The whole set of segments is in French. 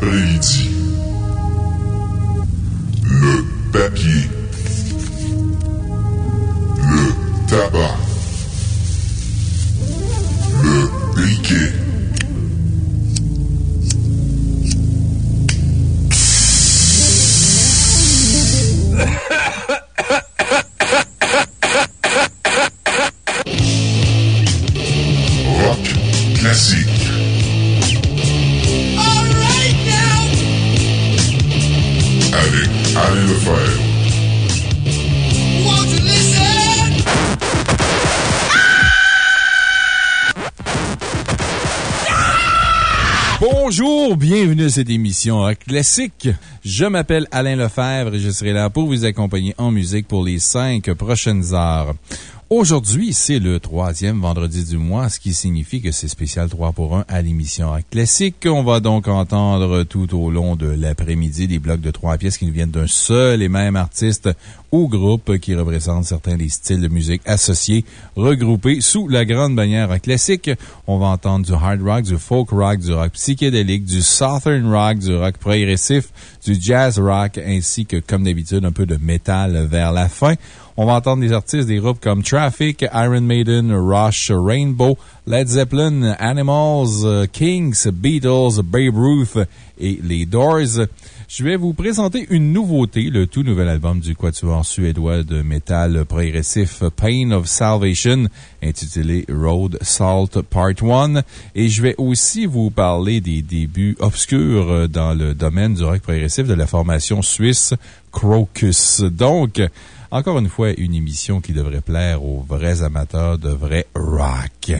Vendredi cette émission Rock Classique. Je m'appelle Alain Lefebvre et je serai là pour vous accompagner en musique pour les cinq prochaines heures. Aujourd'hui, c'est le troisième vendredi du mois, ce qui signifie que c'est spécial 3 pour 1 à l'émission Classique. On va donc entendre tout au long de l'après-midi des blocs de trois pièces qui nous viennent d'un seul et même artiste ou groupe qui représente certains des styles de musique associés, regroupés sous la grande bannière Classique. On va entendre du hard rock, du folk rock, du rock psychédélique, du southern rock, du rock progressif, du jazz rock, ainsi que, comme d'habitude, un peu de métal vers la fin. On va entendre des artistes des groupes comme Traffic, Iron Maiden, Rush, Rainbow, Led Zeppelin, Animals, Kings, Beatles, Babe Ruth et les Doors. Je vais vous présenter une nouveauté, le tout nouvel album du quatuor suédois de métal progressif Pain of Salvation, intitulé Road Salt Part 1. Et je vais aussi vous parler des débuts obscurs dans le domaine du rock progressif de la formation suisse Crocus. Donc, encore une fois, une émission qui devrait plaire aux vrais amateurs de vrai rock.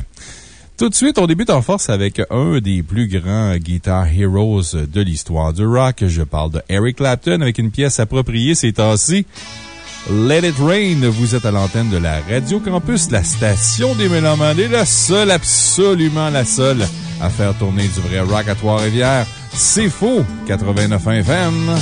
Tout de suite, on débute en force avec un des plus grands guitar heroes de l'histoire du rock. Je parle de Eric Clapton avec une pièce appropriée ces temps-ci. Let It Rain, vous êtes à l'antenne de la Radio Campus, la station des Mélomanes et la seule, absolument la seule à faire tourner du vrai rock à Trois-Rivières. C'est faux, 89 FM.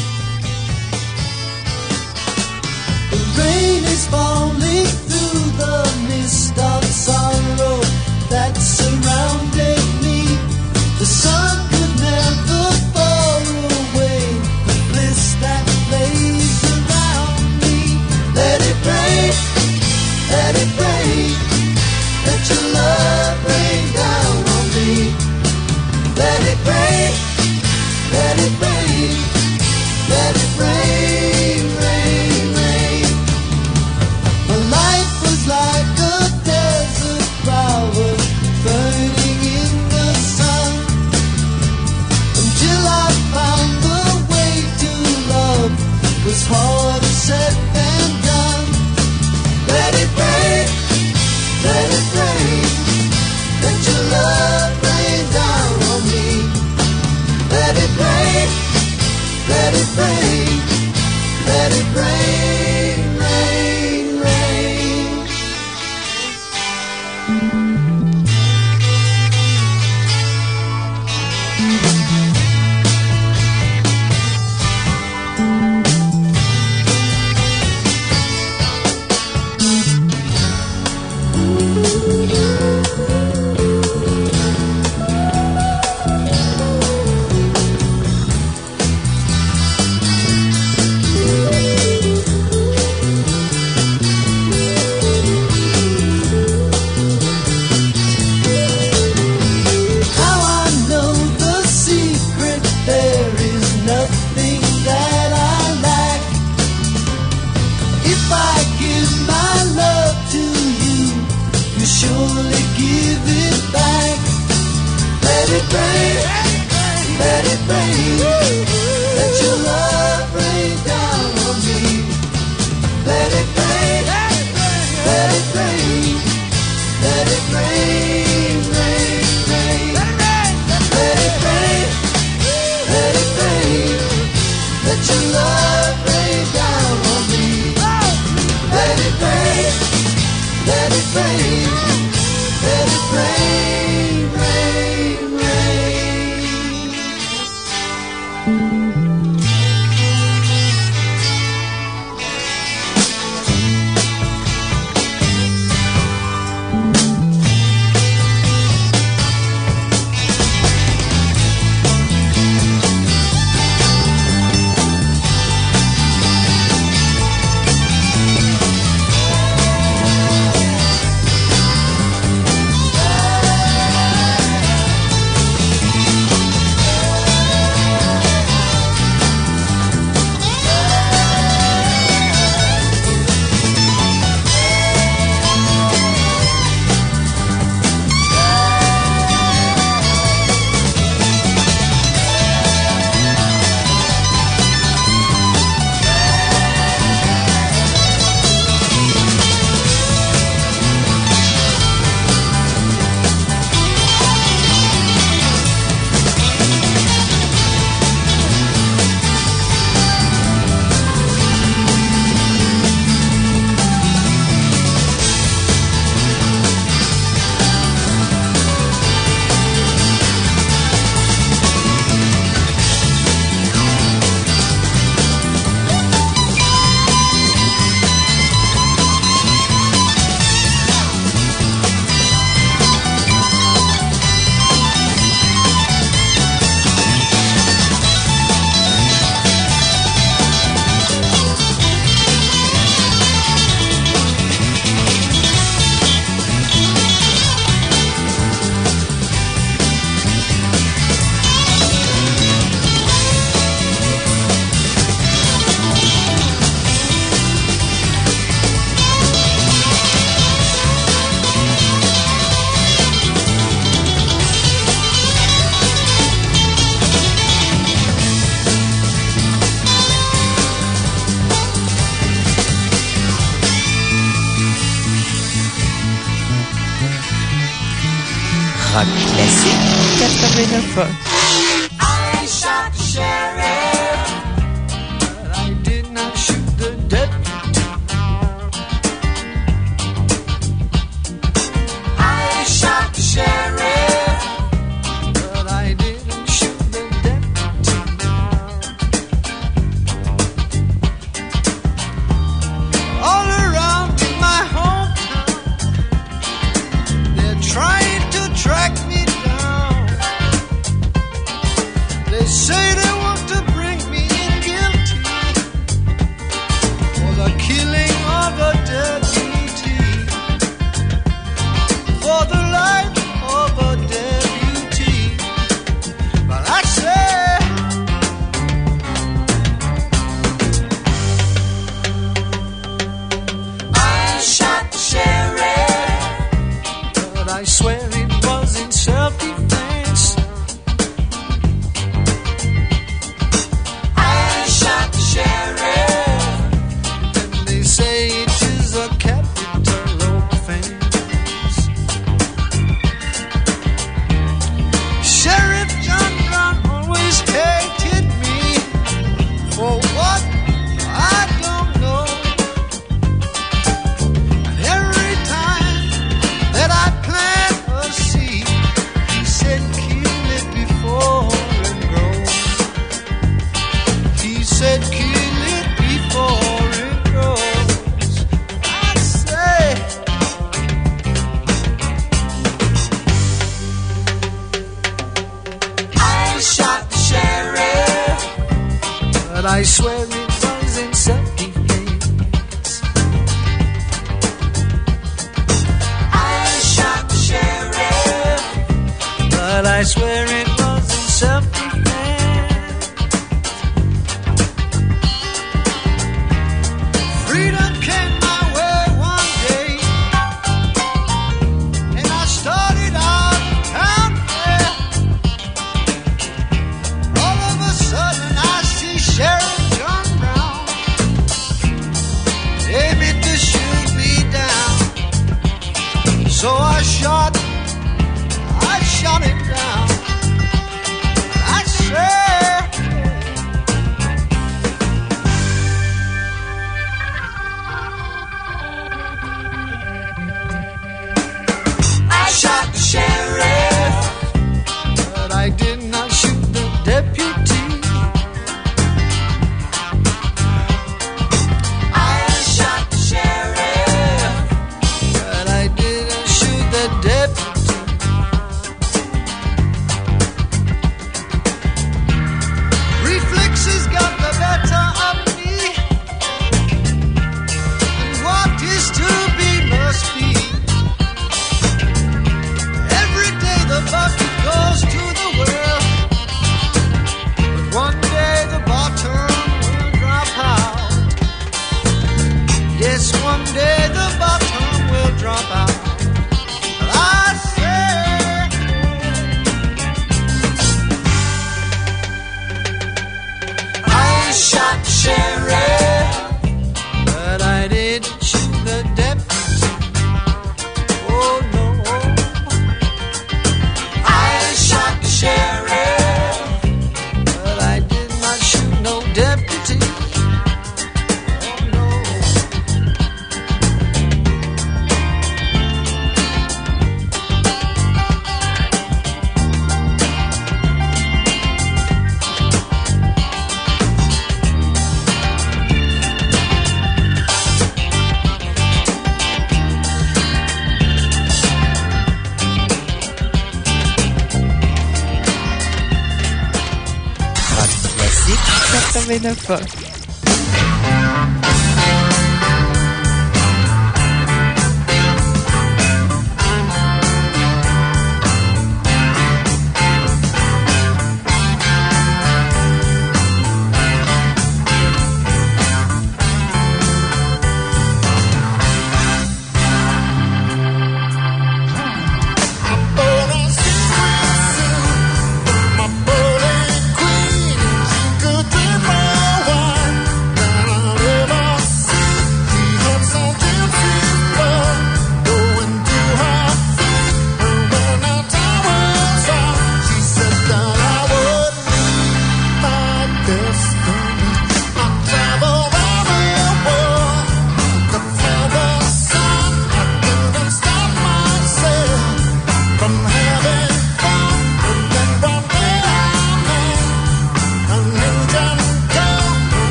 Classique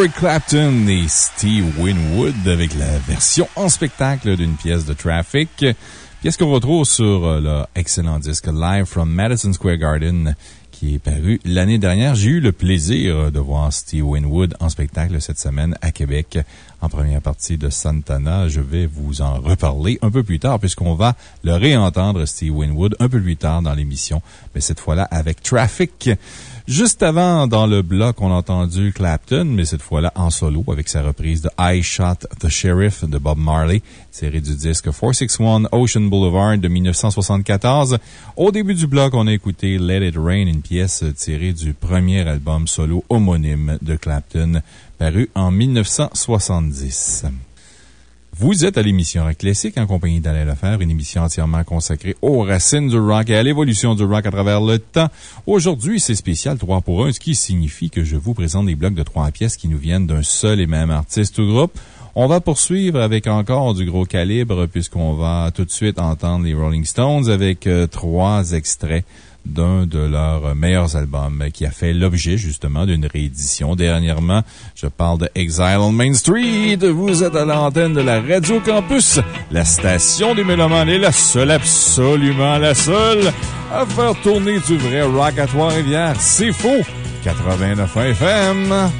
Eric Clapton et Steve Winwood avec la version en spectacle d'une pièce de Traffic. Pièce qu'on retrouve sur euh, le excellent disque Live from Madison Square Garden qui est paru l'année dernière. J'ai eu le plaisir de voir Steve Winwood en spectacle cette semaine à Québec en première partie de Santana. Je vais vous en reparler un peu plus tard puisqu'on va le réentendre, Steve Winwood, un peu plus tard dans l'émission, mais cette fois-là avec Traffic. Juste avant, dans le bloc, on a entendu Clapton, mais cette fois-là en solo avec sa reprise de I Shot the Sheriff de Bob Marley, série du disque 461 Ocean Boulevard de 1974. Au début du bloc, on a écouté Let It Rain, une pièce tirée du premier album solo homonyme de Clapton, paru en 1970. Vous êtes à l'émission Rock Classique en compagnie d'Alain Lefer, une émission entièrement consacrée aux racines du rock et à l'évolution du rock à travers le temps. Aujourd'hui, c'est spécial 3 pour 1, ce qui signifie que je vous présente des blocs de 3 pièces qui nous viennent d'un seul et même artiste ou groupe. On va poursuivre avec encore du gros calibre puisqu'on va tout de suite entendre les Rolling Stones avec euh, trois extraits d'un de leurs meilleurs albums qui a fait l'objet justement d'une réédition dernièrement. Je parle de Exile on Main Street. Vous êtes à l'antenne de la Radio Campus, la station des Mélomanes est la seule, absolument la seule, à faire tourner du vrai rock à Trois-Rivières. C'est faux! 89 FM.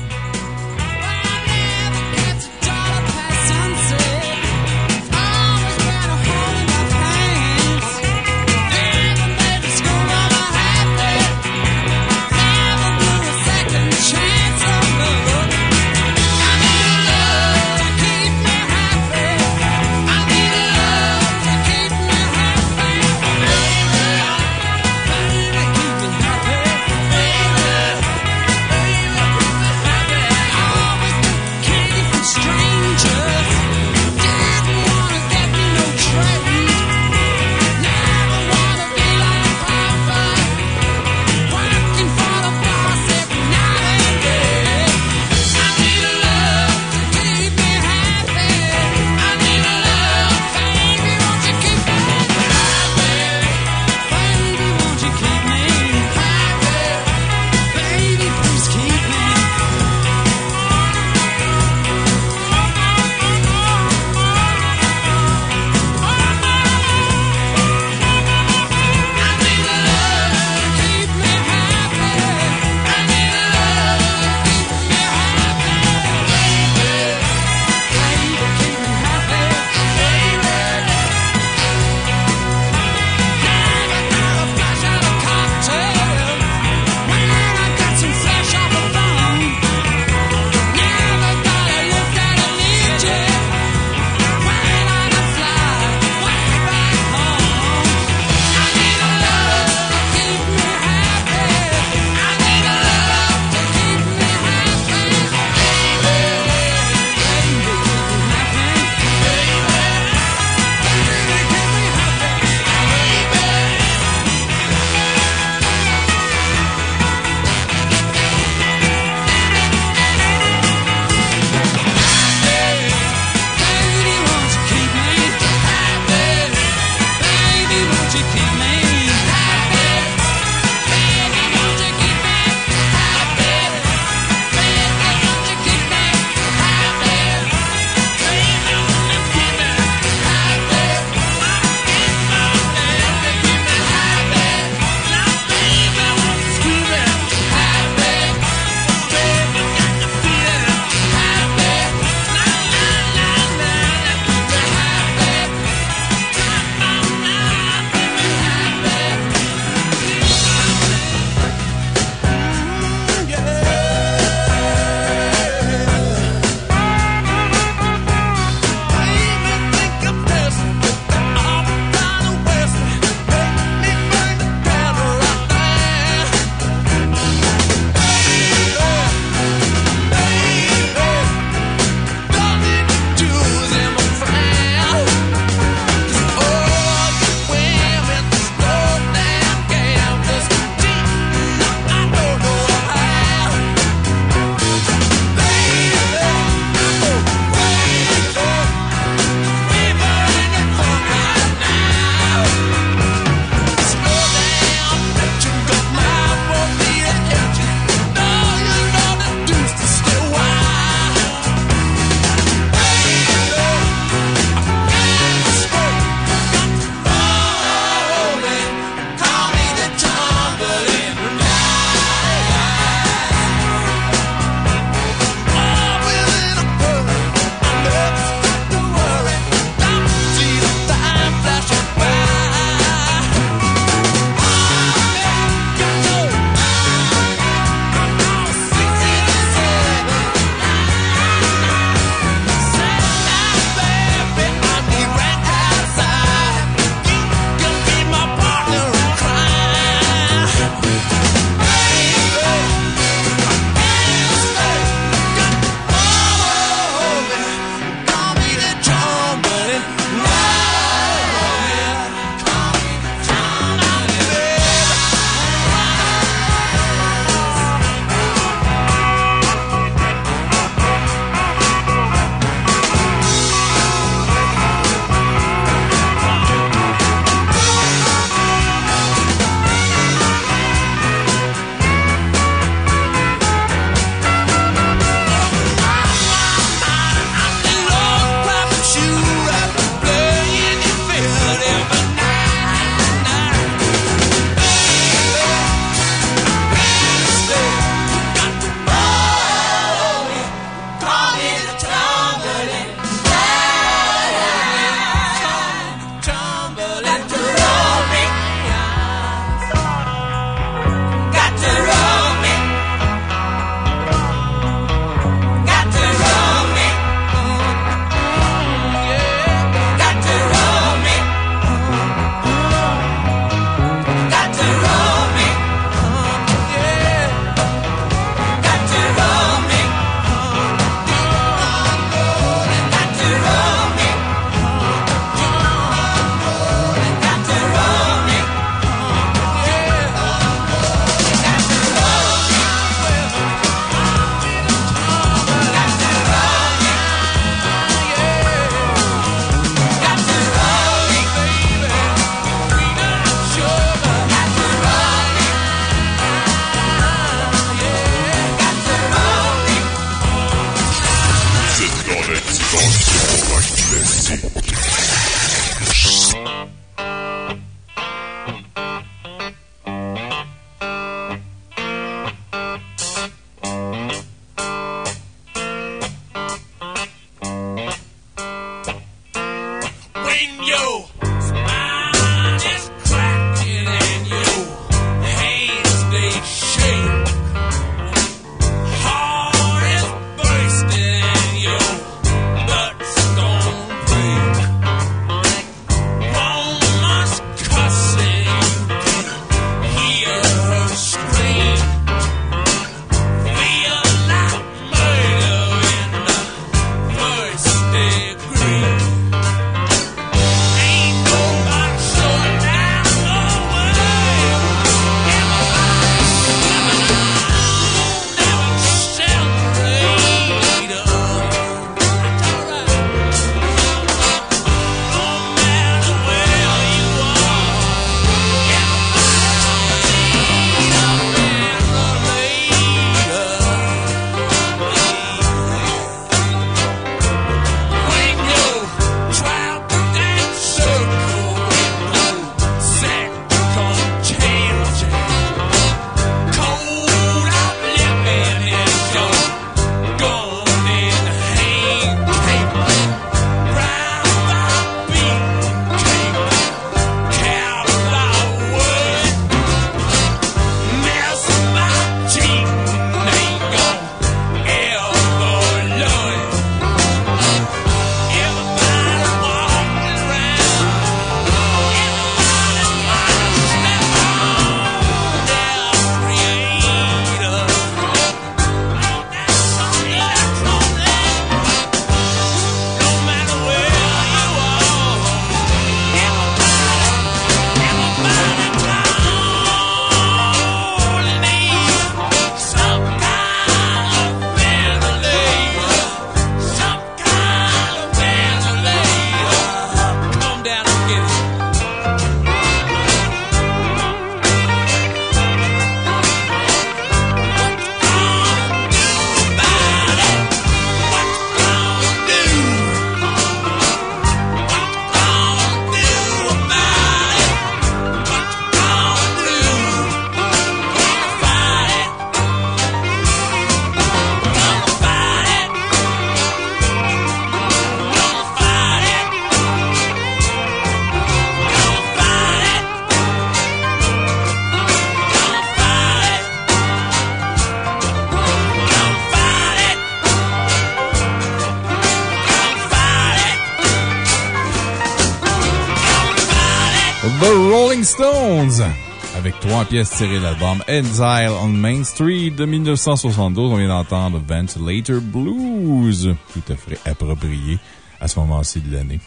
Pièces tirées de l'album Exile on Main Street de 1972. On vient d'entendre Ventilator Blues, tout à fait approprié à ce moment-ci de l'année.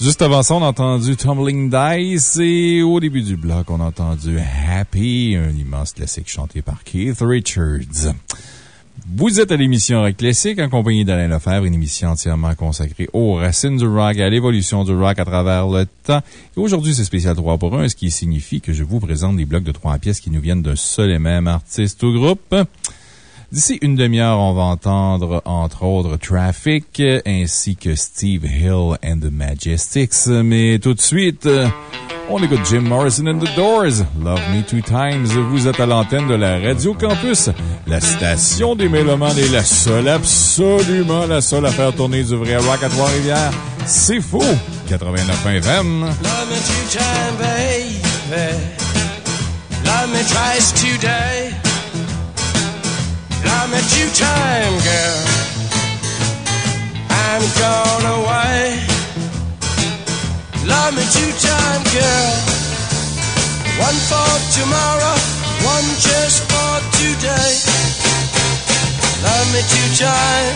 Juste avant ça, on a entendu Tumbling Dice et au début du bloc, on a entendu Happy, un immense classique chanté par Keith Richards. Vous êtes à l'émission Rock Classique en compagnie d'Alain Lefebvre, une émission entièrement consacrée aux racines du rock et à l'évolution du rock à travers le temps. Et aujourd'hui, c'est spécial 3 pour 1, ce qui signifie que je vous présente des blocs de trois pièces qui nous viennent d'un seul et même artiste ou groupe. D'ici une demi-heure, on va entendre, entre autres, Traffic, ainsi que Steve Hill and the Majestics. Mais tout de suite, on écoute Jim Morrison and the Doors. Love Me Two Times. Vous êtes à l'antenne de la Radio Campus, la station des Mélomanes et la seule, absolument la seule à faire tourner du vrai rock à Trois-Rivières. C'est faux! 89 FM. Love me two time, baby. Love me twice today. Love me two time, girl. I'm gone away. Love me two time, girl. One for tomorrow, one just for today. Love me two time.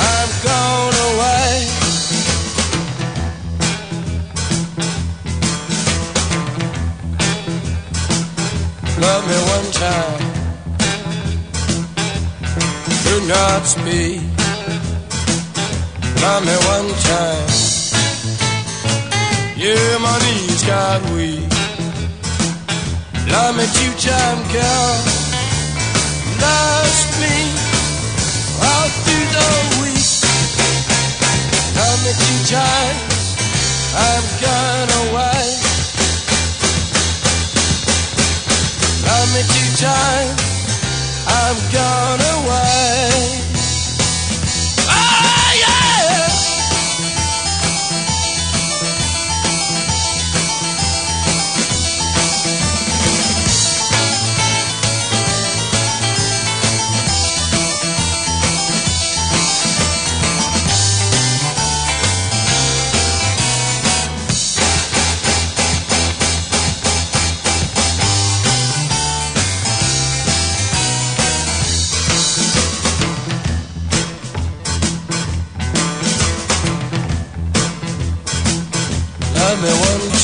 I'm gone away. Love me one time. Do not speak. Love me one time. Yeah, my knees got weak. Love me two time, girl. Lost me all through the week. Love me two times. I've gone away. Love me two times. I've gone away.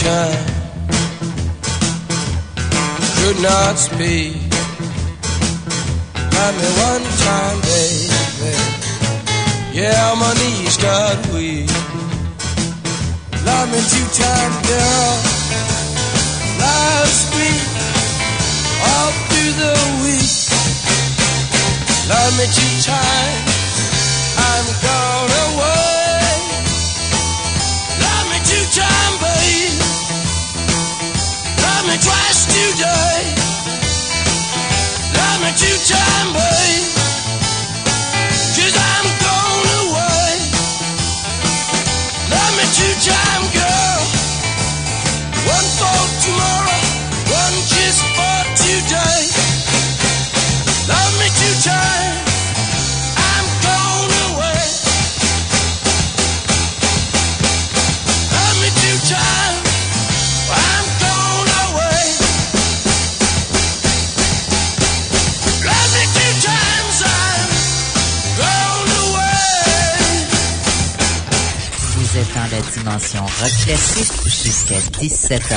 Time. Could not speak. Love me one time, baby. Yeah, my knees got weak. Love me two times, girl. Last week, all through the week. Love me two times. I'm gone away. Love me two time, today. Love me two time, babe. Dimension rock classique jusqu'à 17h.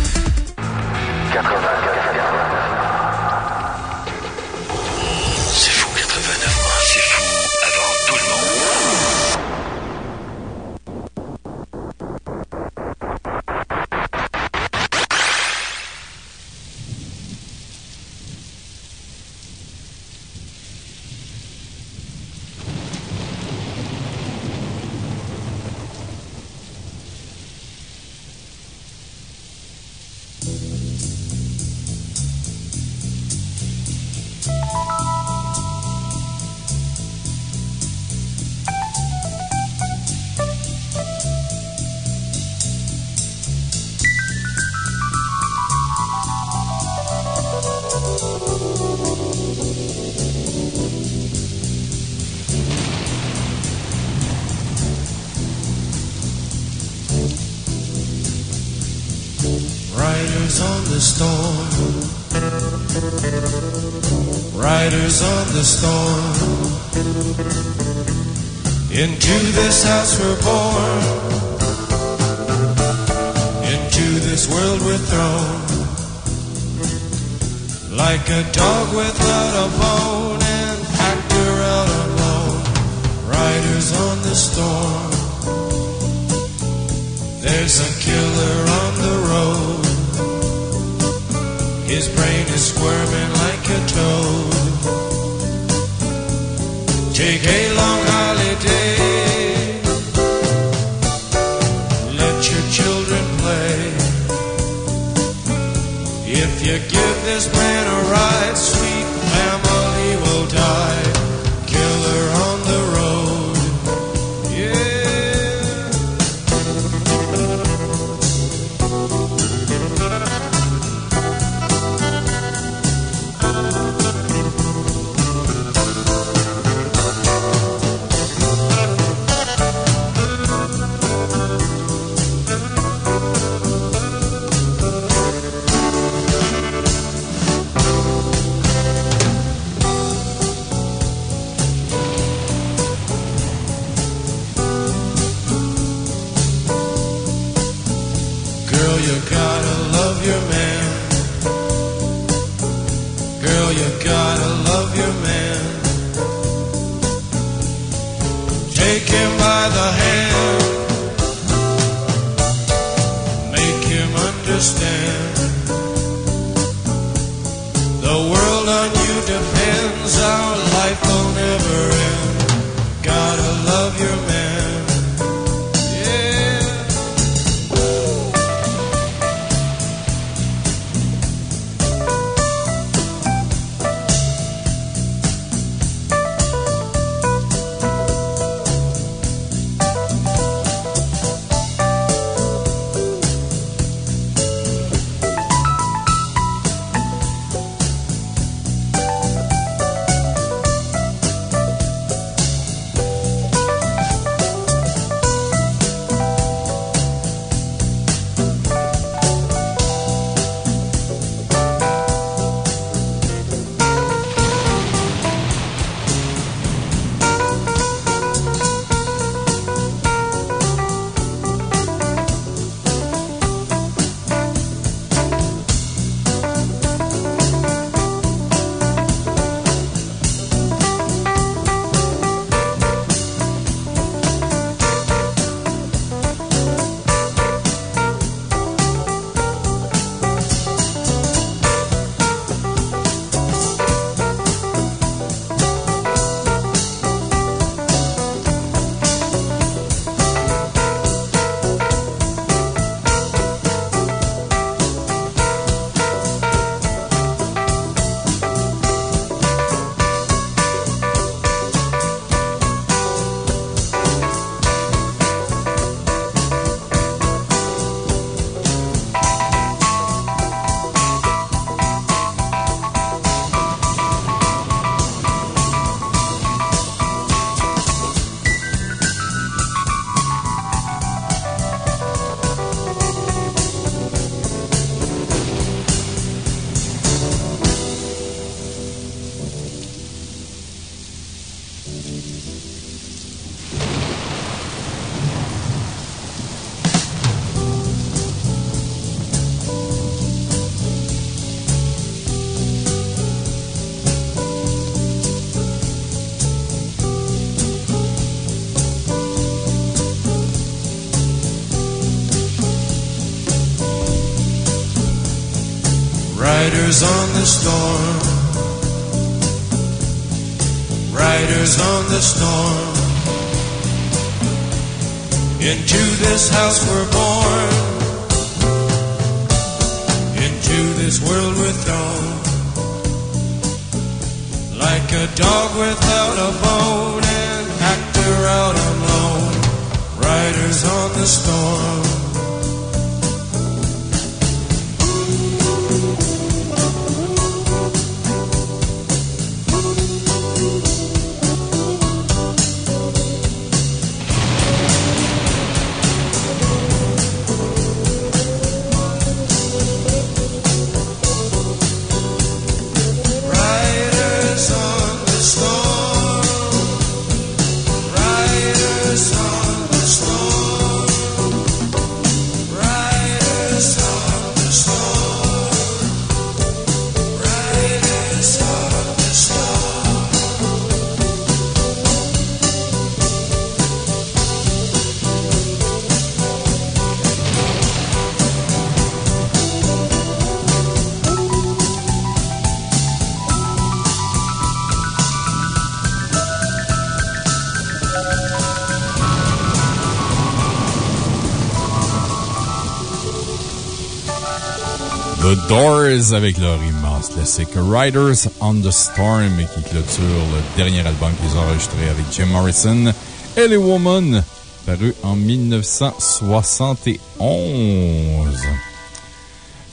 84. Riders on the storm. Riders on the storm. Into this house we're born. Into this world we're thrown. Like a dog without a bone, an actor out on loan. Riders on the storm. Doors avec leur immense classique Riders on the Storm qui clôture le dernier album qu'ils ont enregistré avec Jim Morrison, Elle Woman, paru en 1971.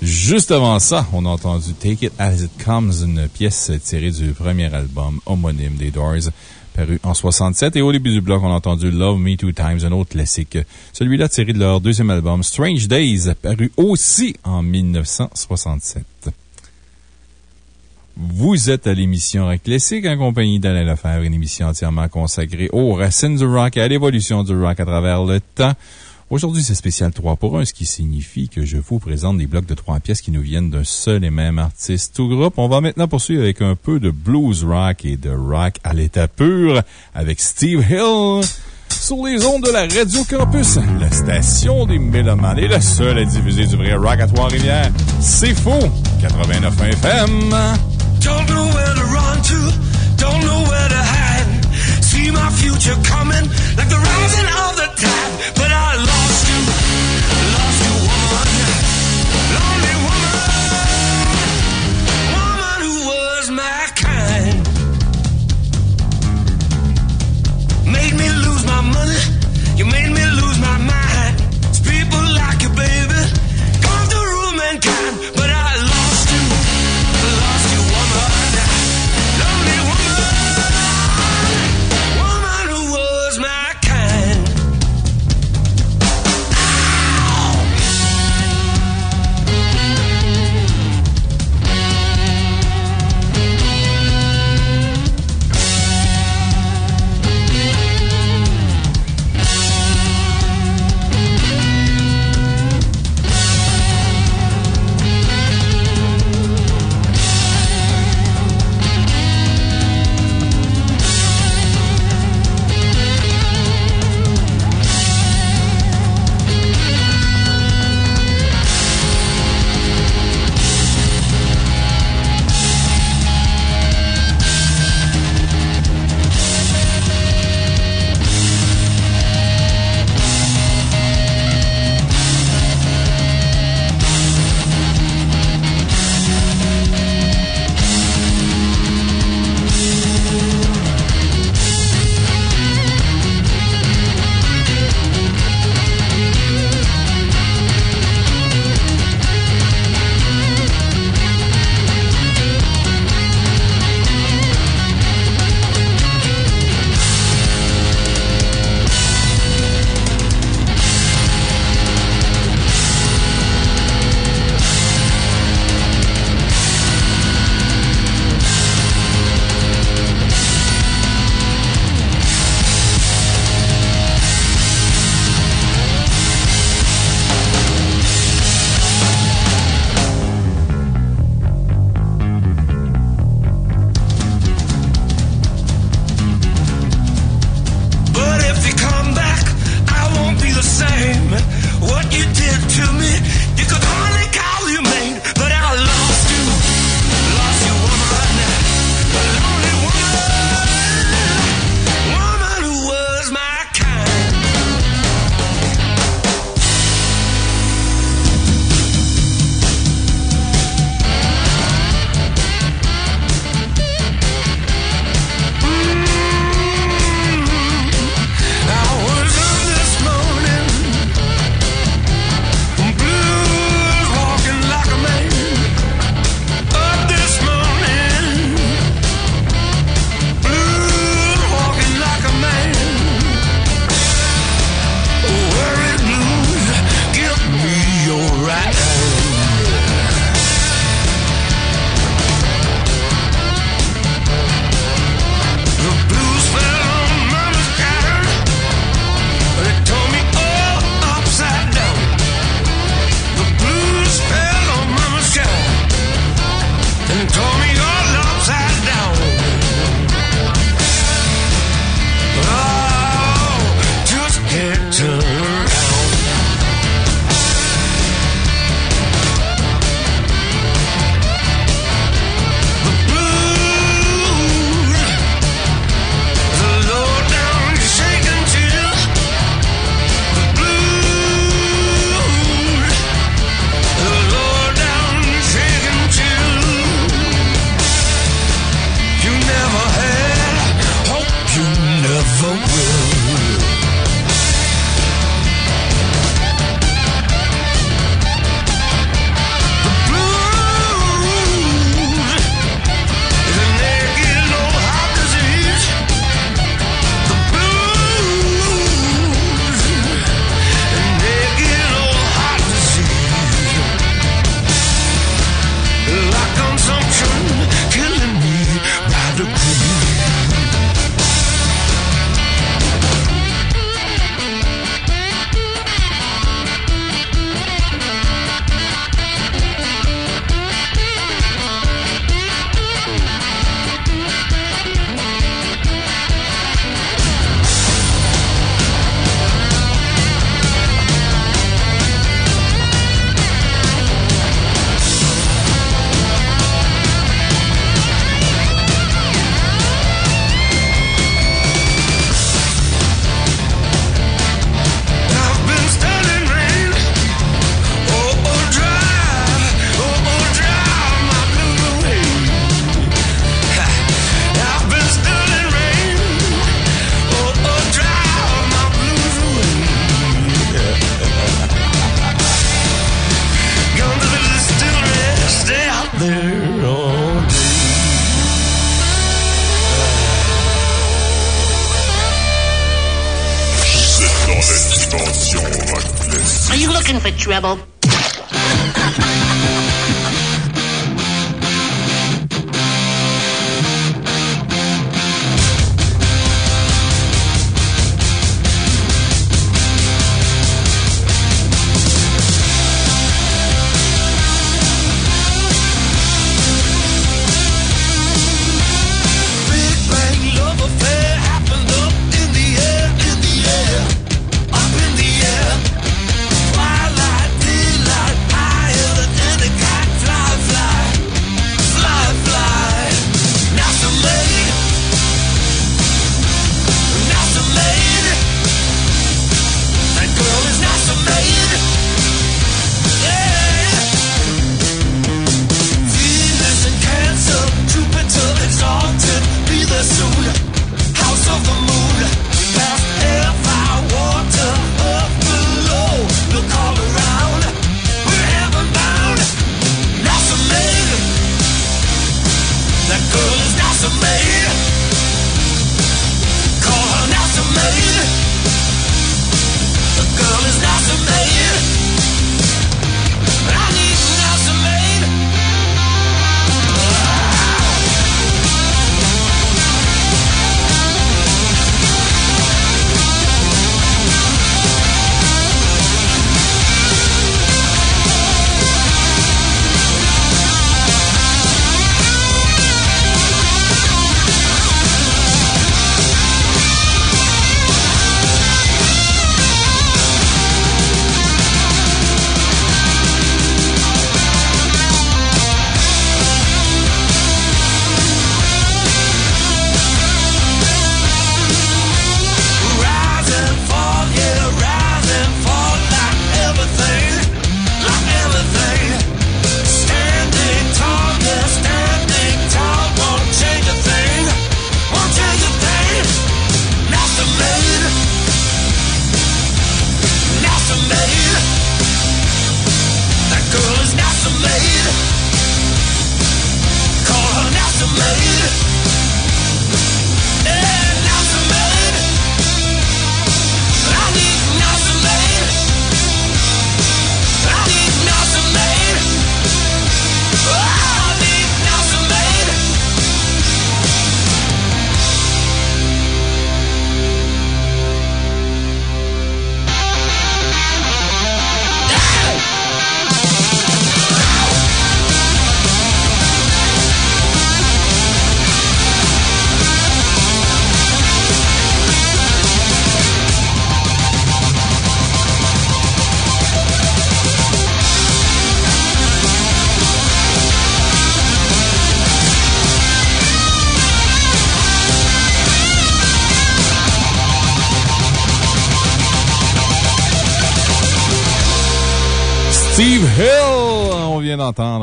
Juste avant ça, on a entendu Take It As It Comes, une pièce tirée du premier album homonyme des Doors, paru en 67. Et au début du bloc, on a entendu Love Me Two Times, un autre classique. Celui-là tiré de leur deuxième album, Strange Days, paru aussi en 1967. Vous êtes à l'émission Rock Classique en compagnie d'Alain Lefebvre, une émission entièrement consacrée aux racines du rock et à l'évolution du rock à travers le temps. Aujourd'hui, c'est spécial 3 pour 1, ce qui signifie que je vous présente des blocs de 3 pièces qui nous viennent d'un seul et même artiste ou groupe. On va maintenant poursuivre avec un peu de blues rock et de rock à l'état pur avec Steve Hill sur les ondes de la Radio Campus, la station des Mélomanes et la seule à diffuser du vrai rock à Trois-Rivières. C'est faux! 89 FM. Don't know where to run to, don't know where to hide. See my future coming like the rising of the tide, but I lost you, lost you, woman, lonely woman, woman who was my kind. Made me lose my money, you made me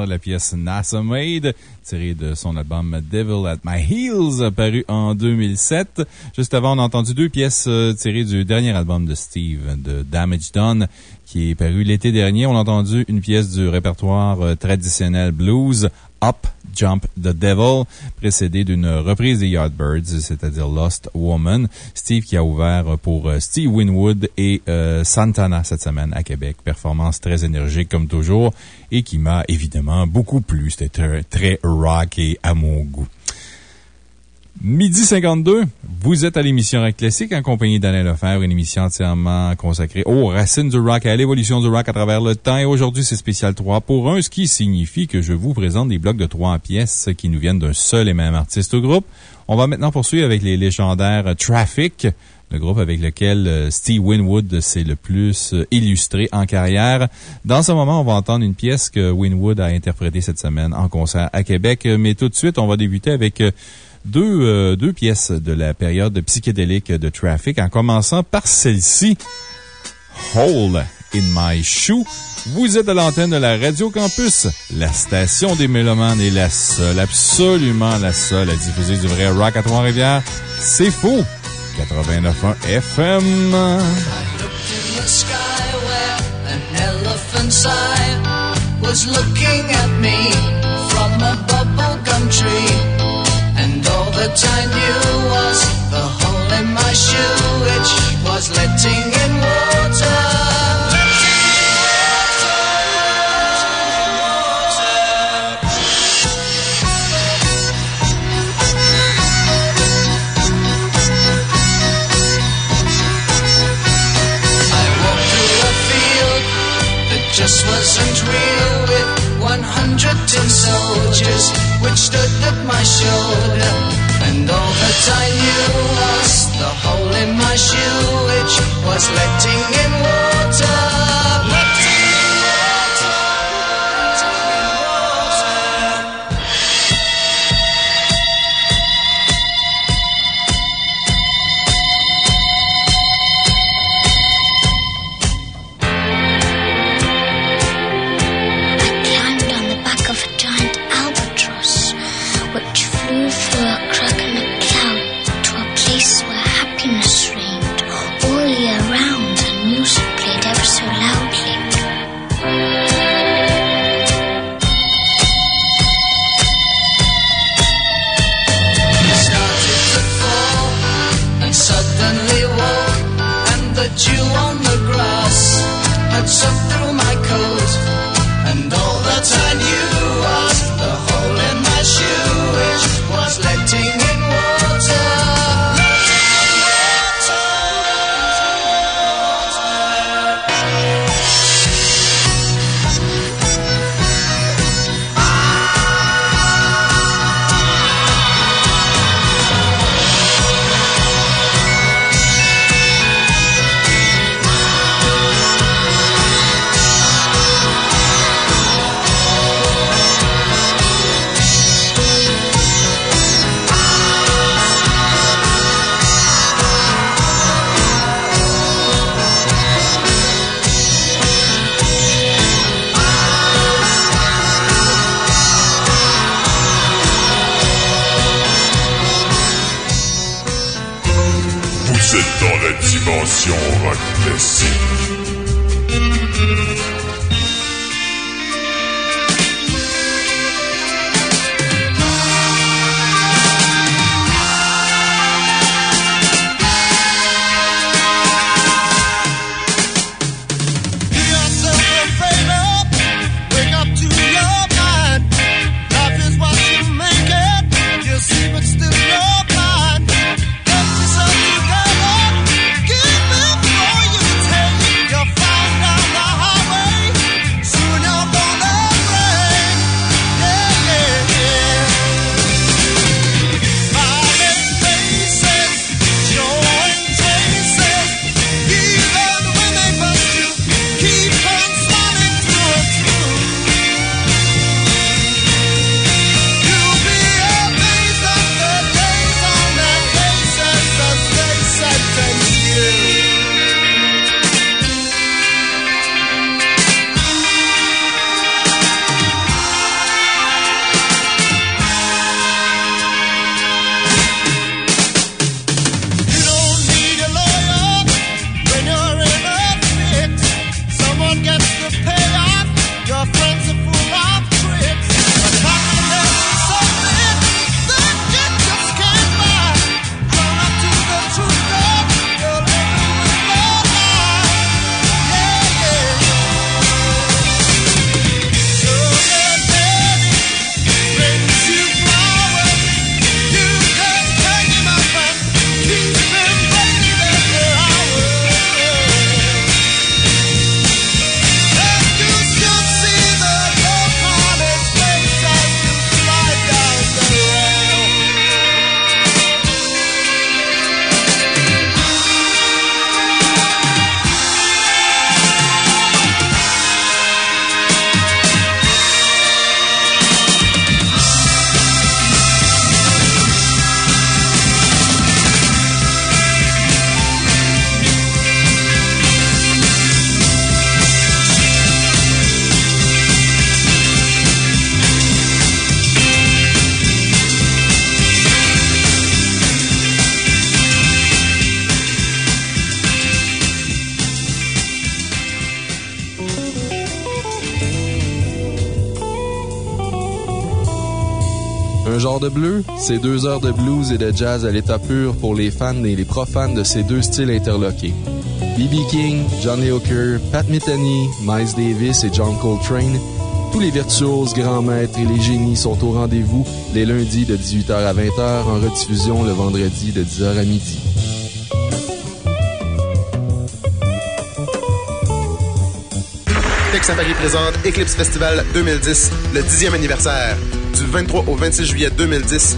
la pièce NASA Made, tirée de son album Devil at My Heels, paru en 2007. Juste avant, on a entendu deux pièces euh, tirées du dernier album de Steve, de Damage Done, qui est paru l'été dernier. On a entendu une pièce du répertoire euh, traditionnel blues, Up, Jump the Devil, précédée d'une reprise des Yardbirds, c'est-à-dire Lost Woman. Steve qui a ouvert pour euh, Steve Winwood et euh, Santana cette semaine à Québec. Performance très énergique comme toujours et qui m'a évidemment beaucoup plu. C'était très rock et à mon goût. Midi 52, vous êtes à l'émission Rock Classique en compagnie d'Alain Lefebvre, une émission entièrement consacrée aux racines du rock et à l'évolution du rock à travers le temps. Et aujourd'hui, c'est spécial 3 pour 1, ce qui signifie que je vous présente des blocs de 3 pièces qui nous viennent d'un seul et même artiste ou groupe. On va maintenant poursuivre avec les légendaires Traffic, le groupe avec lequel euh, Steve Winwood s'est le plus euh, illustré en carrière. Dans ce moment, on va entendre une pièce que Winwood a interprétée cette semaine en concert à Québec. Mais tout de suite, on va débuter avec euh, deux, euh, deux pièces de la période psychédélique de Traffic, en commençant par celle-ci, Hole in My Shoe. Vous êtes à l'antenne de la Radio Campus, la station des mélomanes est la seule, absolument la seule à diffuser du vrai rock à Trois-Rivières. C'est faux! 89.1 FM. in the sky where an was looking at me from a bubblegum tree. which I knew was the hole in my shoe, which was letting in water. I walked through a field that just wasn't real with 100 tin soldiers which stood at my shoulder and all that I knew was the hole in my shoe which was letting in water. C'est deux heures de blues et de jazz à l'état pur pour les fans et les profanes de ces deux styles interloqués. B.B. King, Johnny Hooker, Pat Metheny, Miles Davis et John Coltrane, tous les virtuoses, grands maîtres et les génies sont au rendez-vous les lundis de 18h à 20h en rediffusion le vendredi de 10h à midi. Texafari présente Eclipse Festival 2010, le 10e anniversaire. Du 23 au 26 juillet 2010,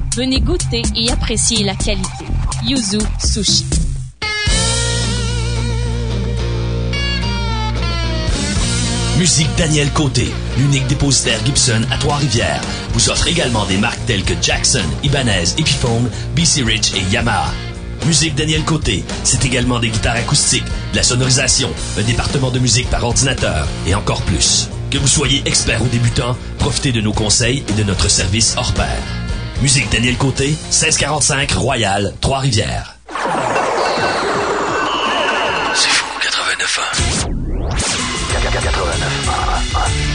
Venez goûter et apprécier la qualité. Yuzu Sushi. Musique Daniel Côté, l'unique dépositaire Gibson à Trois-Rivières, vous offre également des marques telles que Jackson, Ibanez, Epiphone, BC Rich et Yamaha. Musique Daniel Côté, c'est également des guitares acoustiques, de la sonorisation, un département de musique par ordinateur et encore plus. Que vous soyez expert ou débutant, profitez de nos conseils et de notre service hors pair. Musique Daniel Côté, 1645 Royal, Trois-Rivières. C'est fou, 89 If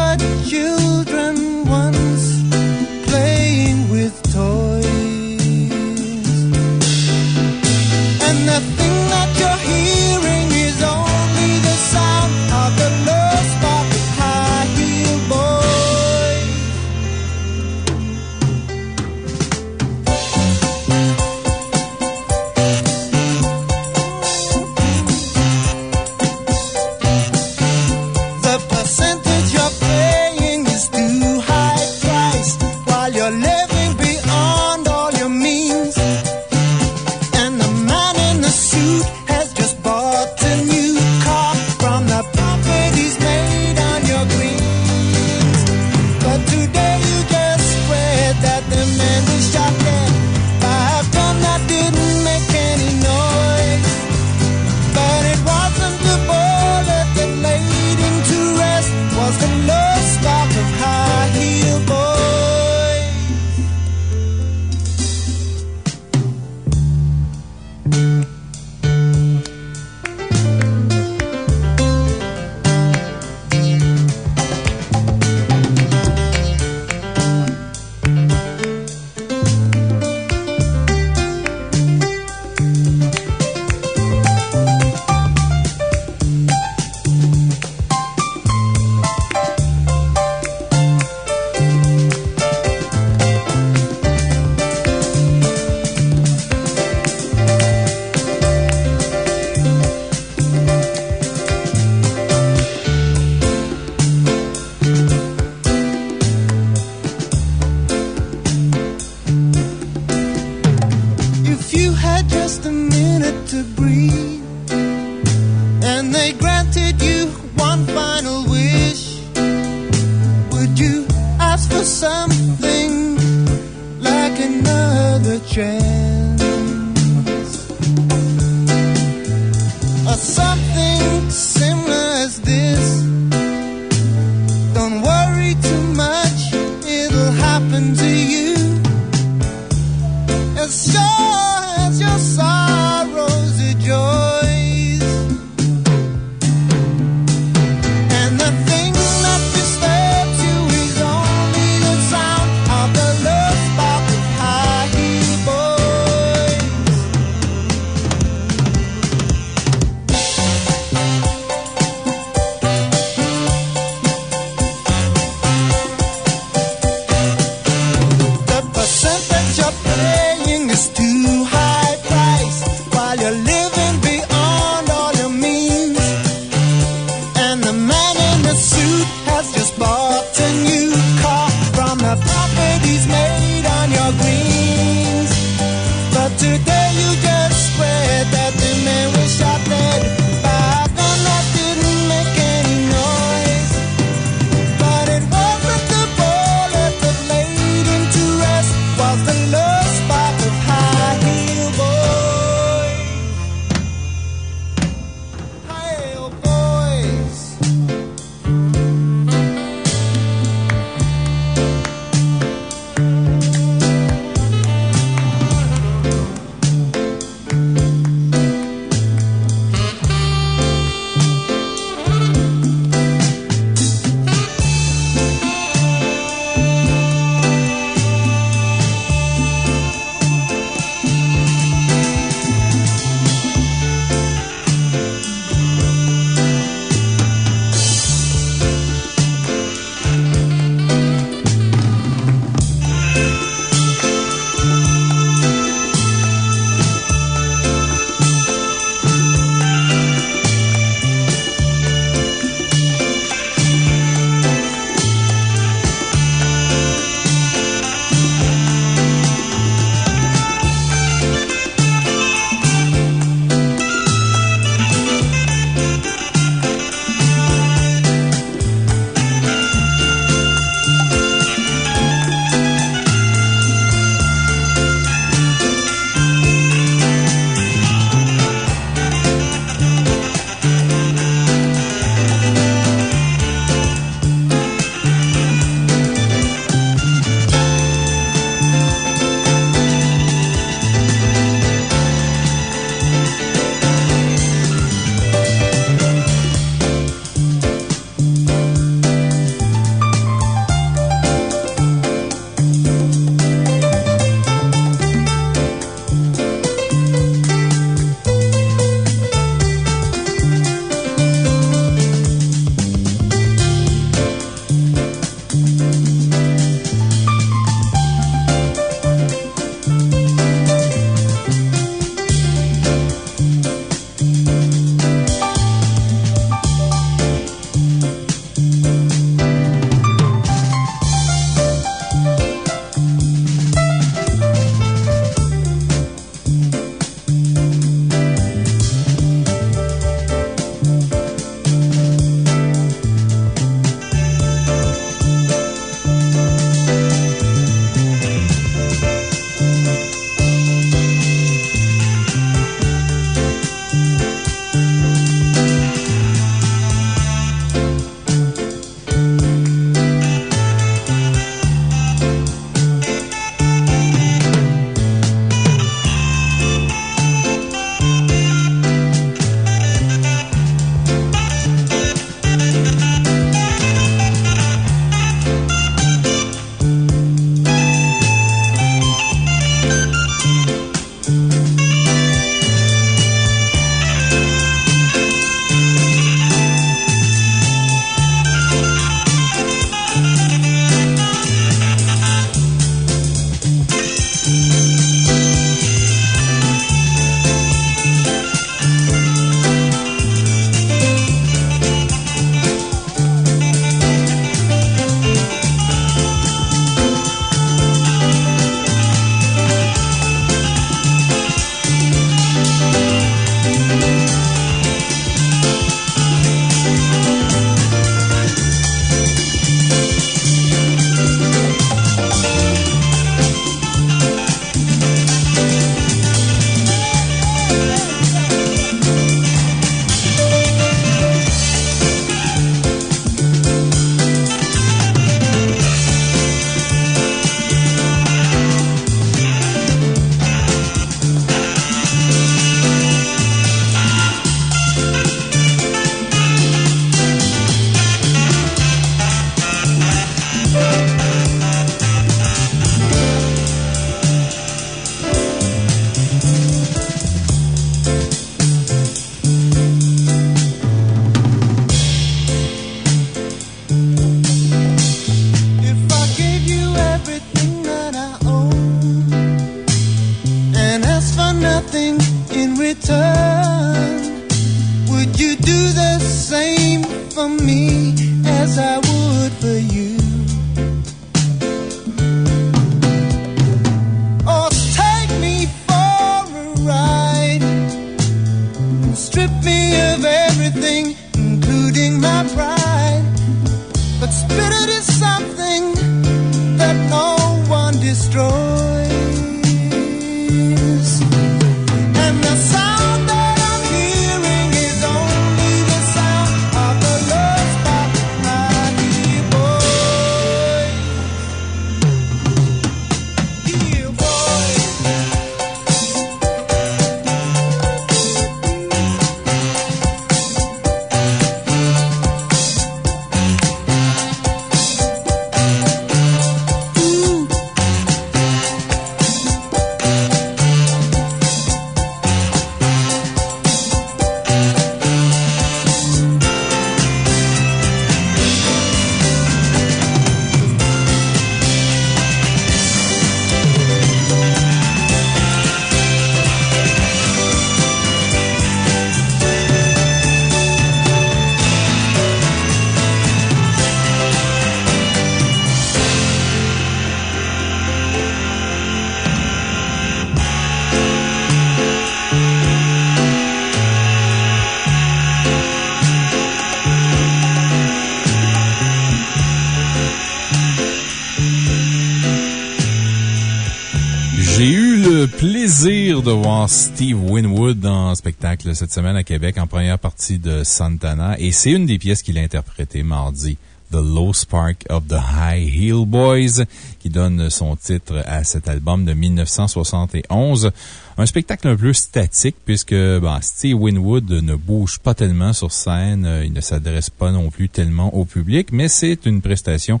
cette semaine à Québec en première partie de Santana et c'est une des pièces qu'il a interprétées mardi. The Low Spark of the High Heel Boys, qui donne son titre à cet album de 1971. Un spectacle un peu statique puisque ben, Steve Winwood ne bouge pas tellement sur scène, euh, il ne s'adresse pas non plus tellement au public, mais c'est une prestation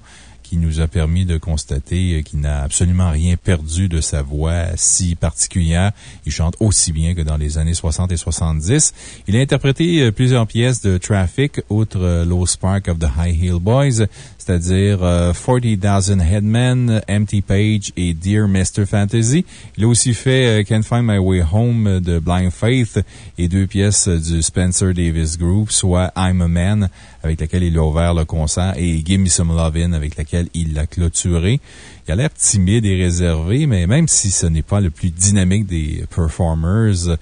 qui nous a permis de constater qu'il n'a absolument rien perdu de sa voix si particulière. Il chante aussi bien que dans les années 60 et 70. Il a interprété euh, plusieurs pièces de Traffic, outre euh, Low Spark of the High Heel Boys, c'est-à-dire euh, 40,000 Headmen, Empty Page et Dear Mr. Fantasy. Il a aussi fait euh, Can't Find My Way Home de Blind Faith et deux pièces du Spencer Davis Group, soit I'm a Man, avec laquelle il a ouvert le concert, et Give Me Some Lovin', avec laquelle il l'a clôturé. Il a l'air timide et réservé, mais même si ce n'est pas le plus dynamique des performers, euh,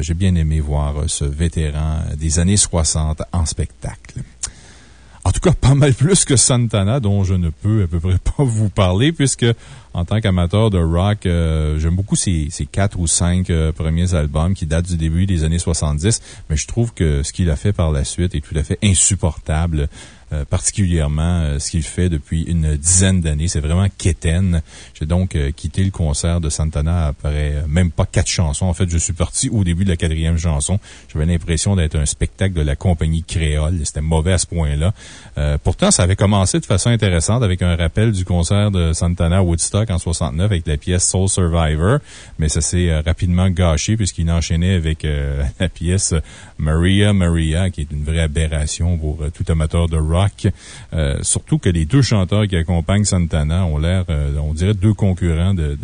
j'ai bien aimé voir euh, ce vétéran des années 60 en spectacle. En tout cas, pas mal plus que Santana, dont je ne peux à peu près pas vous parler, puisque, en tant qu'amateur de rock, euh, j'aime beaucoup ces quatre ou cinq euh, premiers albums qui datent du début des années 70, mais je trouve que ce qu'il a fait par la suite est tout à fait insupportable. Euh, particulièrement euh, ce qu'il fait depuis une dizaine d'années. C'est vraiment quétaine. J'ai donc euh, quitté le concert de Santana après euh, même pas quatre chansons. En fait, je suis parti au début de la quatrième chanson. J'avais l'impression d'être un spectacle de la compagnie créole. C'était mauvais à ce point-là. Pourtant, ça avait commencé de façon intéressante avec un rappel du concert de Santana Woodstock en 69 avec la pièce Soul Survivor, mais ça s'est rapidement gâché puisqu'il enchaînait avec la pièce Maria Maria, qui est une vraie aberration pour tout amateur de rock. Euh, surtout que les deux chanteurs qui accompagnent Santana ont l'air, euh, on dirait, deux concurrents de,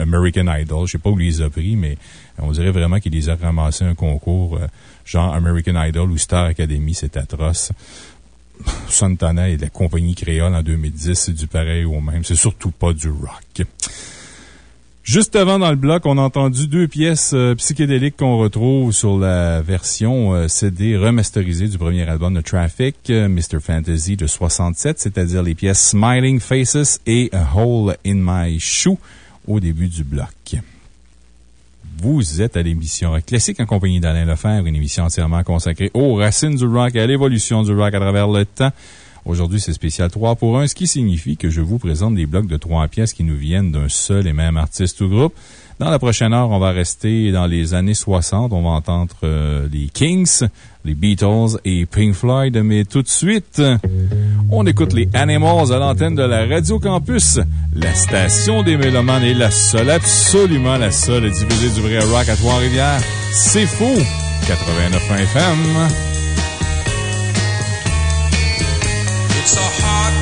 American Idol. Je sais pas où il les a pris, mais on dirait vraiment qu'il les a ramassés un concours euh, genre American Idol ou Star Academy. C'est atroce. Santana et la compagnie créole en 2010, c'est du pareil au même. C'est surtout pas du rock. Juste avant dans le bloc, on a entendu deux pièces euh, psychédéliques qu'on retrouve sur la version euh, CD remasterisée du premier album de Traffic, euh, Mr. Fantasy de 67, c'est-à-dire les pièces Smiling Faces et A Hole in My Shoe au début du bloc. Vous êtes à l'émission Classique en compagnie d'Alain Lefebvre, une émission entièrement consacrée aux racines du rock et à l'évolution du rock à travers le temps. Aujourd'hui, c'est spécial 3 pour 1, ce qui signifie que je vous présente des blocs de 3 pièces qui nous viennent d'un seul et même artiste ou groupe. Dans la prochaine heure, on va rester dans les années 60. On va entendre euh, les Kings, les Beatles et Pink Floyd. Mais tout de suite, on écoute les Animals à l'antenne de la Radio Campus. La station des Mélomanes est la seule, absolument la seule à diffuser du vrai rock à Trois-Rivières. C'est faux! 89 FM. It's a hard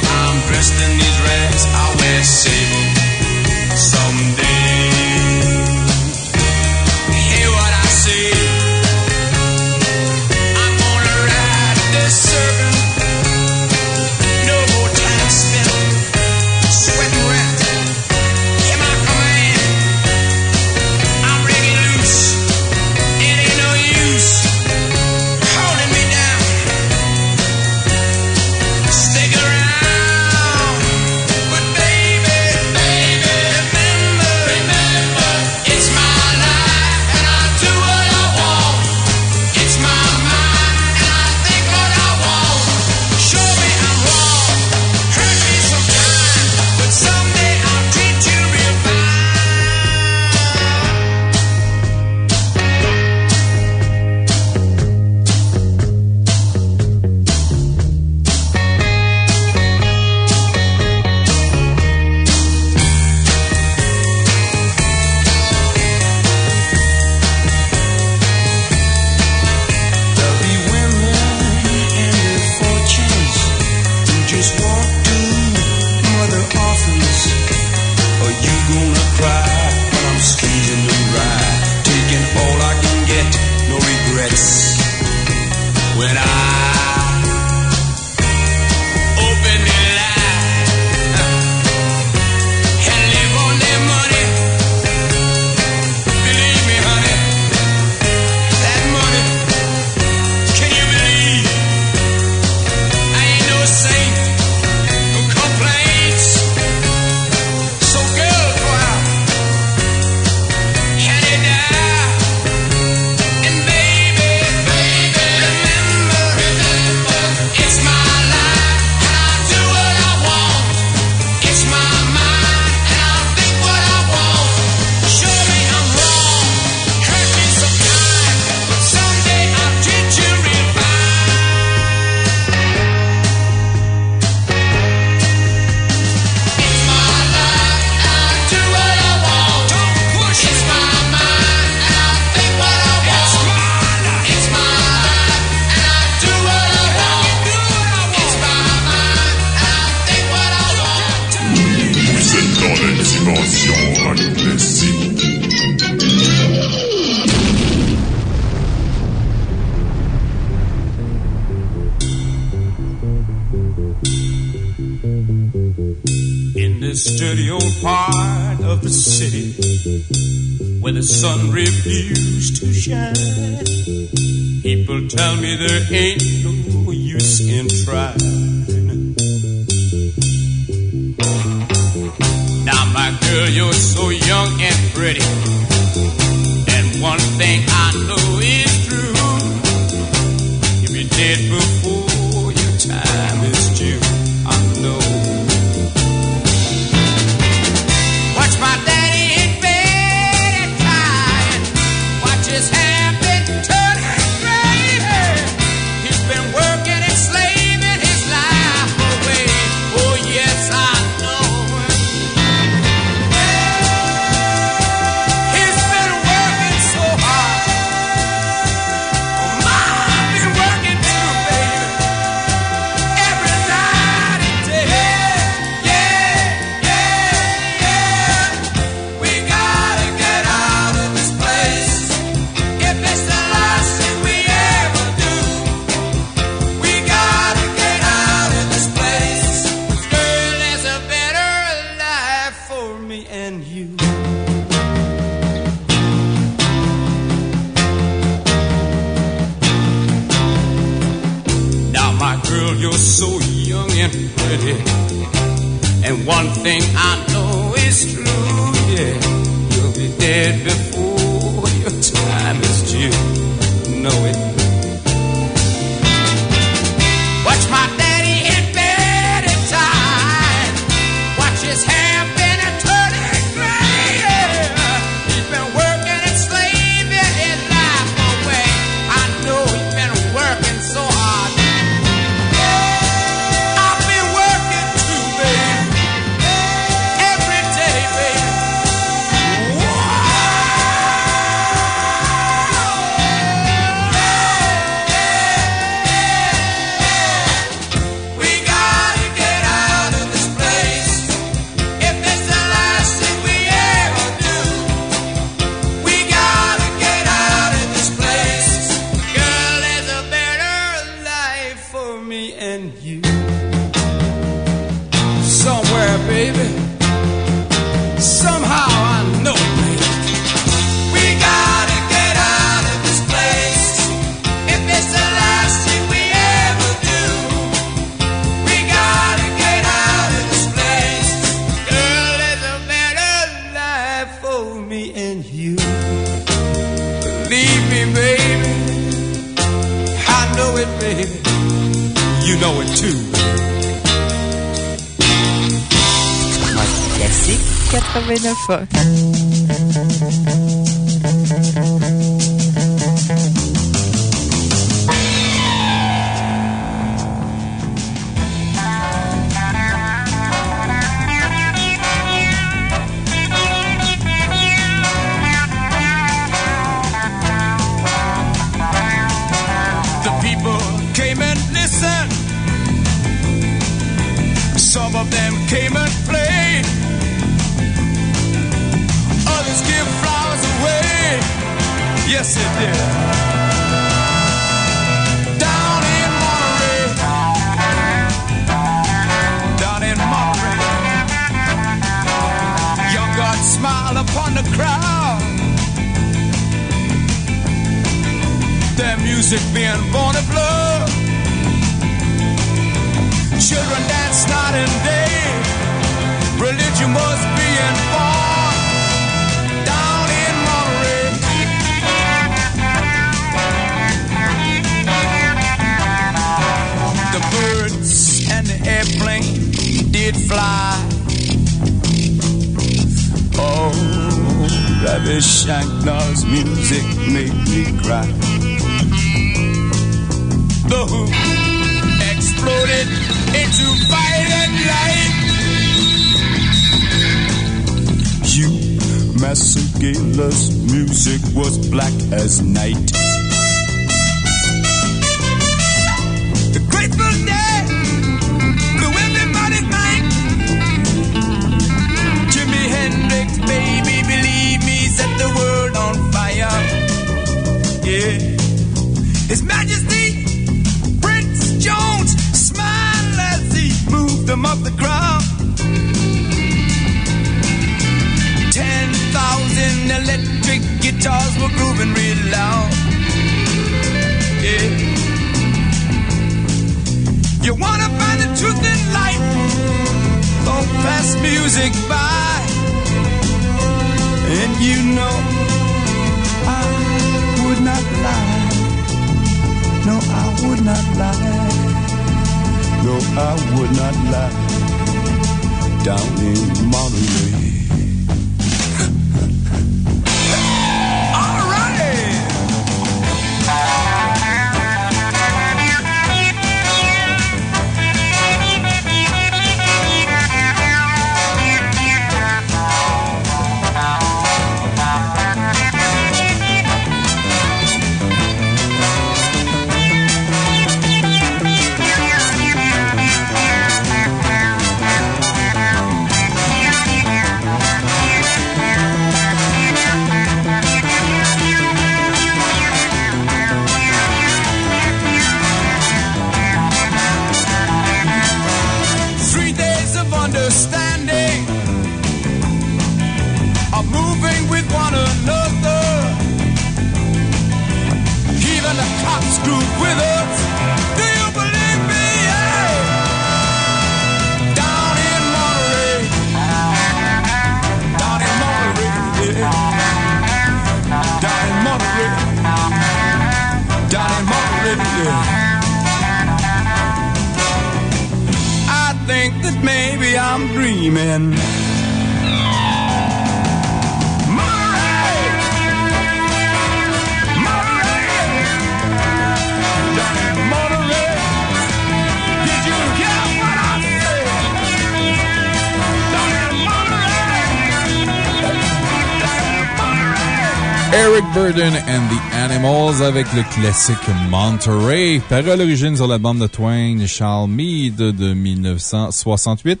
And the Animals avec le classique Monterey. Parole origine sur l'album de Twain, Charles Mead de 1968.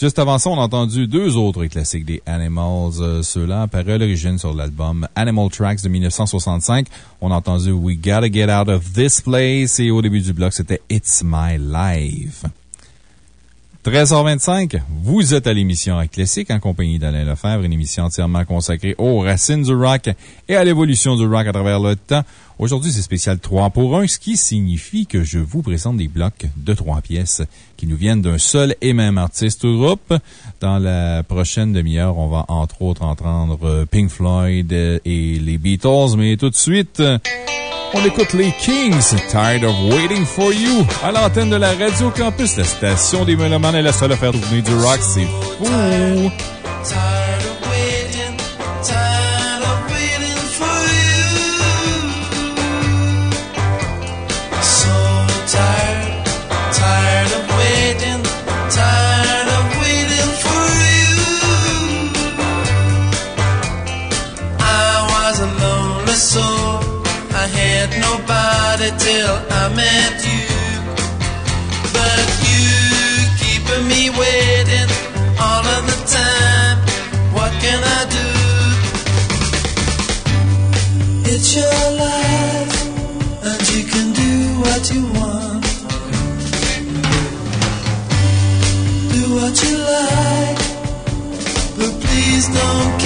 Juste avant ça, on a entendu deux autres classiques des Animals. euh, Ceux-là, parole origine sur l'album Animal Tracks de 1965. On a entendu We Gotta Get Out of This Place et au début du bloc, c'était It's My Life. 13h25, vous êtes à l'émission Classique en compagnie d'Alain Lefebvre, une émission entièrement consacrée aux racines du rock et à l'évolution du rock à travers le temps. Aujourd'hui, c'est spécial 3 pour 1, ce qui signifie que je vous présente des blocs de 3 pièces qui nous viennent d'un seul et même artiste ou groupe. Dans la prochaine demi-heure, on va entre autres entendre euh, Pink Floyd euh, et les Beatles, mais tout de suite, on écoute les Kings, Tired of Waiting for You, à l'antenne de la Radio Campus, la station des Mélomanes est la seule à faire tourner du rock, c'est fou! Tired of waiting, tired it till I met you. But you keeping me waiting all of the time. What can I do? It's your life, and you can do what you want. Do what you like, but please don't.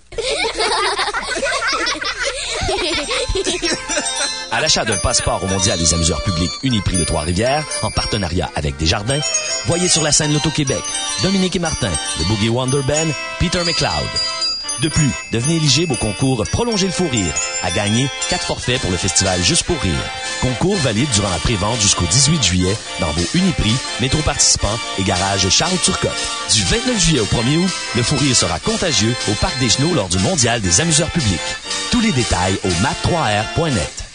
À l'achat d'un passeport au Mondial des amuseurs publics Uniprix de Trois-Rivières, en partenariat avec Desjardins, voyez sur la scène Loto-Québec, Dominique et Martin, le Boogie Wonder Band, Peter McLeod. De plus, devenez éligible au concours Prolonger le fou rire, à gagner 4 forfaits pour le festival Juste pour rire. Concours valide durant la pré-vente jusqu'au 18 juillet dans vos Uniprix, métro participants et garage Charles Turcotte. Du 29 juillet au 1er août, le fou rire sera contagieux au Parc des Genoux lors du Mondial des amuseurs publics. Tous les détails au map3r.net.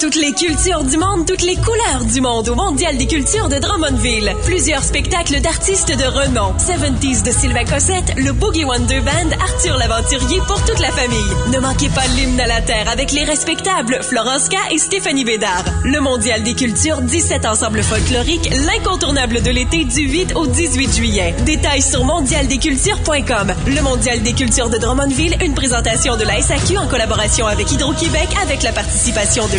Toutes les cultures du monde, toutes les couleurs du monde au Mondial des cultures de Drummondville. Plusieurs spectacles d'artistes de renom. 70s de Sylvain Cossette, le Boogie Wonder Band, Arthur l'Aventurier pour toute la famille. Ne manquez pas l'hymne à la terre avec les respectables Florence K et Stéphanie Bédard. Le Mondial des cultures, 17 ensembles folkloriques, l'incontournable de l'été du 8 au 18 juillet. Détails sur mondialdescultures.com. Le Mondial des cultures de Drummondville, une présentation de la SAQ en collaboration avec Hydro-Québec avec la participation de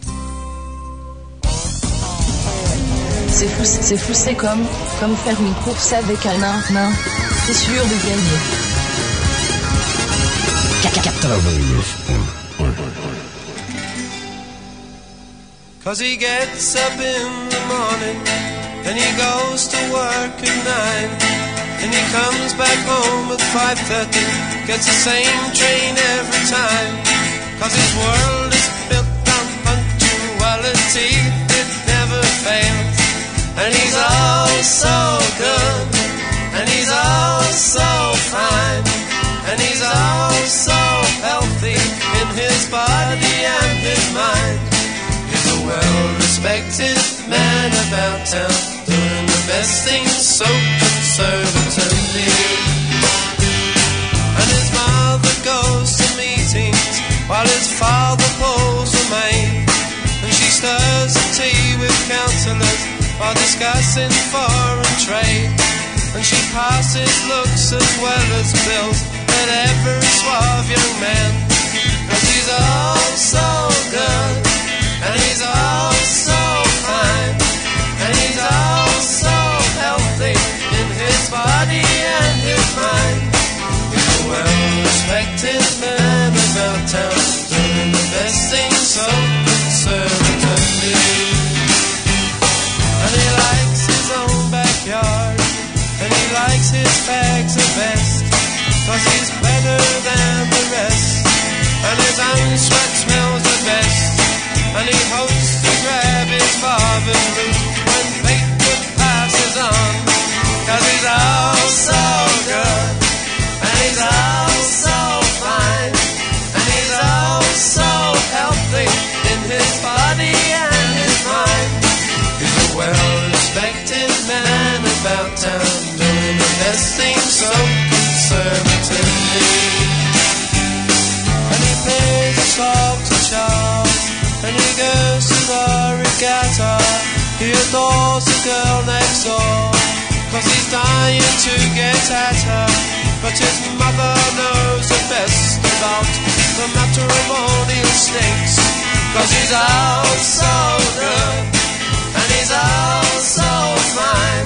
C'est fou, c'est fou, c'est comme, comme faire une course avec un nain, nain. C'est sûr de gagner. Cause he gets up in the morning and he goes to work at nine and he comes back home at 5.30 gets the same train every time Cause his world is built on punctuality and he's all so good and he's all so fine and he's all so healthy in his body and his mind He's a well-respected man about town, doing the best things so conservatively. And his mother goes to meetings while his father pulls a maid. And she stirs the tea with counsellors while discussing foreign trade. And she passes looks as well as bills at every suave young man. Cause he's all so good. And he's all so fine, and he's all so healthy in his body and his mind. He's a well-respected man about town, doing the best thing so cause he's better than the rest, and his own sweat smells the best. And he hopes to grab his father's root when Fleetwood passes on. Cause he's all so good, and he's all so fine, and he's all so healthy in his body and his mind. He's a well-respected man about town, doing the best thing so He adores the girl next door. Cause he's dying to get at her. But his mother knows the best about The matrimonial snakes Cause he's all so good. And he's all so fine.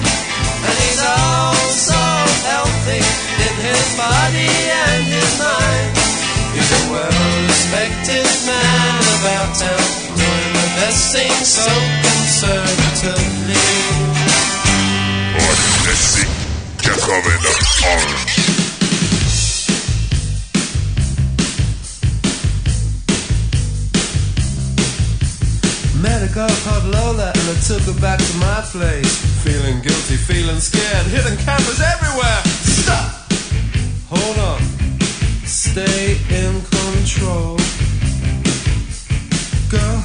And he's all so healthy In his body and his mind. He's a well-respected man about town, doing the best thing so conservatively. Classique 89.1 Met a girl called Lola and I took her back to my place. Feeling guilty, feeling scared, hidden cameras everywhere. Stop! Hold on. Stay in control. Girl,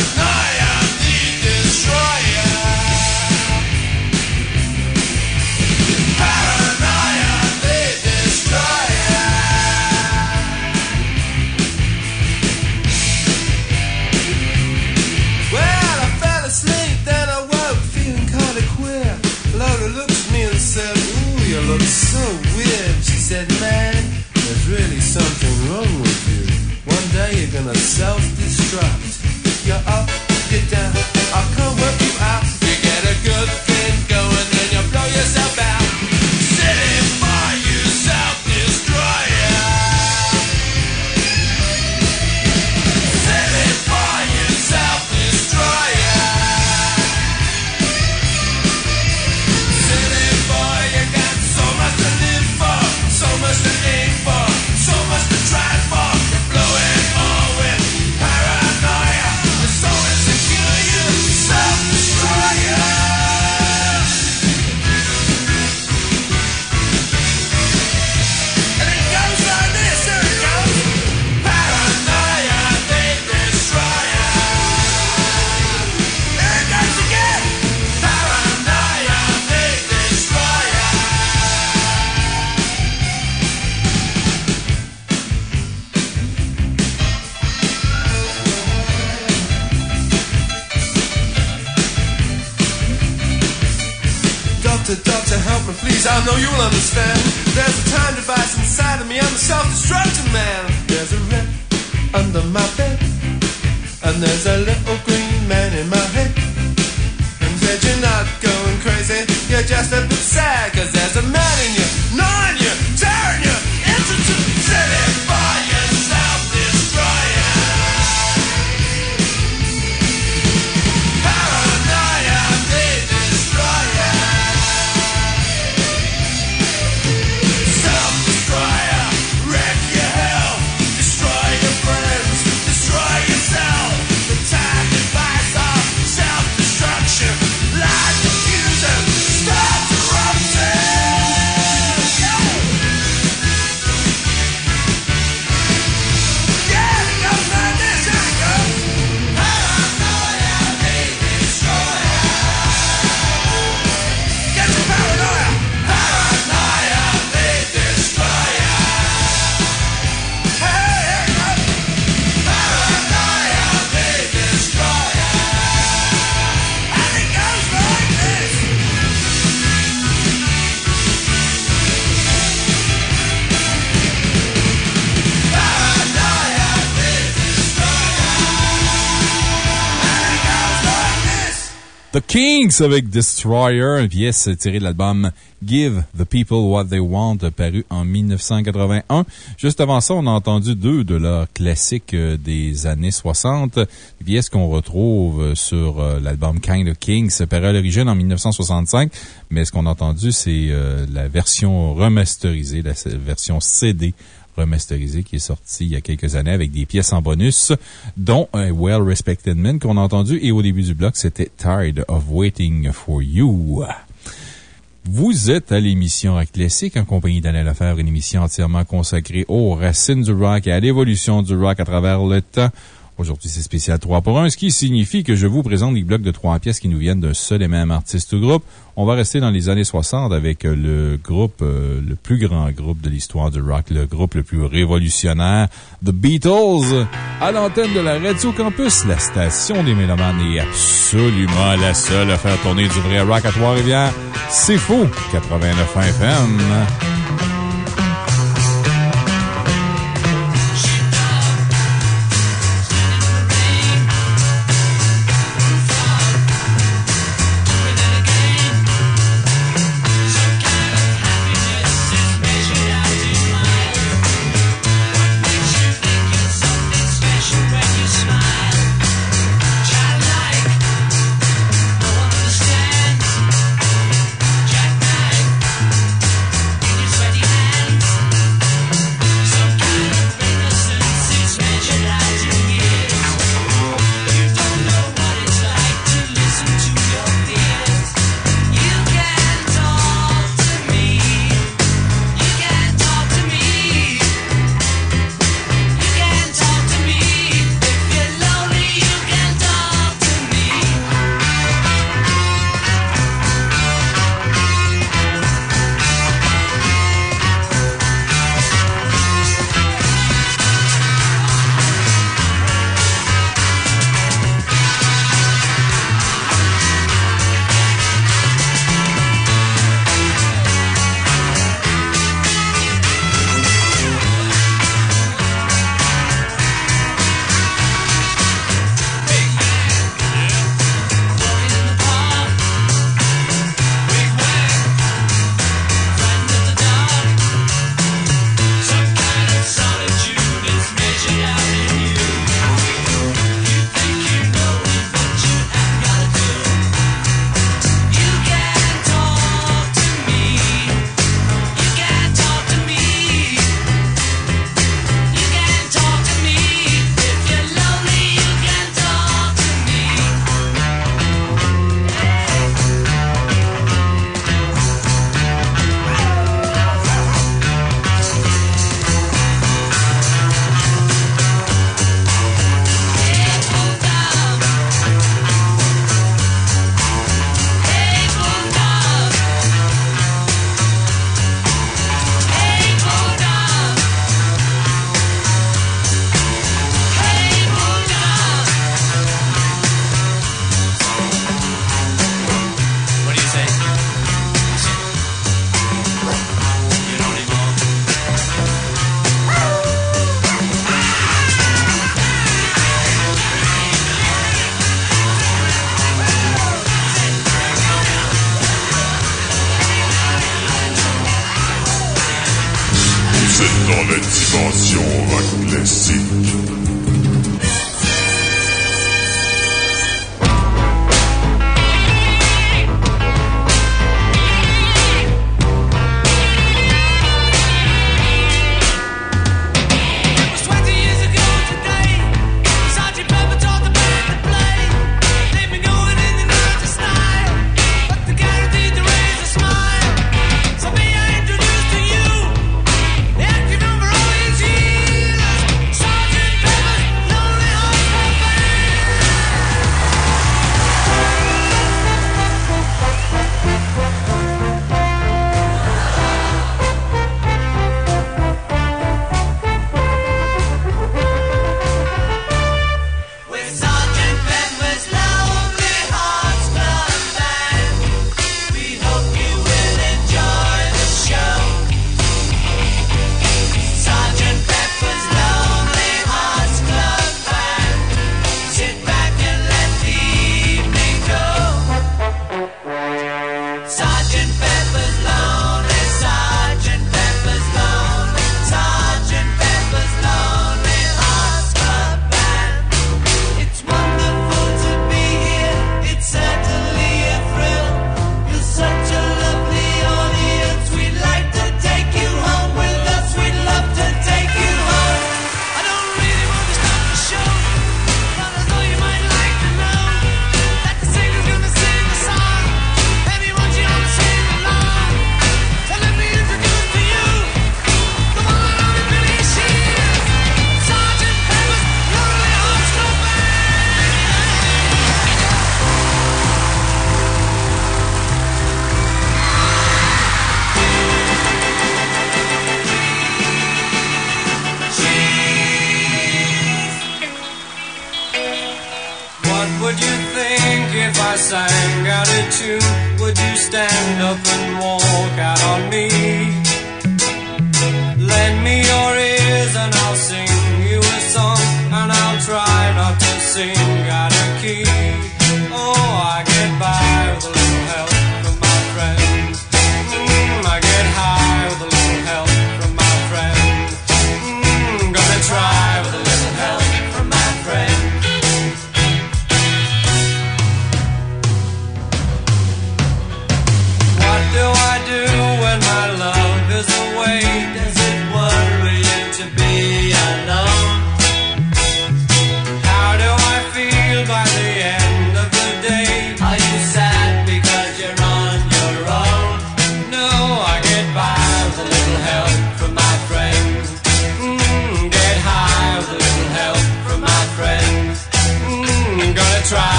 said, Man, there's really something wrong with you. One day you're gonna self-destruct. You're up, you're down, I can't work you out. You get a good The Kings avec Destroyer, une pièce tirée de l'album Give the People What They Want, paru en 1981. Juste avant ça, on a entendu deux de leurs classiques euh, des années 60, des pièces qu'on retrouve sur euh, l'album Kind of Kings, paru à l'origine en 1965. Mais ce qu'on a entendu, c'est euh, la version remasterisée, la version CD remasterisé qui est sorti il y a quelques années avec des pièces en bonus, dont un Well Respected Man qu'on a entendu. Et au début du bloc, c'était Tired of Waiting for You. Vous êtes à l'émission Rock Classique en compagnie d'Alain Lefebvre, une émission entièrement consacrée aux racines du rock et à l'évolution du rock à travers le temps. Aujourd'hui, c'est spécial 3 pour 1, ce qui signifie que je vous présente des blocs de 3 pièces qui nous viennent d'un seul et même artiste ou groupe. On va rester dans les années 60 avec le groupe, euh, le plus grand groupe de l'histoire du rock, le groupe le plus révolutionnaire, The Beatles, à l'antenne de la Radio Campus. La station des Mélomanes est absolument la seule à faire tourner du vrai rock à Trois-Rivières. C'est faux! 89 FM.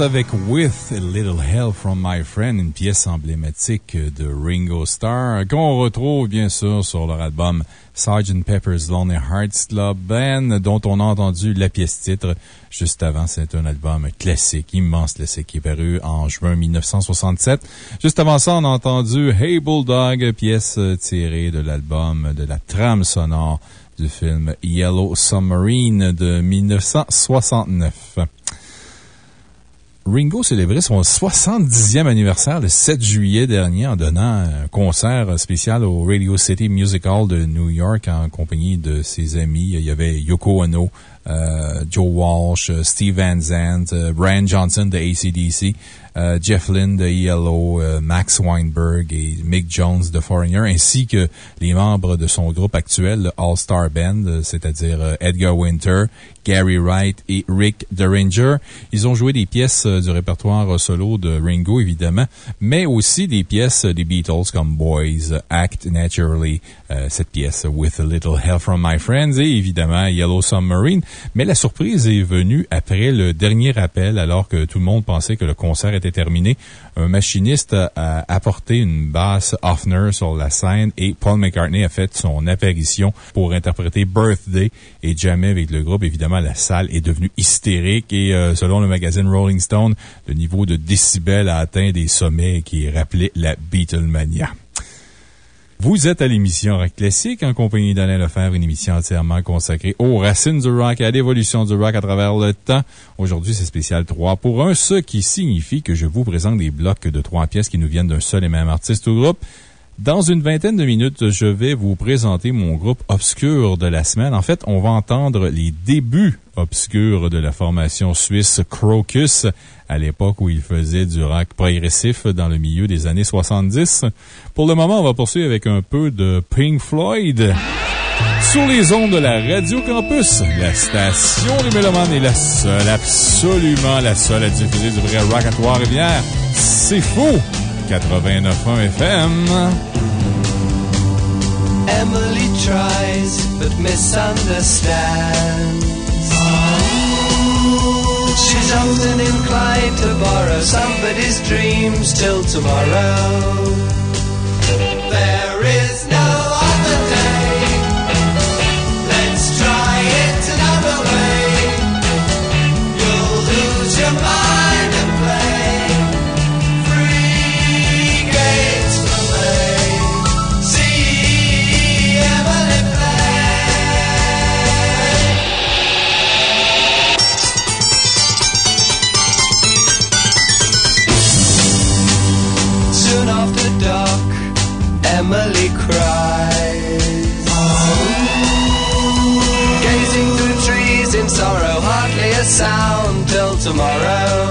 Avec With a Little Help from My Friend, une pièce emblématique de Ringo Starr qu'on retrouve bien sûr sur leur album Sgt. Pepper's Lonely Hearts Club Band, dont on a entendu la pièce titre juste avant. C'est un album classique, immense classique, qui est paru en juin 1967. Juste avant ça, on a entendu Hey Bulldog, pièce tirée de l'album de la trame sonore du film Yellow Submarine de 1969. Ringo célébrait son 70e anniversaire le 7 juillet dernier en donnant un concert spécial au Radio City Music Hall de New York en compagnie de ses amis. Il y avait Yoko Ono, euh, Joe Walsh, Steve Van Zandt, euh, Brian Johnson de ACDC, euh, Jeff Lynne de ELO, Max Weinberg et Mick Jones de Foreigner, ainsi que les membres de son groupe actuel, le All-Star Band, c'est-à-dire Edgar Winter, Gary Wright et Rick Derringer. Ils ont joué des pièces du répertoire solo de Ringo, évidemment, mais aussi des pièces des Beatles comme Boys, Act Naturally, cette pièce With a Little Help from My Friends et évidemment Yellow Submarine. Mais la surprise est venue après le dernier appel, alors que tout le monde pensait que le concert était terminé. Un machiniste a apporté une basse Hoffner sur la scène et Paul McCartney a fait son apparition pour interpréter Birthday et jamais avec le groupe. Évidemment, la salle est devenue hystérique et euh, selon le magazine Rolling Stone, le niveau de décibels a atteint des sommets qui rappelaient la Beatlemania. Vous êtes à l'émission Rock Classique en compagnie d'Alain Lefebvre, une émission entièrement consacrée aux racines du rock et à l'évolution du rock à travers le temps. Aujourd'hui, c'est spécial 3 pour 1, ce qui signifie que je vous présente des blocs de trois pièces qui nous viennent d'un seul et même artiste ou groupe. Dans une vingtaine de minutes, je vais vous présenter mon groupe obscur de la semaine. En fait, on va entendre les débuts obscurs de la formation suisse Crocus à l'époque où il faisait du rock progressif dans le milieu des années 70. Pour le moment, on va poursuivre avec un peu de Pink Floyd. Sur les ondes de la Radio Campus, la station des Mélomanes est la seule, absolument la seule à diffuser du vrai rock à Trois-Rivières. C'est faux! 89.1 FM. Emily tries but misunderstands. She's often inclined to borrow somebody's dreams till tomorrow. Sound till tomorrow.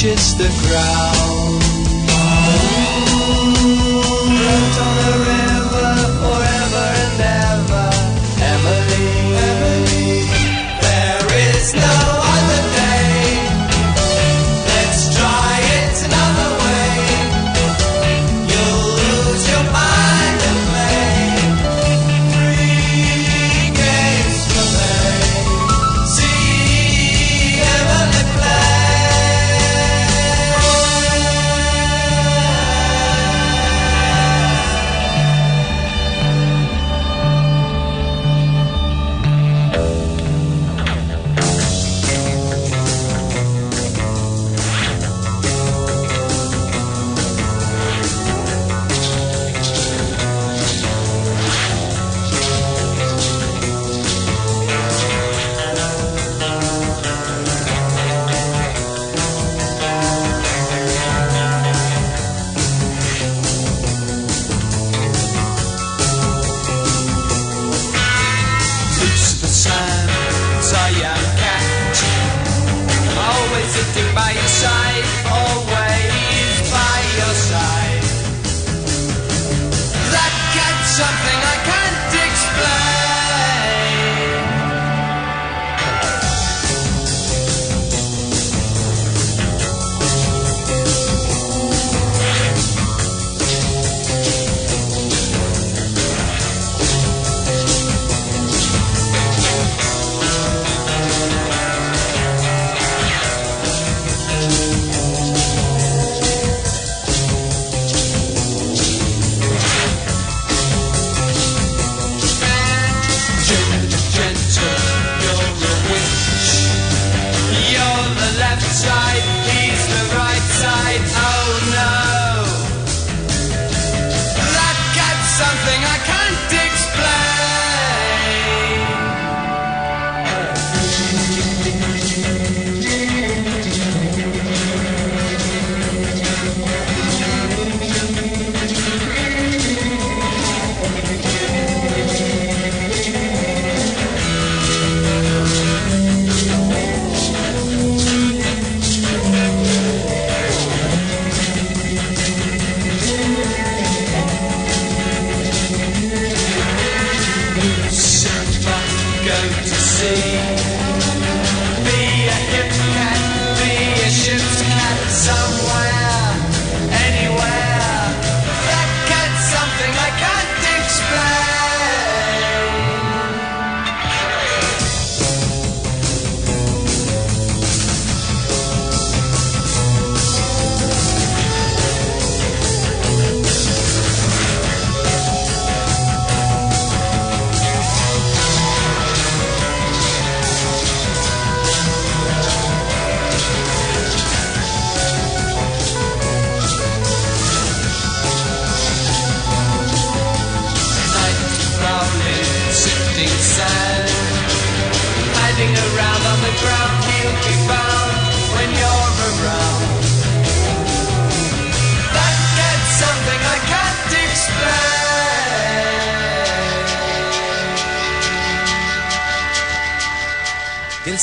reaches the ground.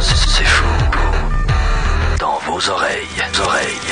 C'est fou. Dans vos oreilles, oreilles.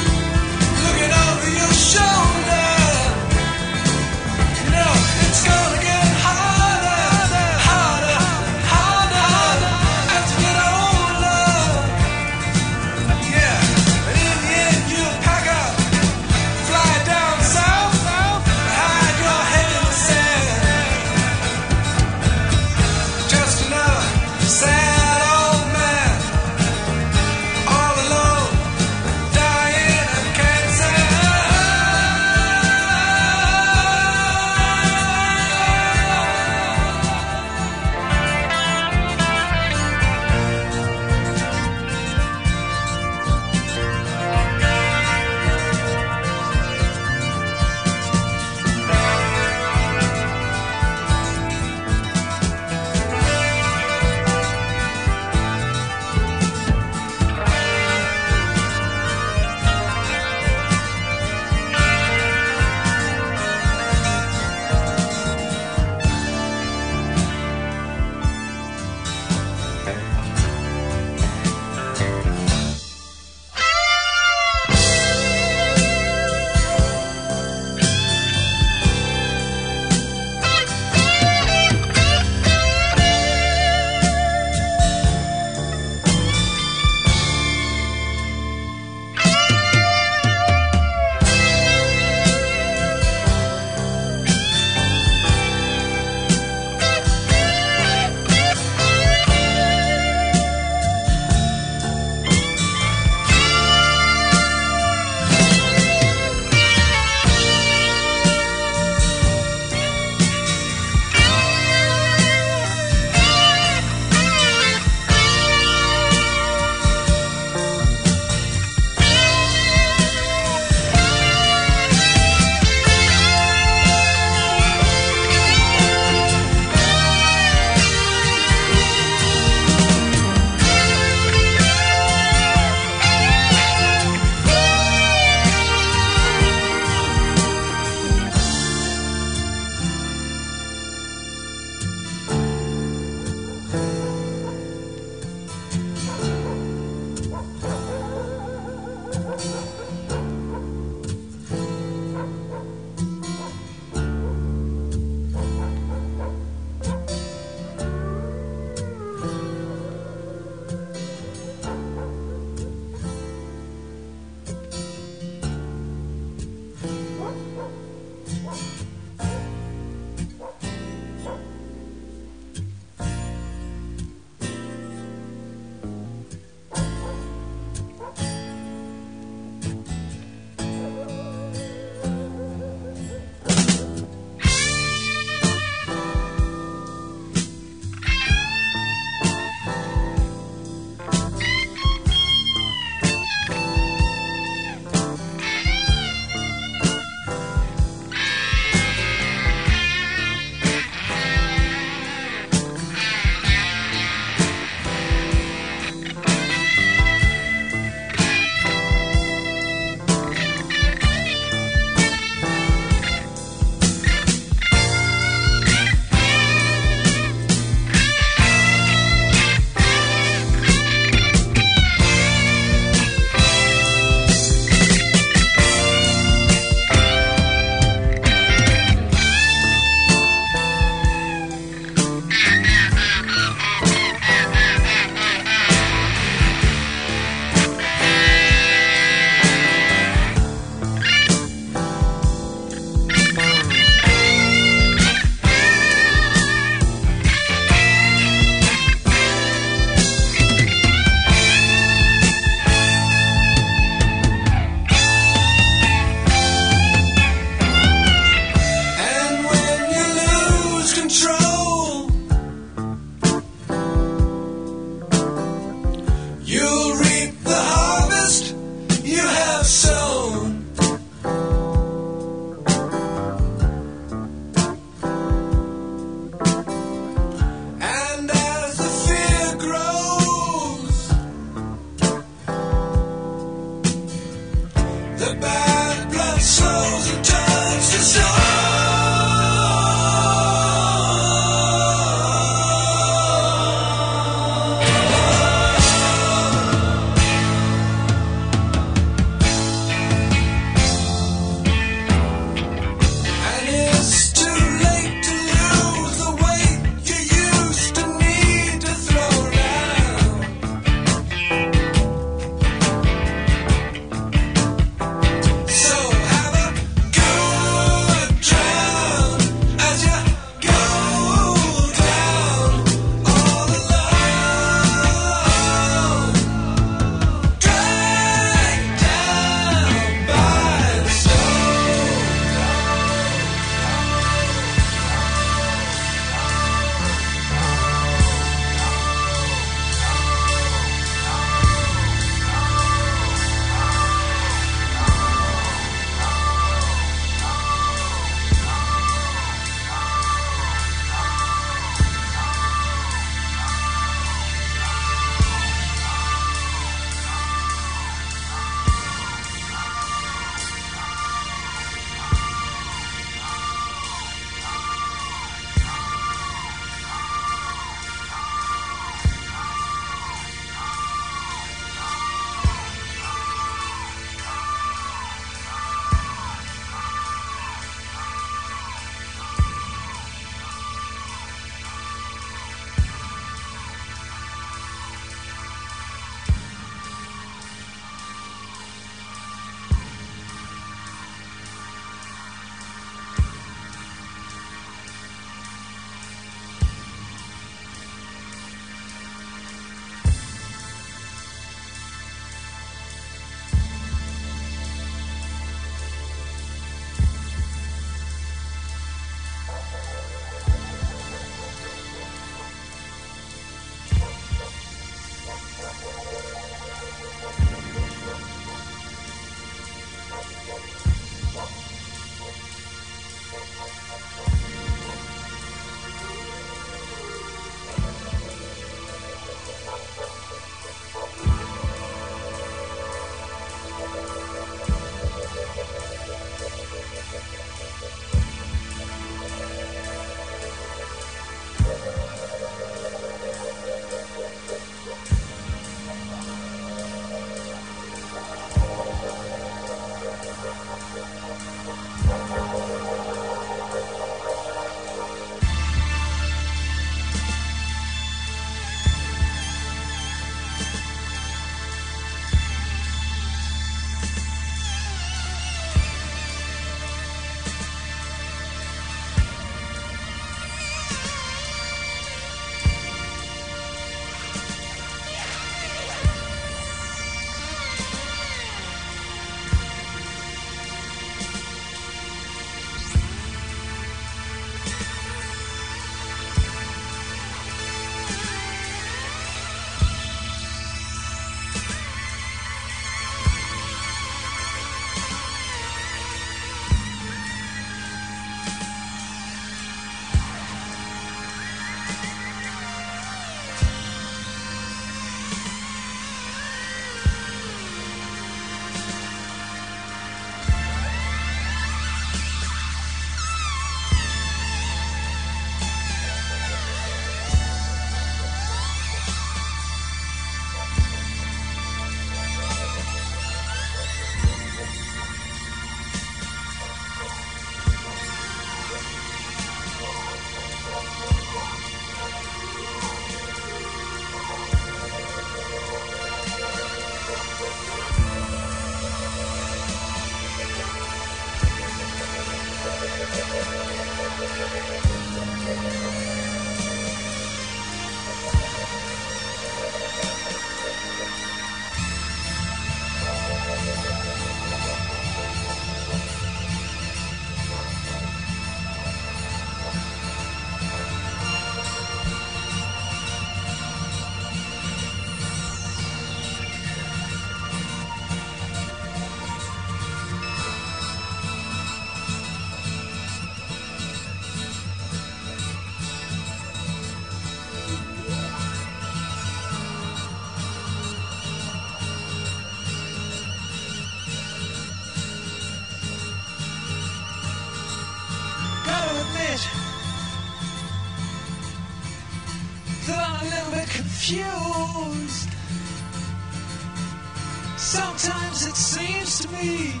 Sometimes it seems to me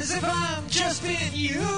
as if I'm just being used.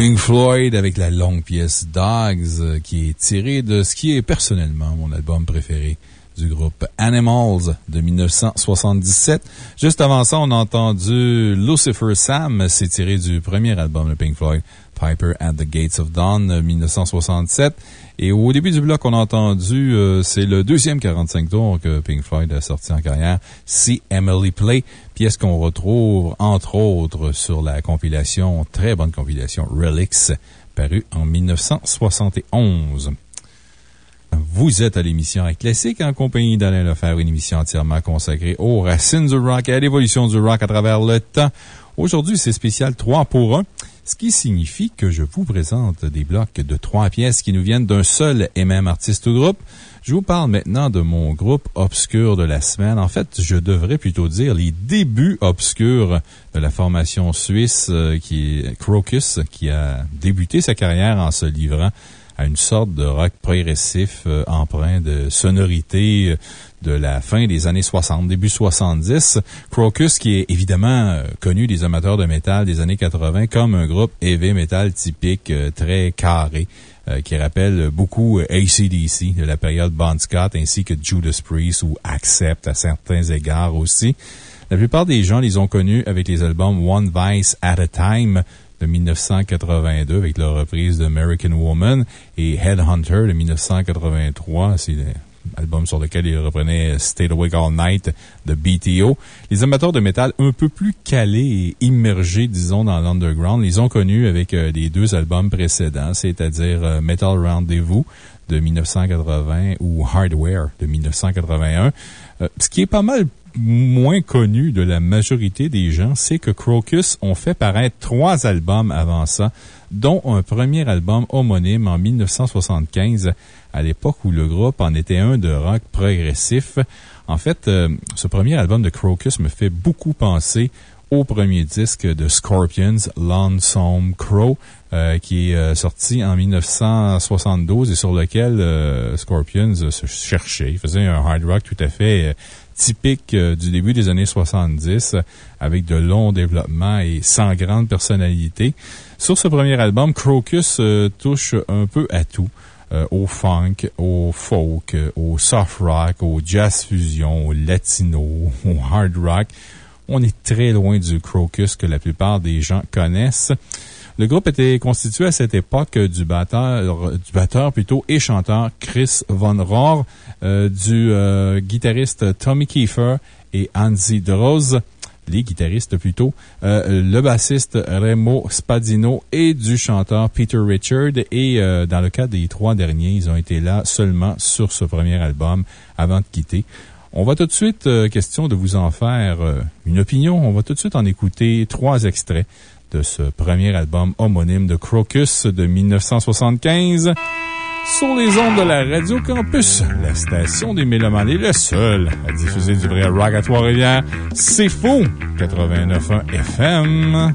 Pink Floyd avec la longue pièce Dogs, euh, qui est tirée de ce qui est personnellement mon album préféré du groupe Animals de 1977. Juste avant ça, on a entendu Lucifer Sam, c'est tiré du premier album de Pink Floyd, Piper at the Gates of Dawn, 1967. Et au début du bloc, on a entendu, c'est le deuxième 45 tours que Pink Floyd a sorti en carrière, See Emily Play, pièce qu'on retrouve entre autres sur la compilation, très bonne compilation Relics, parue en 1971. Vous êtes à l'émission Classique en compagnie d'Alain Lefebvre, une émission entièrement consacrée aux racines du rock et à l'évolution du rock à travers le temps. Aujourd'hui, c'est spécial 3 pour 1, ce qui signifie que je vous présente des blocs de trois pièces qui nous viennent d'un seul et même artiste ou groupe. Je vous parle maintenant de mon groupe obscur de la semaine. En fait, je devrais plutôt dire les débuts obscurs de la formation suisse euh, qui est Crocus, qui a débuté sa carrière en se livrant à une sorte de rock progressif euh, empreint de sonorité euh, de la fin des années 60, début 70. Crocus, qui est évidemment connu des amateurs de métal des années 80 comme un groupe heavy metal typique très carré. Qui rappelle beaucoup ACDC de la période Bon Scott ainsi que Judas Priest ou Accept à certains égards aussi. La plupart des gens les ont connus avec les albums One Vice at a Time de 1982 avec la reprise de American Woman et Headhunter de 1983. C'est l'album sur lequel il reprenait Stay Awake All Night de BTO. Les amateurs de métal un peu plus calés et immergés, disons, dans l'underground, les ont connus avec euh, les deux albums précédents, c'est-à-dire euh, Metal Rendezvous de 1980 ou Hardware de 1981. Euh, ce qui est pas mal moins connu de la majorité des gens, c'est que Crocus ont fait paraître trois albums avant ça, dont un premier album homonyme en 1975, à l'époque où le groupe en était un de rock progressif. En fait, euh, ce premier album de Crocus me fait beaucoup penser au premier disque de Scorpions, Lonesome Crow, euh, qui est euh, sorti en 1972 et sur lequel Scorpions se cherchait. Il faisait un hard rock tout à fait typique du début des années 70, avec de longs développements et sans grande personnalité. Sur ce premier album, Crocus touche un peu à tout. Euh, au funk, au folk, au soft rock, au jazz fusion, au latino, au hard rock. On est très loin du Crocus que la plupart des gens connaissent. Le groupe était constitué à cette époque du batteur, du batteur plutôt et chanteur Chris Von Rohr, euh, du euh, guitariste Tommy Kiefer et Anzi Droz les guitaristes plutôt, euh, le bassiste Remo Spadino et du chanteur Peter Richard. Et dans le cas des trois derniers, ils ont été là seulement sur ce premier album avant de quitter. On va tout de suite, question de vous en faire une opinion, on va tout de suite en écouter trois extraits de ce premier album homonyme de Crocus de 1975 sur les ondes de la Radio Campus, la station des Mélomanes est le seul à diffuser du vrai rock à Trois-Rivières. C'est faux! 89.1 FM.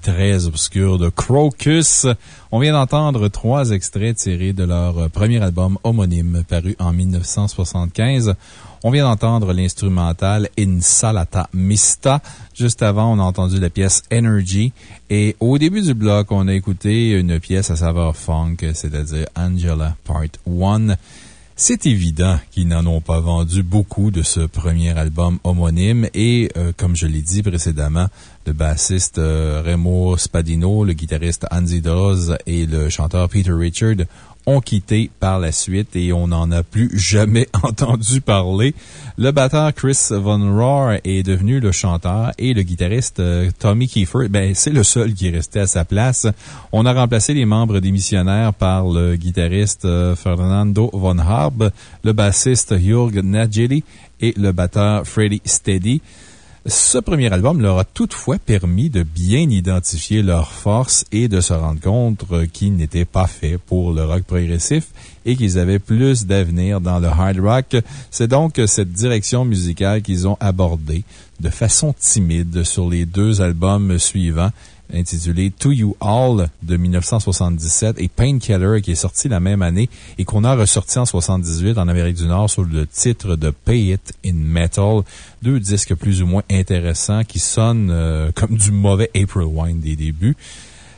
Très obscurs de Crocus. On vient d'entendre trois extraits tirés de leur premier album homonyme paru en 1975. On vient d'entendre l'instrumental Insalata Mista. Juste avant, on a entendu la pièce Energy. Et au début du bloc, on a écouté une pièce à saveur funk, c'est-à-dire Angela Part 1. C'est évident qu'ils n'en ont pas vendu beaucoup de ce premier album homonyme et, euh, comme je l'ai dit précédemment, le bassiste euh, Remo Spadino, le guitariste Andy Dawes et le chanteur Peter Richard ont quitté par la suite et on n'en a plus jamais entendu parler. Le batteur Chris Von Rohr est devenu le chanteur et le guitariste euh, Tommy Kiefer, ben, c'est le seul qui est resté à sa place. On a remplacé les membres démissionnaires par le guitariste euh, Fernando Von Harb, le bassiste Jörg Nageli et le batteur Freddie Steady. Ce premier album leur a toutefois permis de bien identifier leurs forces et de se rendre compte qu'ils n'étaient pas faits pour le rock progressif et qu'ils avaient plus d'avenir dans le hard rock. C'est donc cette direction musicale qu'ils ont abordée de façon timide sur les deux albums suivants intitulé To You All de 1977 et Painkiller qui est sorti la même année et qu'on a ressorti en 78 en Amérique du Nord sous le titre de Pay It in Metal. Deux disques plus ou moins intéressants qui sonnent euh, comme du mauvais April Wine des débuts.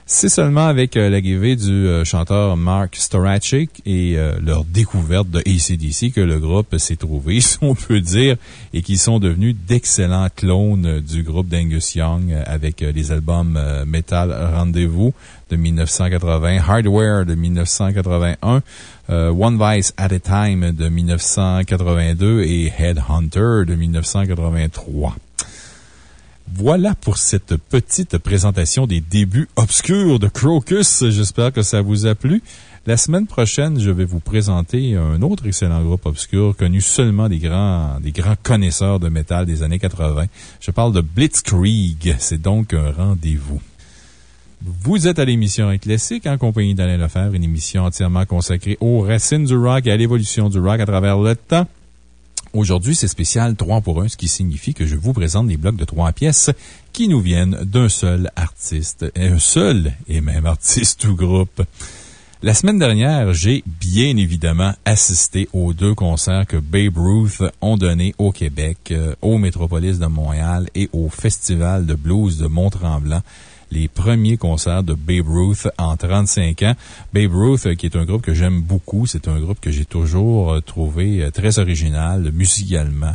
C'est seulement avec euh, l'arrivée du euh, chanteur Mark Storachik et euh, leur découverte de ACDC que le groupe s'est trouvé, si on peut dire, et qu'ils sont devenus d'excellents clones du groupe d'Angus Young avec les albums Metal Rendez-vous de 1980, Hardware de 1981, One Vice at a Time de 1982 et Headhunter de 1983. Voilà pour cette petite présentation des débuts obscurs de Crocus. J'espère que ça vous a plu. La semaine prochaine, je vais vous présenter un autre excellent groupe obscur connu seulement des grands, des grands connaisseurs de métal des années 80. Je parle de Blitzkrieg. C'est donc un rendez-vous. Vous êtes à l'émission Classique en compagnie d'Alain Lefebvre, une émission entièrement consacrée aux racines du rock et à l'évolution du rock à travers le temps. Aujourd'hui, c'est spécial 3 pour 1, ce qui signifie que je vous présente des blocs de 3 pièces qui nous viennent d'un seul artiste, un seul et même artiste ou groupe. La semaine dernière, j'ai bien évidemment assisté aux deux concerts que Babe Ruth ont donnés au Québec, euh, au Métropolis de Montréal et au Festival de blues de Mont-Tremblant les premiers concerts de Babe Ruth en 35 ans. Babe Ruth, euh, qui est un groupe que j'aime beaucoup, c'est un groupe que j'ai toujours euh, trouvé euh, très original musicalement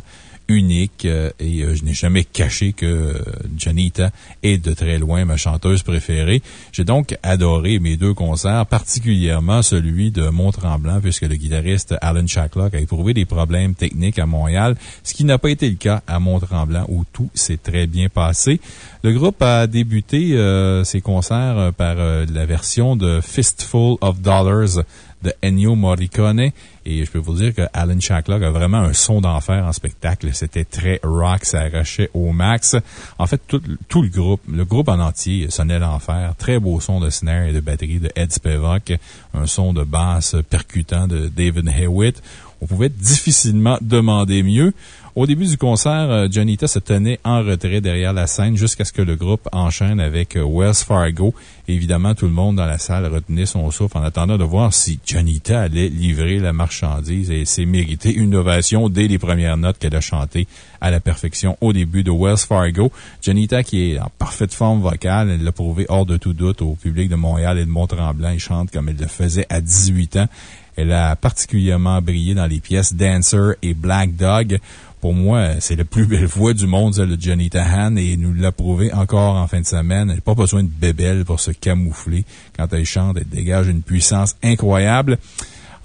unique euh, et euh, je n'ai jamais caché que euh, Janita est de très loin ma chanteuse préférée. J'ai donc adoré mes deux concerts, particulièrement celui de Mont-Tremblant, puisque le guitariste Alan Shacklock a éprouvé des problèmes techniques à Montréal, ce qui n'a pas été le cas à Mont-Tremblant où tout s'est très bien passé. Le groupe a débuté ses concerts par la version de Fistful of Dollars de Ennio Morricone. Et je peux vous dire que Alan Shacklock a vraiment un son d'enfer en spectacle. C'était très rock, ça arrachait au max. En fait, tout, le groupe, le groupe en entier sonnait l'enfer. Très beau son de snare et de batterie de Ed Spivak. Un son de basse percutant de David Hewitt. On pouvait difficilement demander mieux. Au début du concert, euh, Janita se tenait en retrait derrière la scène jusqu'à ce que le groupe enchaîne avec euh, Wells Fargo. évidemment, tout le monde dans la salle retenait son souffle en attendant de voir si Janita allait livrer la marchandise et s'est mérité une ovation dès les premières notes qu'elle a chantées à la perfection au début de Wells Fargo. Janita, qui est en parfaite forme vocale, elle l'a prouvé hors de tout doute au public de Montréal et de Mont-Tremblant. Elle chante comme elle le faisait à 18 ans. Elle a particulièrement brillé dans les pièces Dancer et Black Dog. Pour moi, c'est la plus belle voix du monde, celle de Johnny Tahan, et nous l'a prouvé encore en fin de semaine. Elle n'a pas besoin de bébelle pour se camoufler. Quand elle chante, elle dégage une puissance incroyable.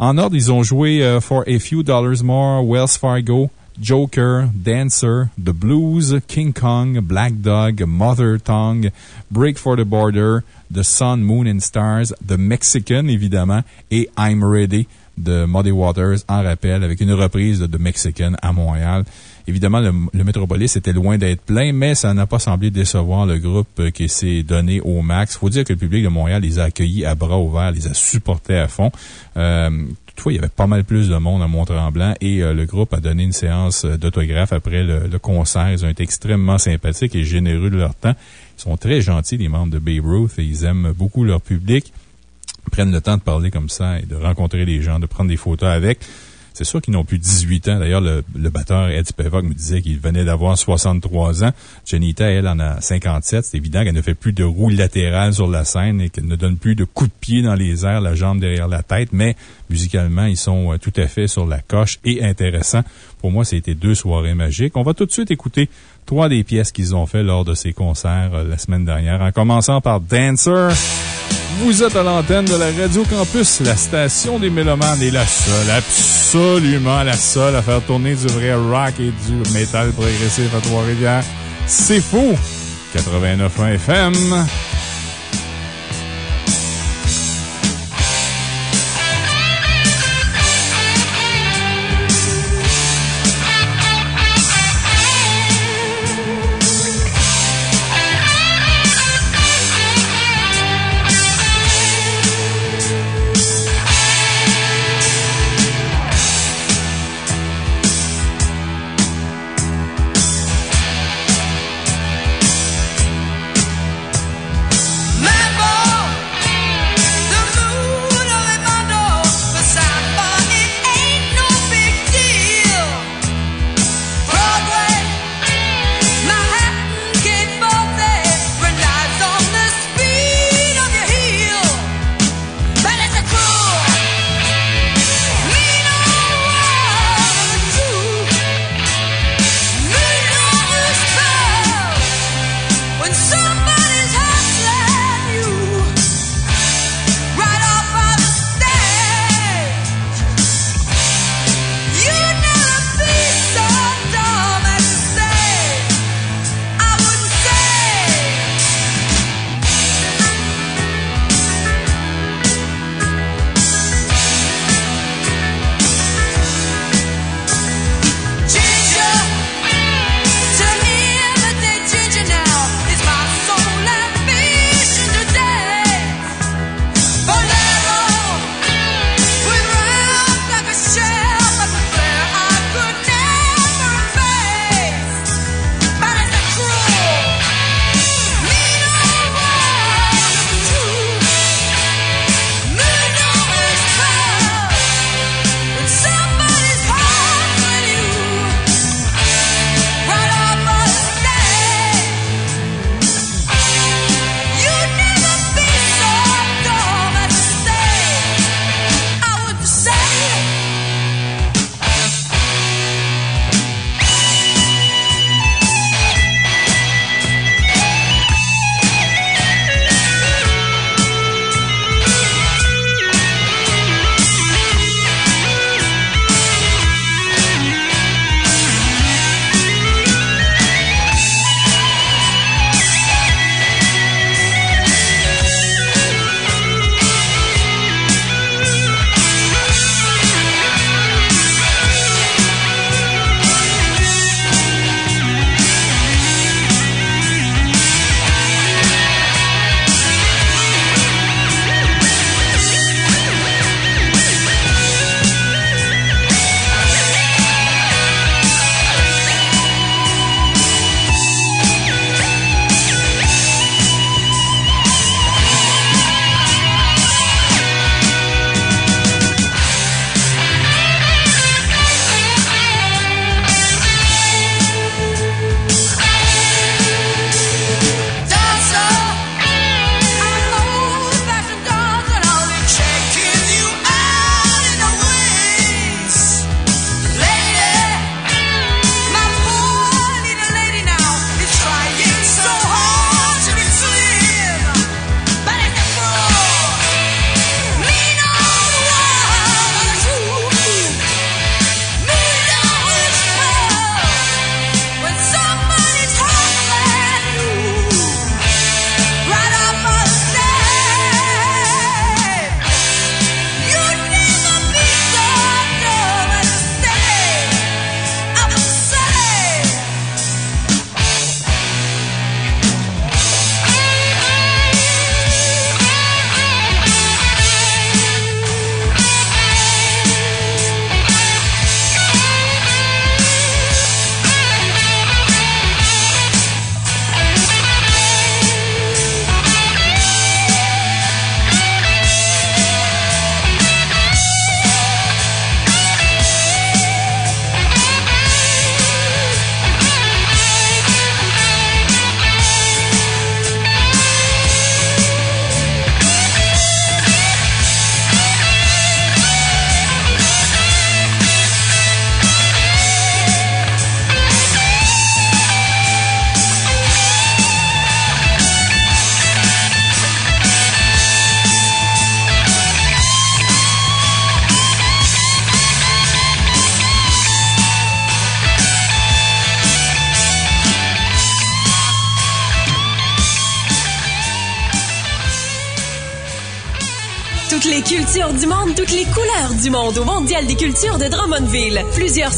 En ordre, ils ont joué euh, For a Few Dollars More, Wells Fargo, Joker, Dancer, The Blues, King Kong, Black Dog, Mother Tongue, Break for the Border, The Sun, Moon and Stars, The Mexican, évidemment, et I'm Ready de Muddy Waters en rappel avec une reprise de Mexican à Montréal. Évidemment, le, le Metropolis était loin d'être plein, mais ça n'a pas semblé décevoir le groupe qui s'est donné au max. Faut dire que le public de Montréal les a accueillis à bras ouverts, les a supportés à fond. Euh, Toutefois, il y avait pas mal plus de monde à Mont-Tremblant et euh, le groupe a donné une séance euh, d'autographes après le, le concert. Ils ont été extrêmement sympathiques et généreux de leur temps. Ils sont très gentils, les membres de Babe Ruth, et ils aiment beaucoup leur public. Prennent le temps de parler comme ça et de rencontrer les gens, de prendre des photos avec. C'est sûr qu'ils n'ont plus 18 ans. D'ailleurs, le, batteur Ed Spivak me disait qu'il venait d'avoir 63 ans. Janita, elle, en a 57. C'est évident qu'elle ne fait plus de roues latérales sur la scène et qu'elle ne donne plus de coups de pied dans les airs, la jambe derrière la tête. Mais musicalement, ils sont euh, tout à fait sur la coche et intéressants. Pour moi, c'était deux soirées magiques. On va tout de suite écouter trois des pièces qu'ils ont fait lors de ces concerts euh, la semaine dernière, en commençant par Dancer. Vous êtes à l'antenne de la Radio Campus, la station des Mélomanes et la seule, absolument la seule à faire tourner du vrai rock et du métal progressif à Trois-Rivières. C'est fou! 89.1 FM.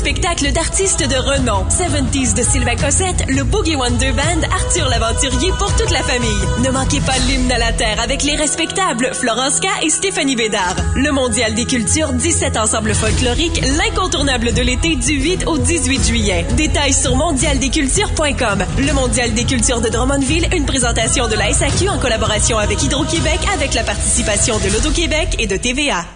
Spectacles d'artistes de renom. 70s de Sylvain Cossette, le Boogie Wonder Band, Arthur l'Aventurier pour toute la famille. Ne manquez pas l'hymne à la terre avec les respectables Florence K et Stéphanie Bédard. Le Mondial des cultures, 17 ensembles folkloriques, l'incontournable de l'été du 8 au 18 juillet. Détails sur mondialdescultures.com. Le Mondial des cultures de Drummondville, une présentation de la SAQ en collaboration avec Hydro-Québec avec la participation de l'Auto-Québec et de TVA.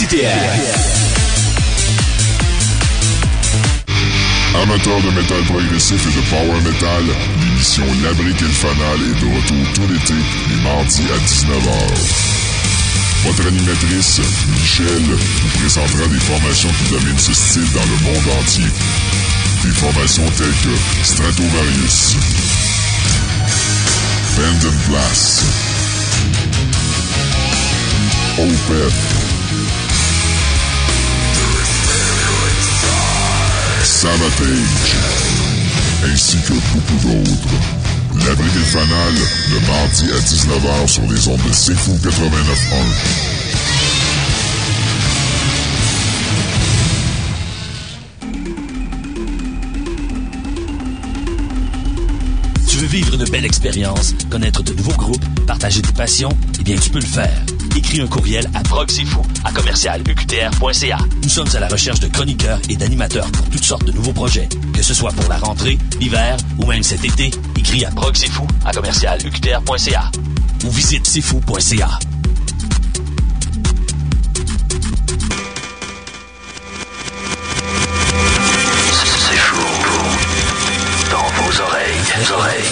CTR. Amateurs de métal progressif et de power metal, l'émission L'Abrique et le Fanal est de retour tout l'été, les mardis à 19h. Votre animatrice, Michel, vous présentera des formations qui dominent ce style dans le monde entier. Des formations telles que Stratovarius, Band and Blast, Opeth, Savatage, ainsi que beaucoup d'autres. L'abri des fanales, le mardi à 19h sur les ondes de Fou 89.1. Tu veux vivre une belle expérience, connaître de nouveaux groupes, partager tes passions? Eh bien, tu peux le faire. Écris un courriel à proxifou à commercial UQTR.ca. Nous sommes à la recherche de chroniqueurs et d'animateurs pour toutes sortes de nouveaux projets. Que ce soit pour la rentrée, l'hiver ou même cet été, écris à proxifou à commercial UQTR.ca ou visite fou. Dans vos oreilles. Vos oreilles.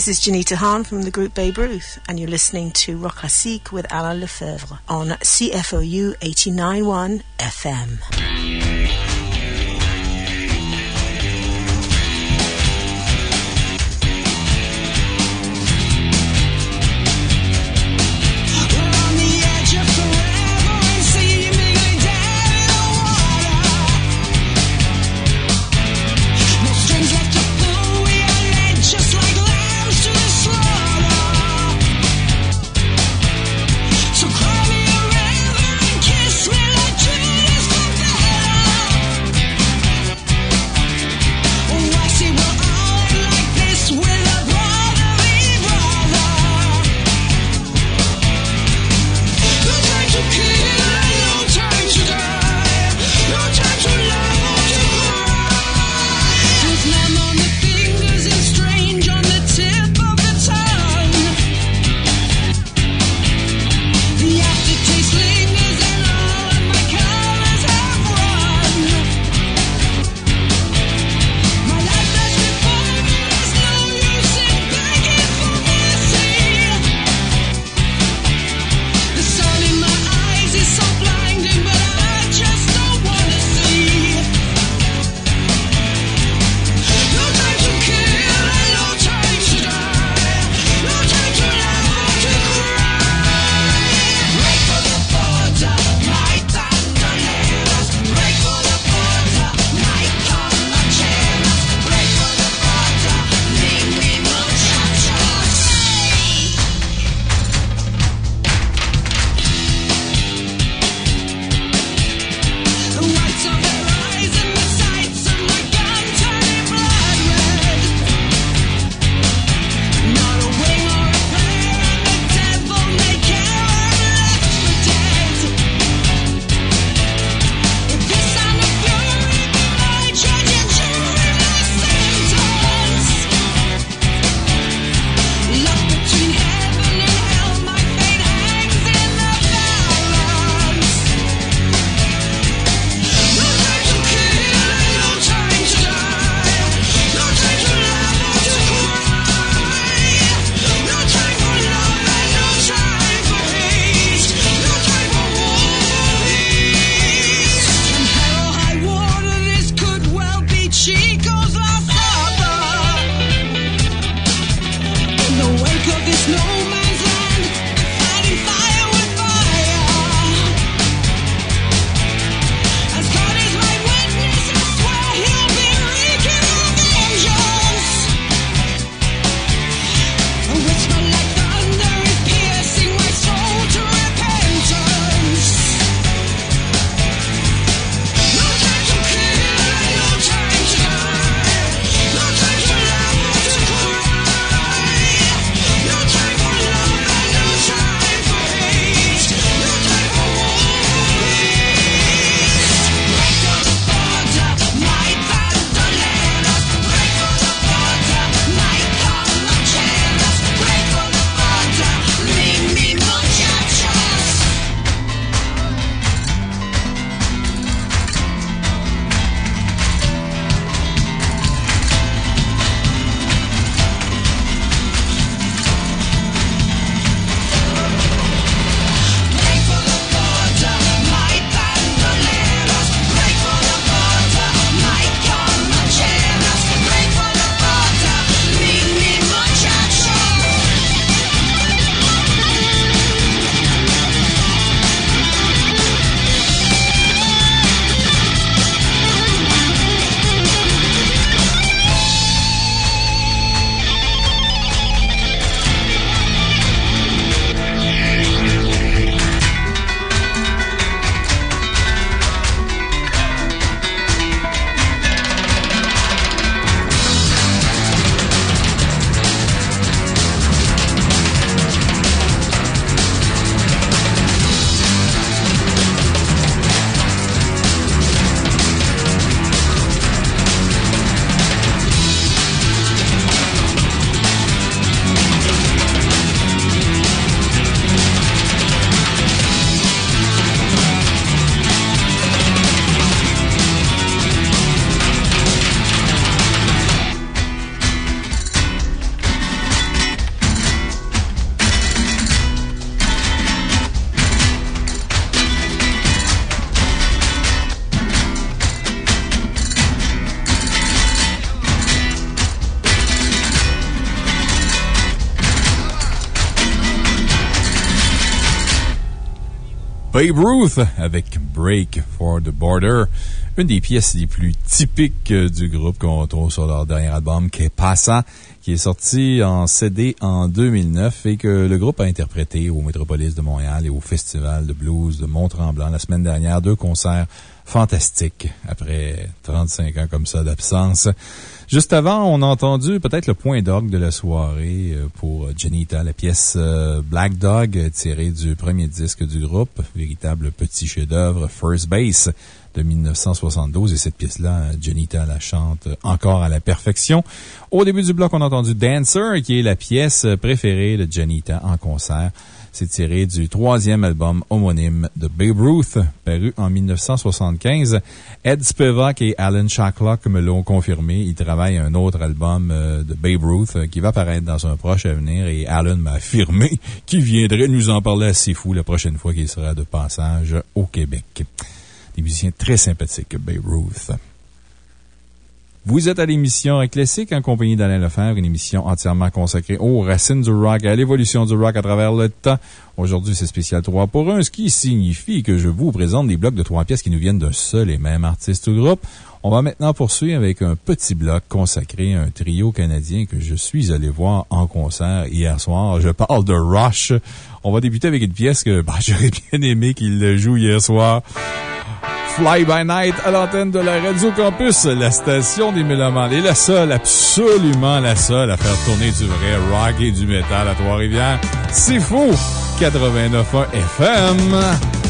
This is Janita Hahn from the group Babe Ruth, and you're listening to Rock Classique with Alain Lefebvre on CFOU 89.1 FM. Babe Ruth avec Break for the Border, une des pièces les plus typiques euh, du groupe qu'on retrouve sur leur dernier album, Que Pasa, qui est sorti en CD en 2009 et que le groupe a interprété au Métropolis de Montréal et au Festival de blues de Mont-Tremblant la semaine dernière. Deux concerts fantastiques après 35 ans comme ça d'absence. Juste avant, on a entendu peut-être le point d'orgue de la soirée euh, pour Janita, la pièce euh, Black Dog euh, tirée du premier disque du groupe, véritable petit chef-d'œuvre, First Base de 1972. Et cette pièce-là, Janita la chante encore à la perfection. Au début du bloc, on a entendu Dancer, qui est la pièce préférée de Janita en concert. C'est tiré du troisième album homonyme de Babe Ruth, paru en 1975. Ed Spivak et Alan Shacklock me l'ont confirmé. Ils travaillent un autre album euh, de Babe Ruth euh, qui va paraître dans un proche avenir et Alan m'a affirmé qu'il viendrait nous en parler assez fou la prochaine fois qu'il sera de passage au Québec. Des musiciens très sympathiques, Babe Ruth. Vous êtes à l'émission Classique en compagnie d'Alain Lefebvre, une émission entièrement consacrée aux racines du rock et à l'évolution du rock à travers le temps. Aujourd'hui, c'est spécial 3 pour 1, ce qui signifie que je vous présente des blocs de trois pièces qui nous viennent d'un seul et même artiste ou groupe. On va maintenant poursuivre avec un petit bloc consacré à un trio canadien que je suis allé voir en concert hier soir. Je parle de Rush. On va débuter avec une pièce que bah, j'aurais bien aimé qu'il joue hier soir. Fly by Night à l'antenne de la Radio Campus, la station des Mélomanes. Et la seule, absolument la seule à faire tourner du vrai rock et du métal à Trois-Rivières. C'est fou! 89.1 FM.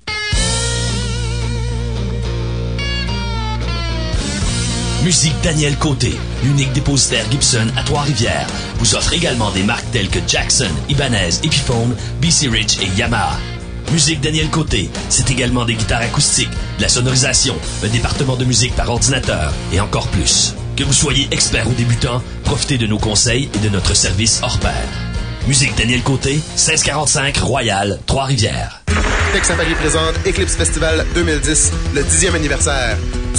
Musique Daniel Côté, l'unique dépositaire Gibson à Trois-Rivières, vous offre également des marques telles que Jackson, Ibanez, Epiphone, BC Rich et Yamaha. Musique Daniel Côté, c'est également des guitares acoustiques, de la sonorisation, un département de musique par ordinateur et encore plus. Que vous soyez expert ou débutant, profitez de nos conseils et de notre service hors pair. Musique Daniel Côté, 1645 Royal, Trois-Rivières. Texafari présente Eclipse Festival 2010, le 10e anniversaire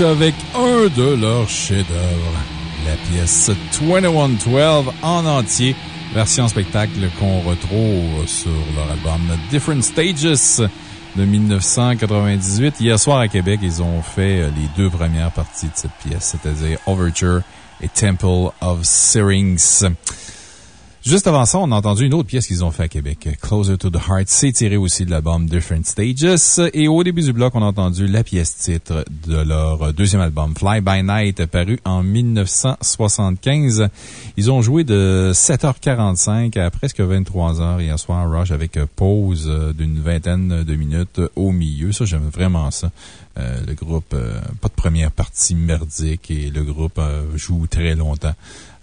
Avec un de leurs chefs-d'œuvre, la pièce 2112 en entier, version spectacle qu'on retrouve sur leur album Different Stages de 1998. Hier soir à Québec, ils ont fait les deux premières parties de cette pièce, c'est-à-dire Overture et Temple of Syrinx. Juste avant ça, on a entendu une autre pièce qu'ils ont fait à Québec, Closer to the Heart. C'est tiré aussi de l'album Different Stages. Et au début du bloc, on a entendu la pièce titre de leur deuxième album, Fly by Night, paru en 1975. Ils ont joué de 7h45 à presque 23h hier soir, Rush, avec pause d'une vingtaine de minutes au milieu. Ça, j'aime vraiment ça. Euh, le groupe, euh, pas de première partie merdique et le groupe euh, joue très longtemps.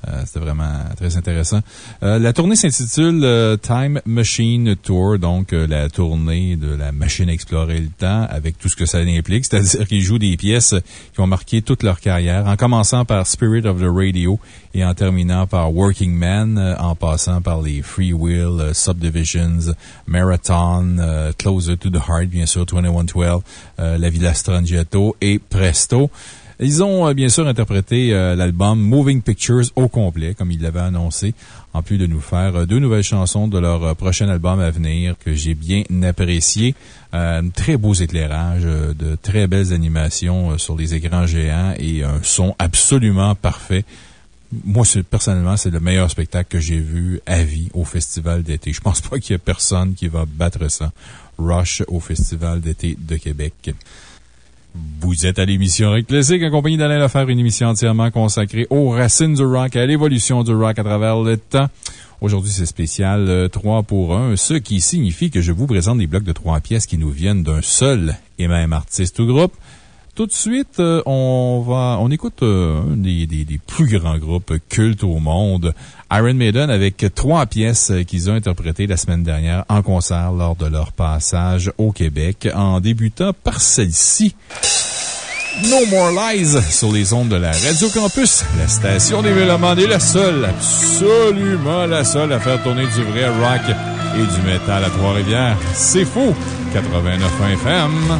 Euh, C'était vraiment très intéressant. Euh, la tournée s'intitule euh, Time Machine Tour, donc la tournée de la machine à explorer le temps avec tout ce que ça implique, c'est-à-dire qu'ils jouent des pièces qui ont marqué toute leur carrière, en commençant par Spirit of the Radio et en terminant par Working Man, en passant par les Free Will, Subdivisions, Marathon, Closer to the Heart, bien sûr, 2112, euh, La Villa Strangiato et Presto. Ils ont euh, bien sûr interprété euh, l'album Moving Pictures au complet, comme ils l'avaient annoncé, en plus de nous faire euh, deux nouvelles chansons de leur prochain album à venir que j'ai bien apprécié. Très beaux éclairages, de très belles animations sur les écrans géants et un son absolument parfait. Moi, personnellement, c'est le meilleur spectacle que j'ai vu à vie au Festival d'été. Je pense pas qu'il y ait personne qui va battre ça. Rush au Festival d'été de Québec. Vous êtes à l'émission Rock Classique en compagnie d'Alain Lefebvre, une émission entièrement consacrée aux racines du rock et à l'évolution du rock à travers le temps. Aujourd'hui, c'est spécial euh, 3 pour 1, ce qui signifie que je vous présente des blocs de trois pièces qui nous viennent d'un seul et même artiste ou groupe. Tout de suite, euh, on va, on écoute euh, un des, des- des plus grands groupes cultes au monde, Iron Maiden, avec trois pièces qu'ils ont interprétées la semaine dernière en concert lors de leur passage au Québec, en débutant par celle-ci. No More Lies sur les ondes de la Radio Campus. La station des Mélomanes est la seule, absolument la seule à faire tourner du vrai rock et du métal à Trois-Rivières. C'est fou! 89 FM.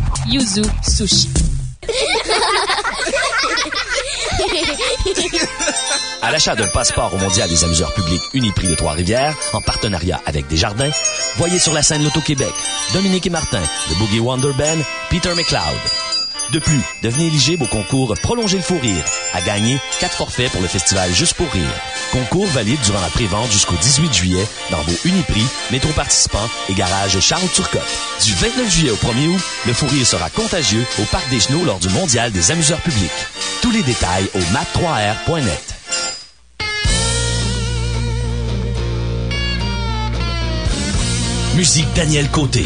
Yuzu Sushi. À l'achat d'un passeport au Mondial des amuseurs publics Uniprix de Trois-Rivières, en partenariat avec Desjardins, voyez sur la scène Loto-Québec Dominique et Martin, The Boogie Wonder Band, Peter McLeod. De plus, devenez éligible au concours Prolonger le fou rire, à gagner 4 forfaits pour le festival Juste pour rire. Concours valide durant la prévente jusqu'au 18 juillet dans vos Uniprix, métro participants et garage Charles Turcotte. Du 29 juillet au 1er août, le fou rire sera contagieux au Parc des Genoux lors du Mondial des amuseurs publics. Tous les détails au map3r.net. Musique Daniel Côté,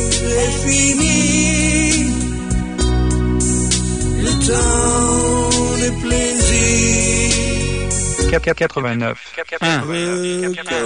le temps des plaisirs. 89. 89. 89. 89.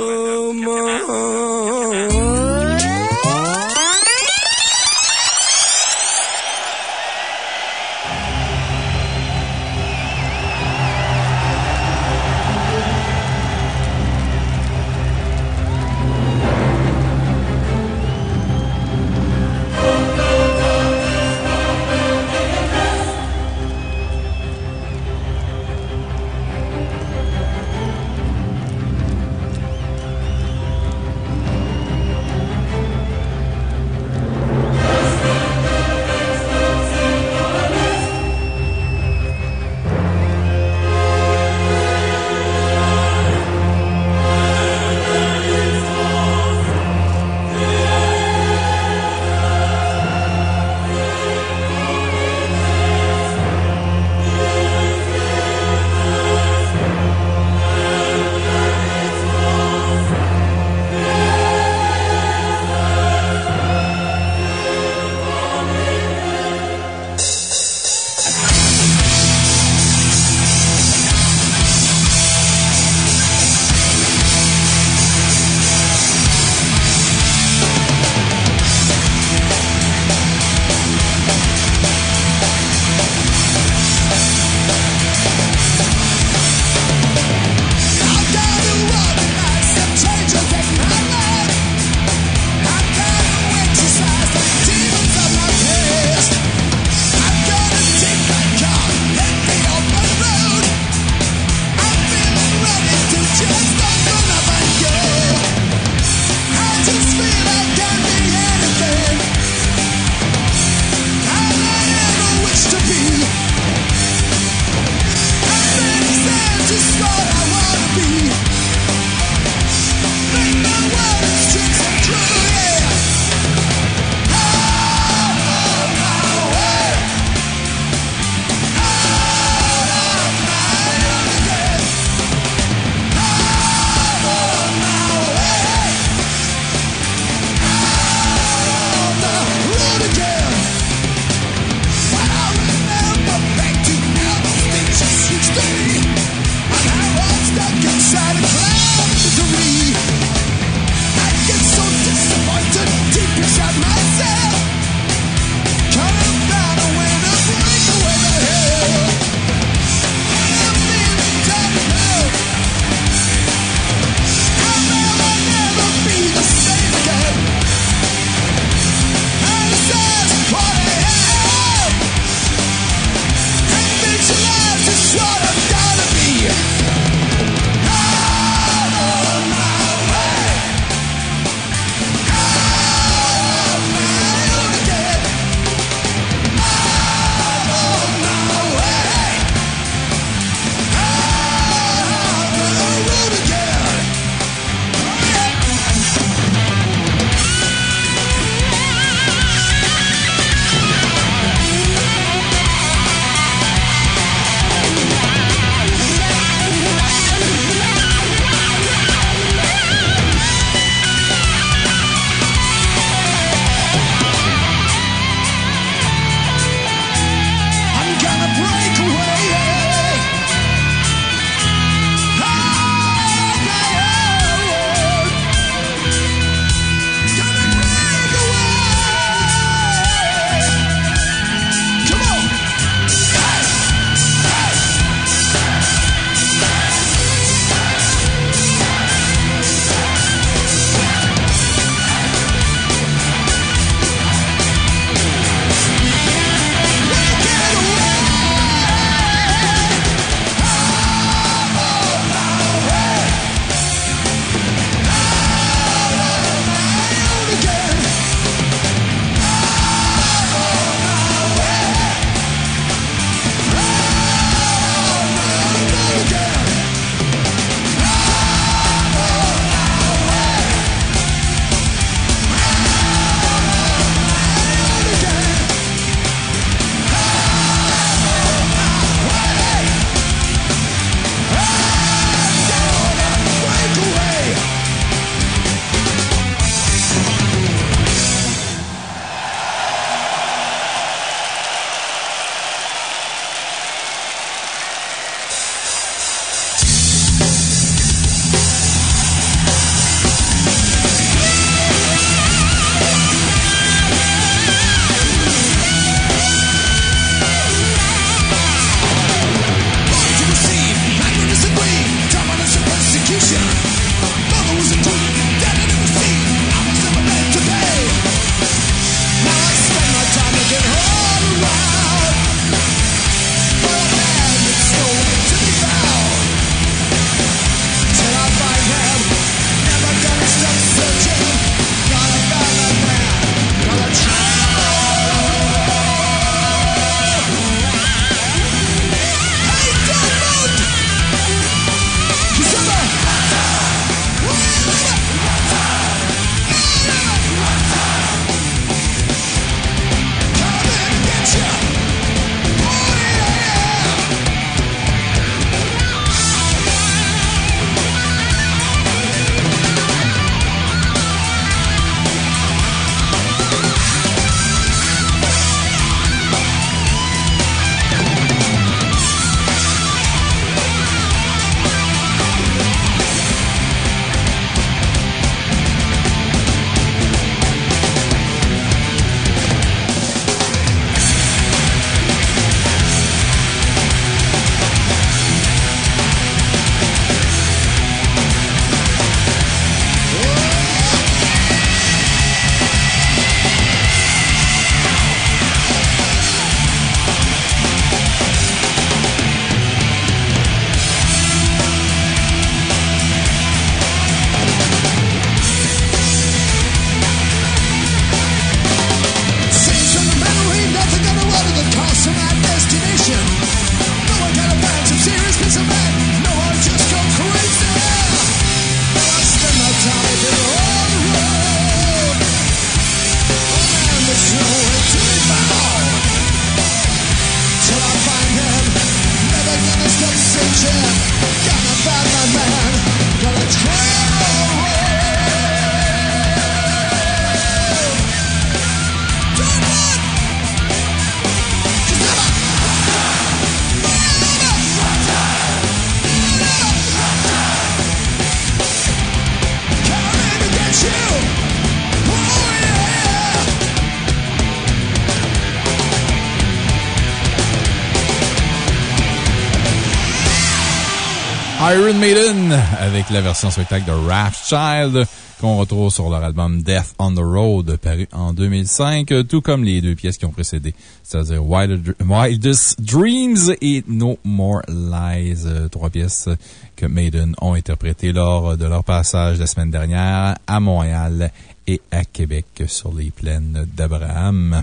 Avec la version spectacle de Wrathchild qu'on retrouve sur leur album Death on the Road paru en 2005, tout comme les deux pièces qui ont précédé, c'est-à-dire Wildest Dreams et No More Lies, euh, trois pièces que Maiden ont interprétées lors de leur passage la semaine dernière à Montréal et à Québec sur les plaines d'Abraham.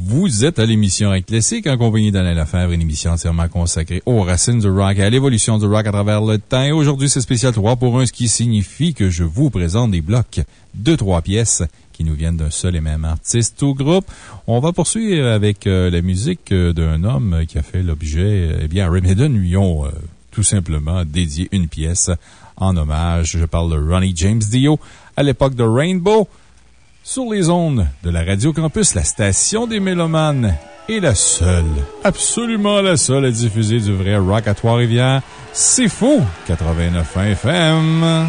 Vous êtes à l'émission Rock Classique en compagnie d'Alain Lefebvre, une émission entièrement consacrée aux racines du rock et à l'évolution du rock à travers le temps. Et aujourd'hui, c'est spécial 3 pour 1, ce qui signifie que je vous présente des blocs de trois pièces qui nous viennent d'un seul et même artiste ou groupe. On va poursuivre avec euh, la musique euh, d'un homme qui a fait l'objet, eh bien, Remeden lui ont euh, tout simplement dédié une pièce en hommage. Je parle de Ronnie James Dio à l'époque de Rainbow sur les ondes de la Radio Campus, la station des Mélomanes est la seule, absolument la seule à diffuser du vrai rock à Trois-Rivières. C'est fou! 89 FM.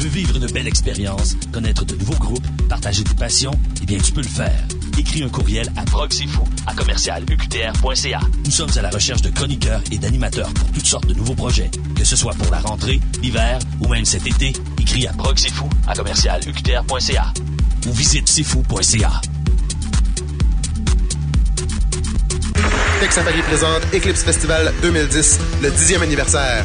Veux vivre une belle expérience, connaître de nouveaux groupes, partager tes passions? Eh bien, tu peux le faire. Écris un courriel à proxifou à commercialuqtr.ca. Nous sommes à la recherche de chroniqueurs et d'animateurs pour toutes sortes de nouveaux projets. Que ce soit pour la rentrée, l'hiver ou même cet été, écris à proxifou à commercialuqtr.ca ou visite sifou.ca. Safari présente Eclipse Festival 2010, le 10e anniversaire.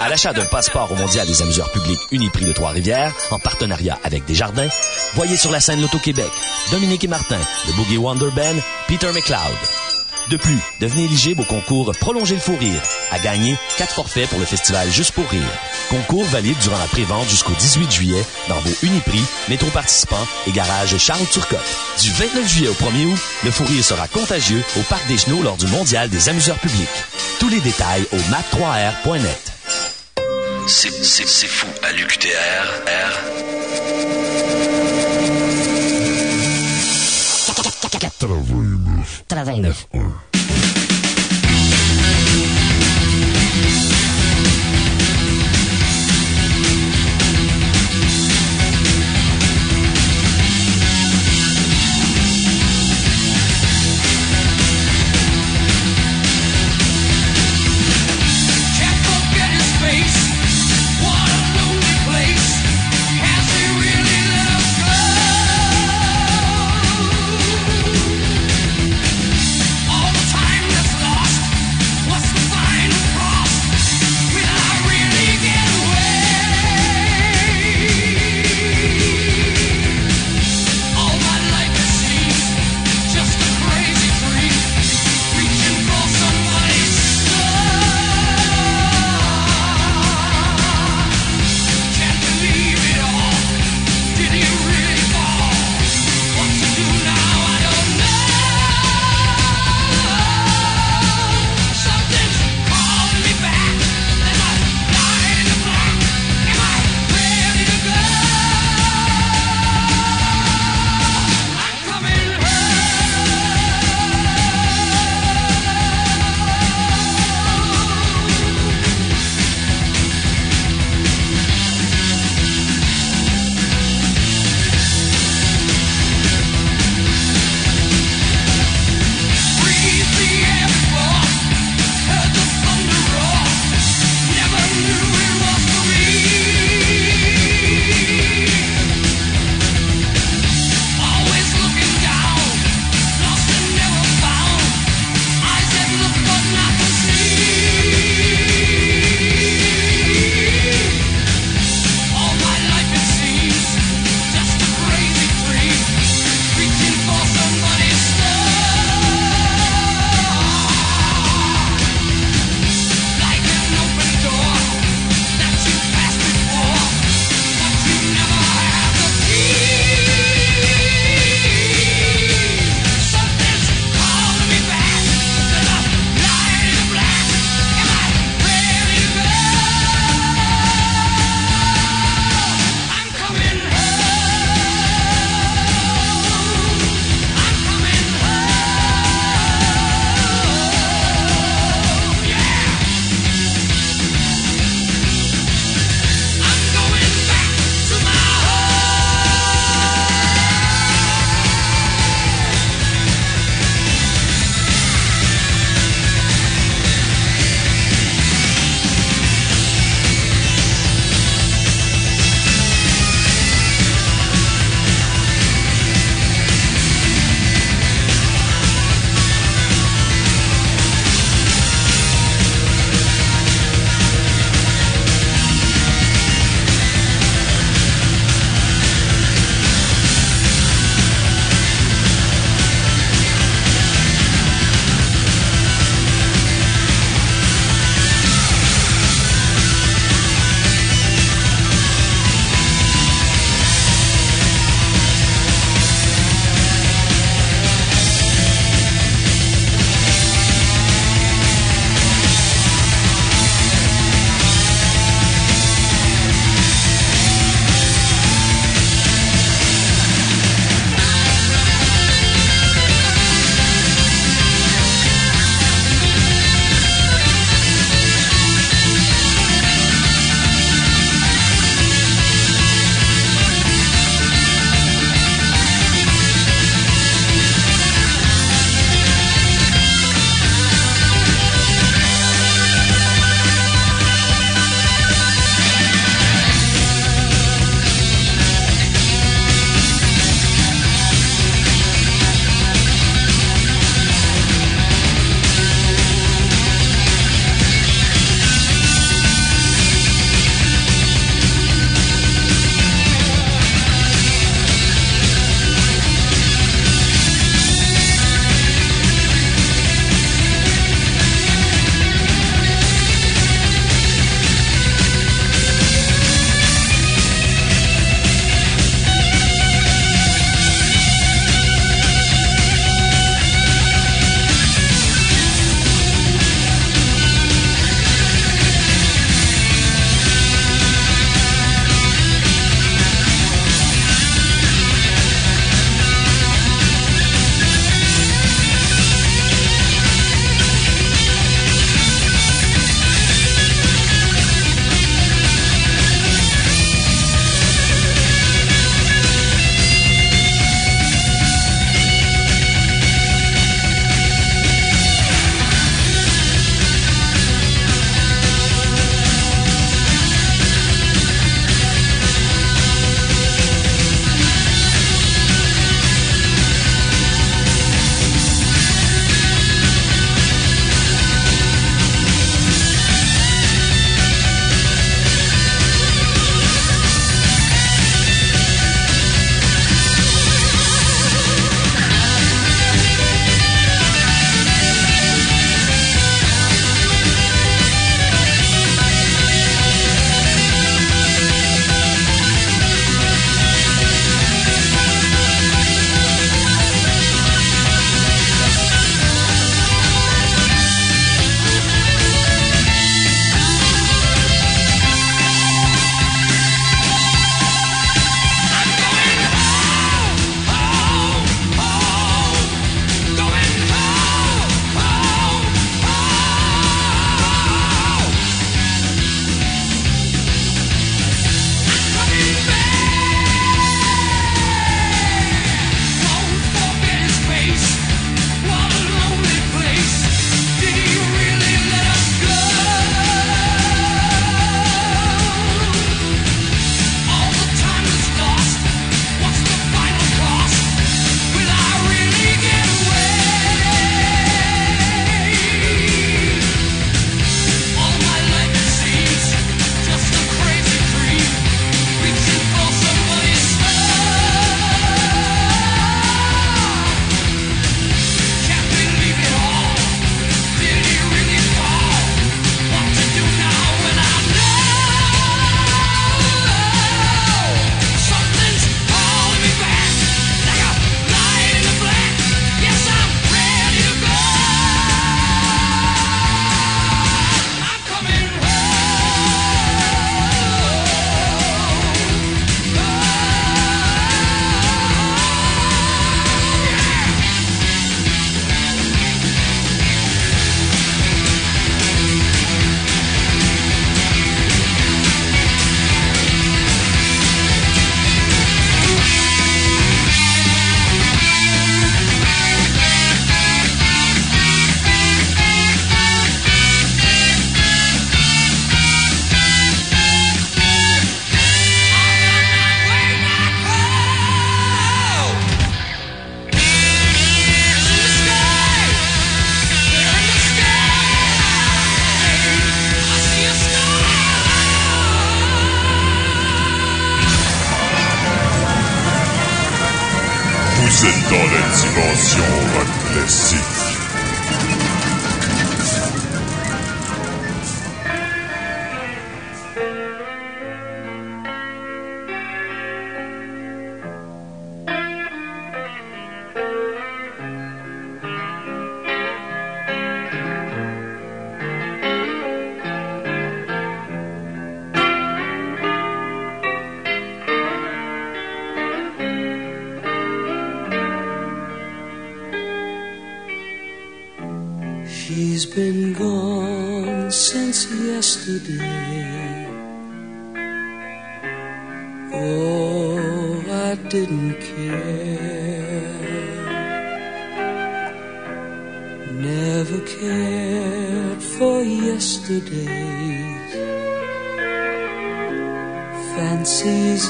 À l'achat d'un passeport au Mondial des amuseurs publics Uniprix de Trois-Rivières, en partenariat avec Desjardins, voyez sur la scène Loto-Québec Dominique et Martin, le Boogie Wonder Band, Peter McLeod. De plus, devenez éligible au concours Prolonger le fou rire, à gagner 4 forfaits pour le festival Juste pour rire. Concours valide durant la prévente jusqu'au 18 juillet dans vos Uniprix, métro participants et garage Charles Turcotte. Du 29 juillet au 1er août, le fou rire sera contagieux au Parc des Chenaux lors du Mondial des amuseurs publics. Tous les détails au map3r.net. C'est, fou à l'UQTR. 89. Can't didn't care. Never cared for yesterday's fancies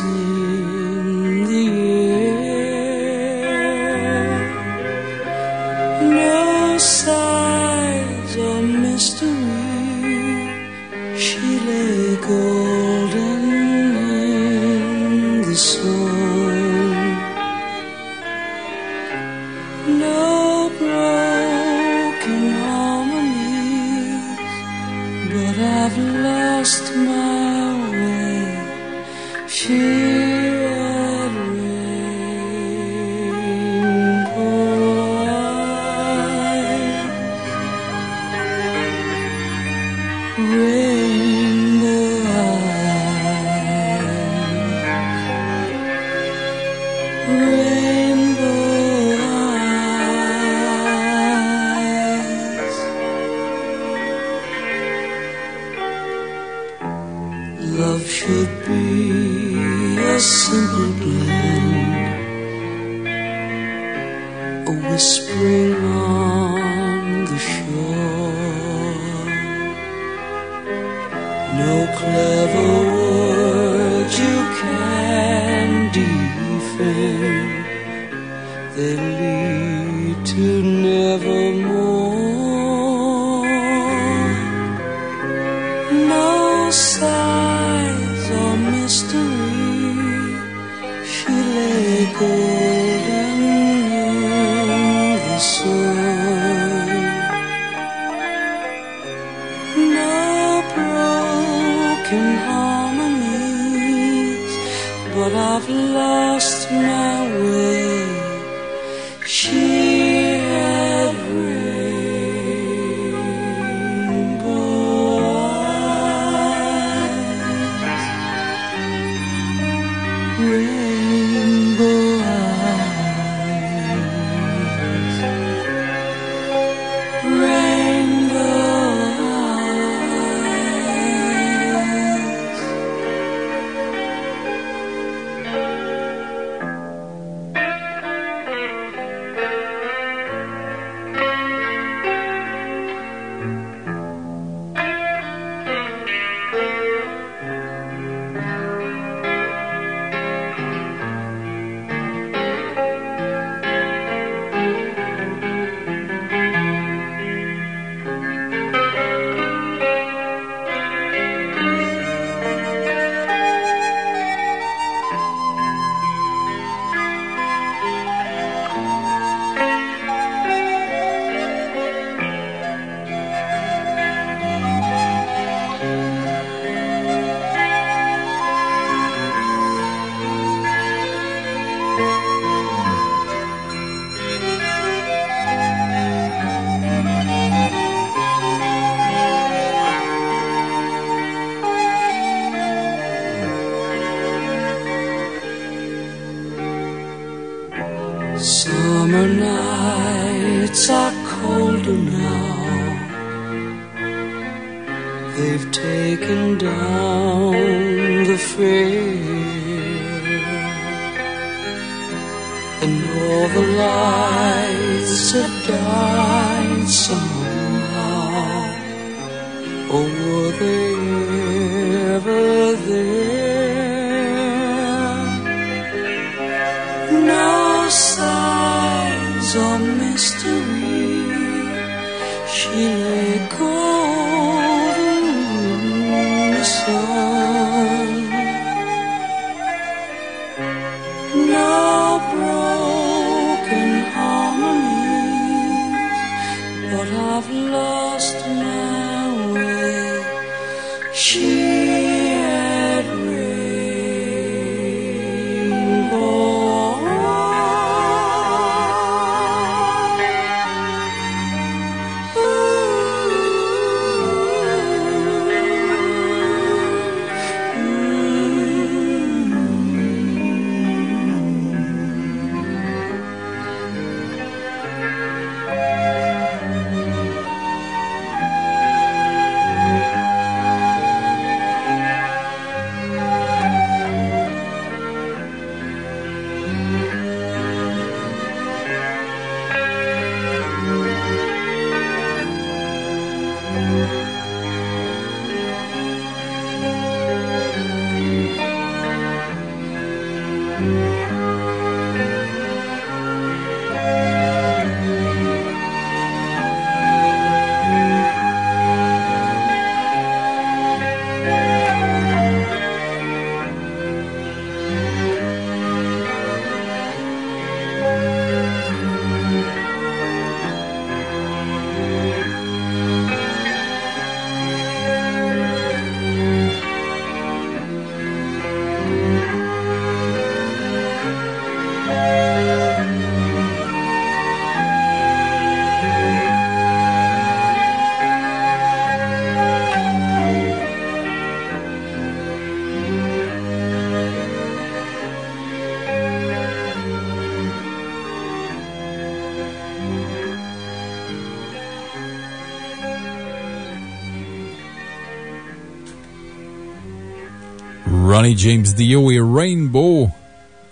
James Dio et Rainbow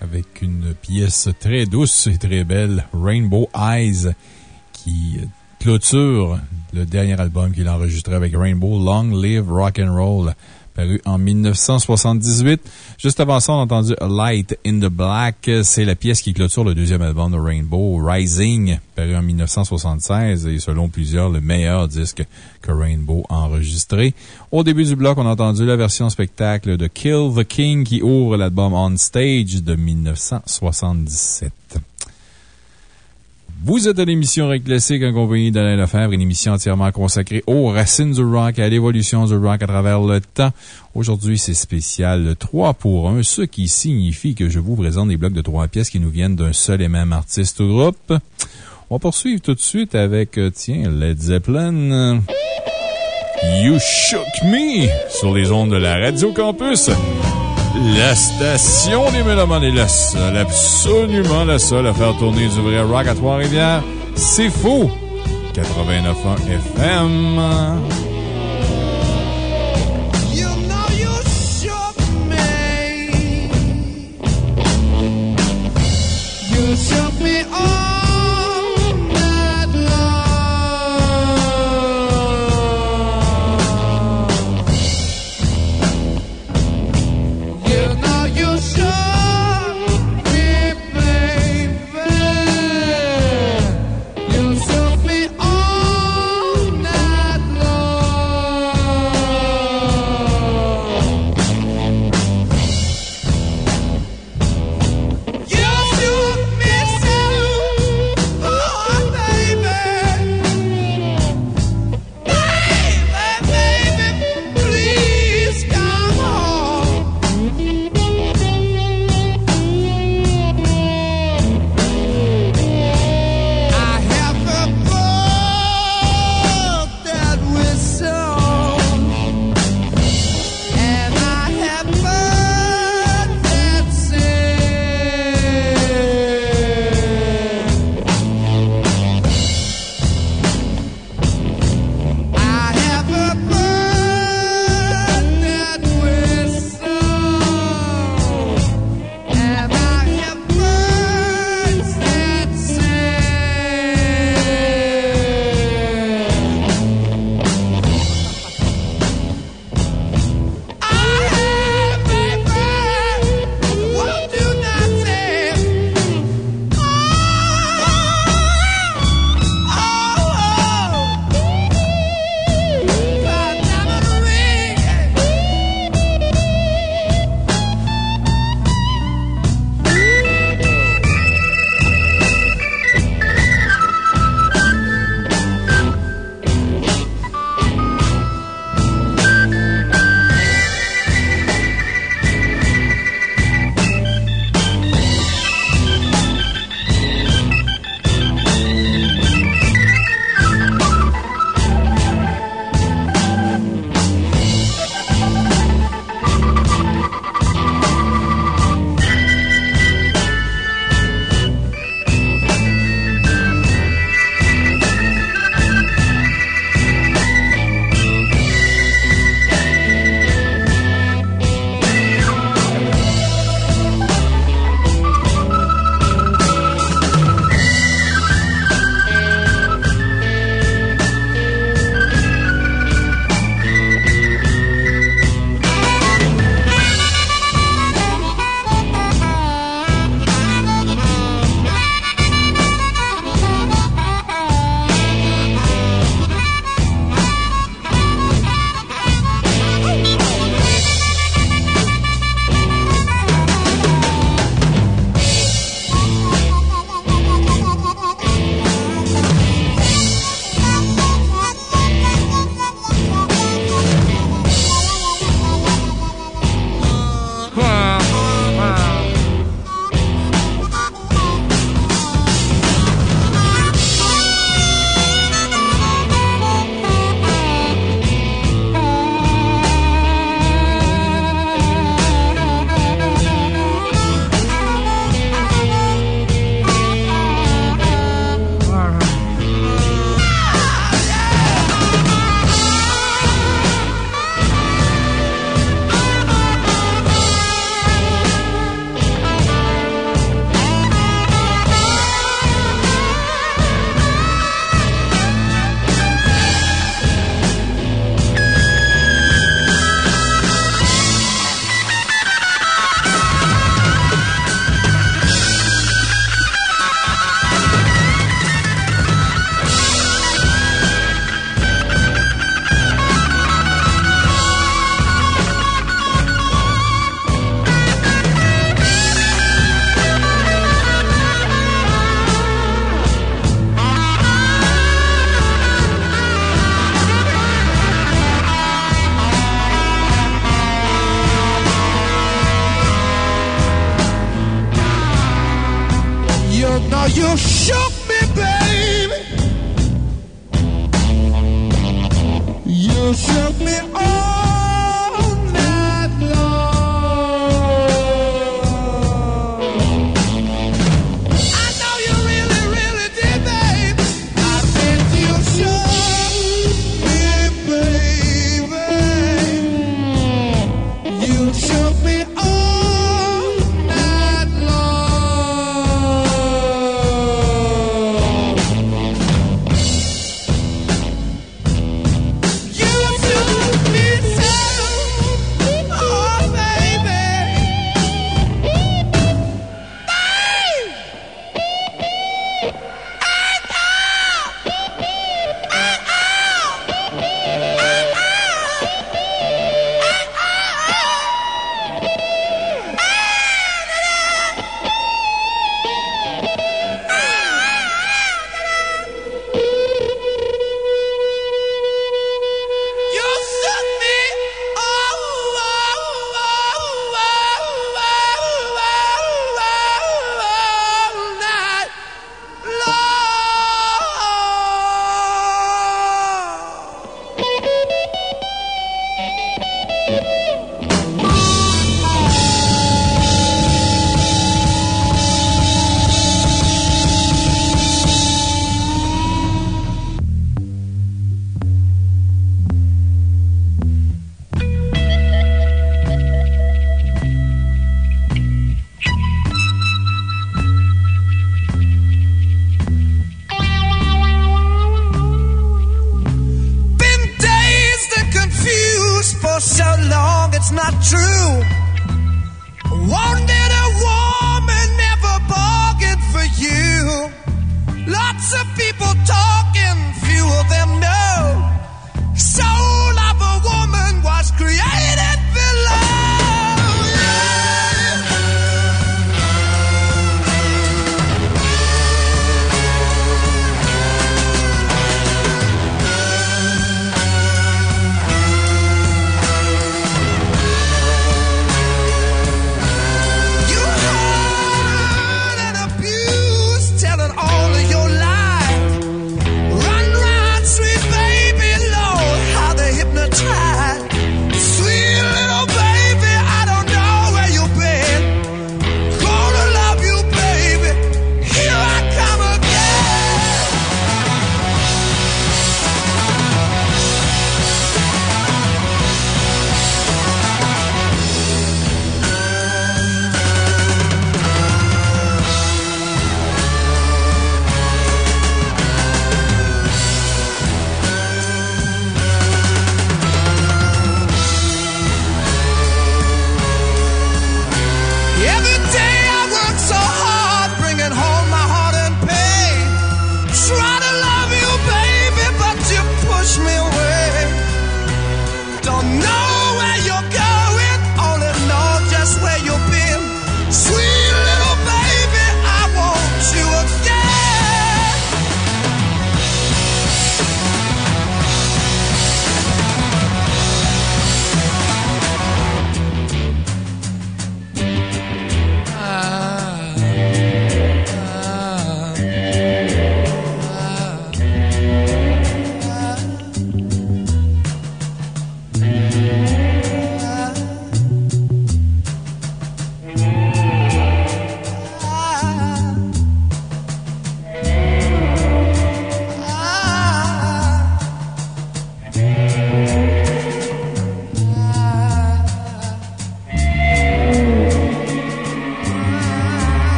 avec une pièce très douce et très belle, Rainbow Eyes, qui clôture le dernier album qu'il a enregistré avec Rainbow, Long Live Rock and Roll, paru en 1978. Juste avant ça, on a entendu Light in the Black. C'est la pièce qui clôture le deuxième album de Rainbow, Rising, paru en 1976 et selon plusieurs, le meilleur disque Rainbow enregistré. Au début du bloc, on a entendu la version spectacle de Kill the King qui ouvre l'album On Stage de 1977. Vous êtes à l'émission Rock Classique en compagnie d'Alain Lefebvre, une émission entièrement consacrée aux racines du rock et à l'évolution du rock à travers le temps. Aujourd'hui, c'est spécial 3 pour 1, ce qui signifie que je vous présente des blocs de trois pièces qui nous viennent d'un seul et même artiste ou groupe. On va poursuivre tout de suite avec, euh, tiens, Led Zeppelin. You Shook Me sur les ondes de la Radio Campus. La station des Mélomanes est la seule, absolument la seule à faire tourner du vrai rock à Trois-Rivières. C'est faux! 89.1 FM.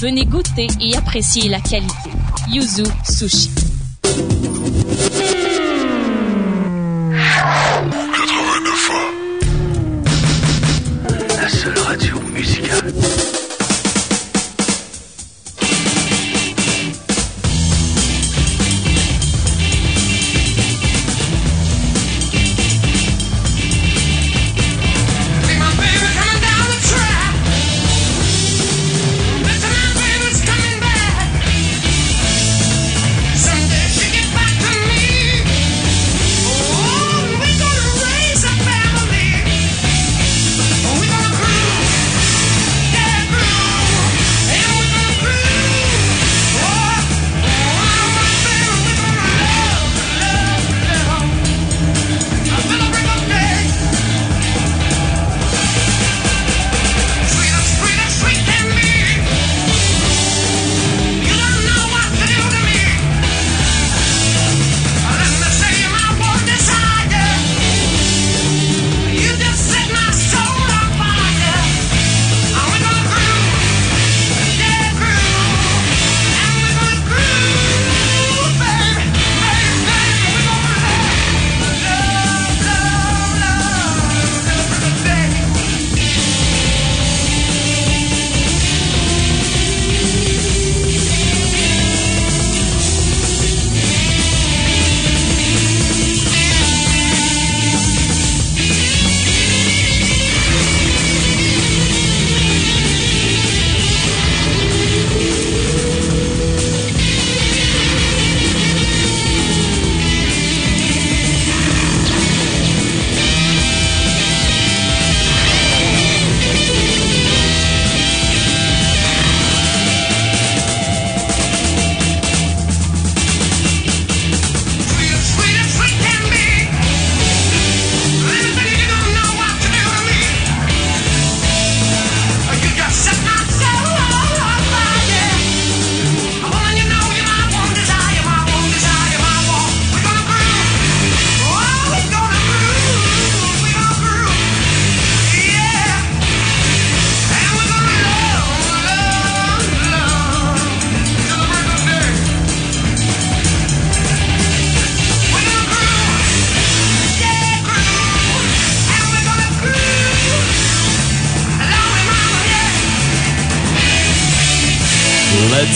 venez goûter et apprécier la qualité. Yuzu Sushi. 89 La seule radio musicale.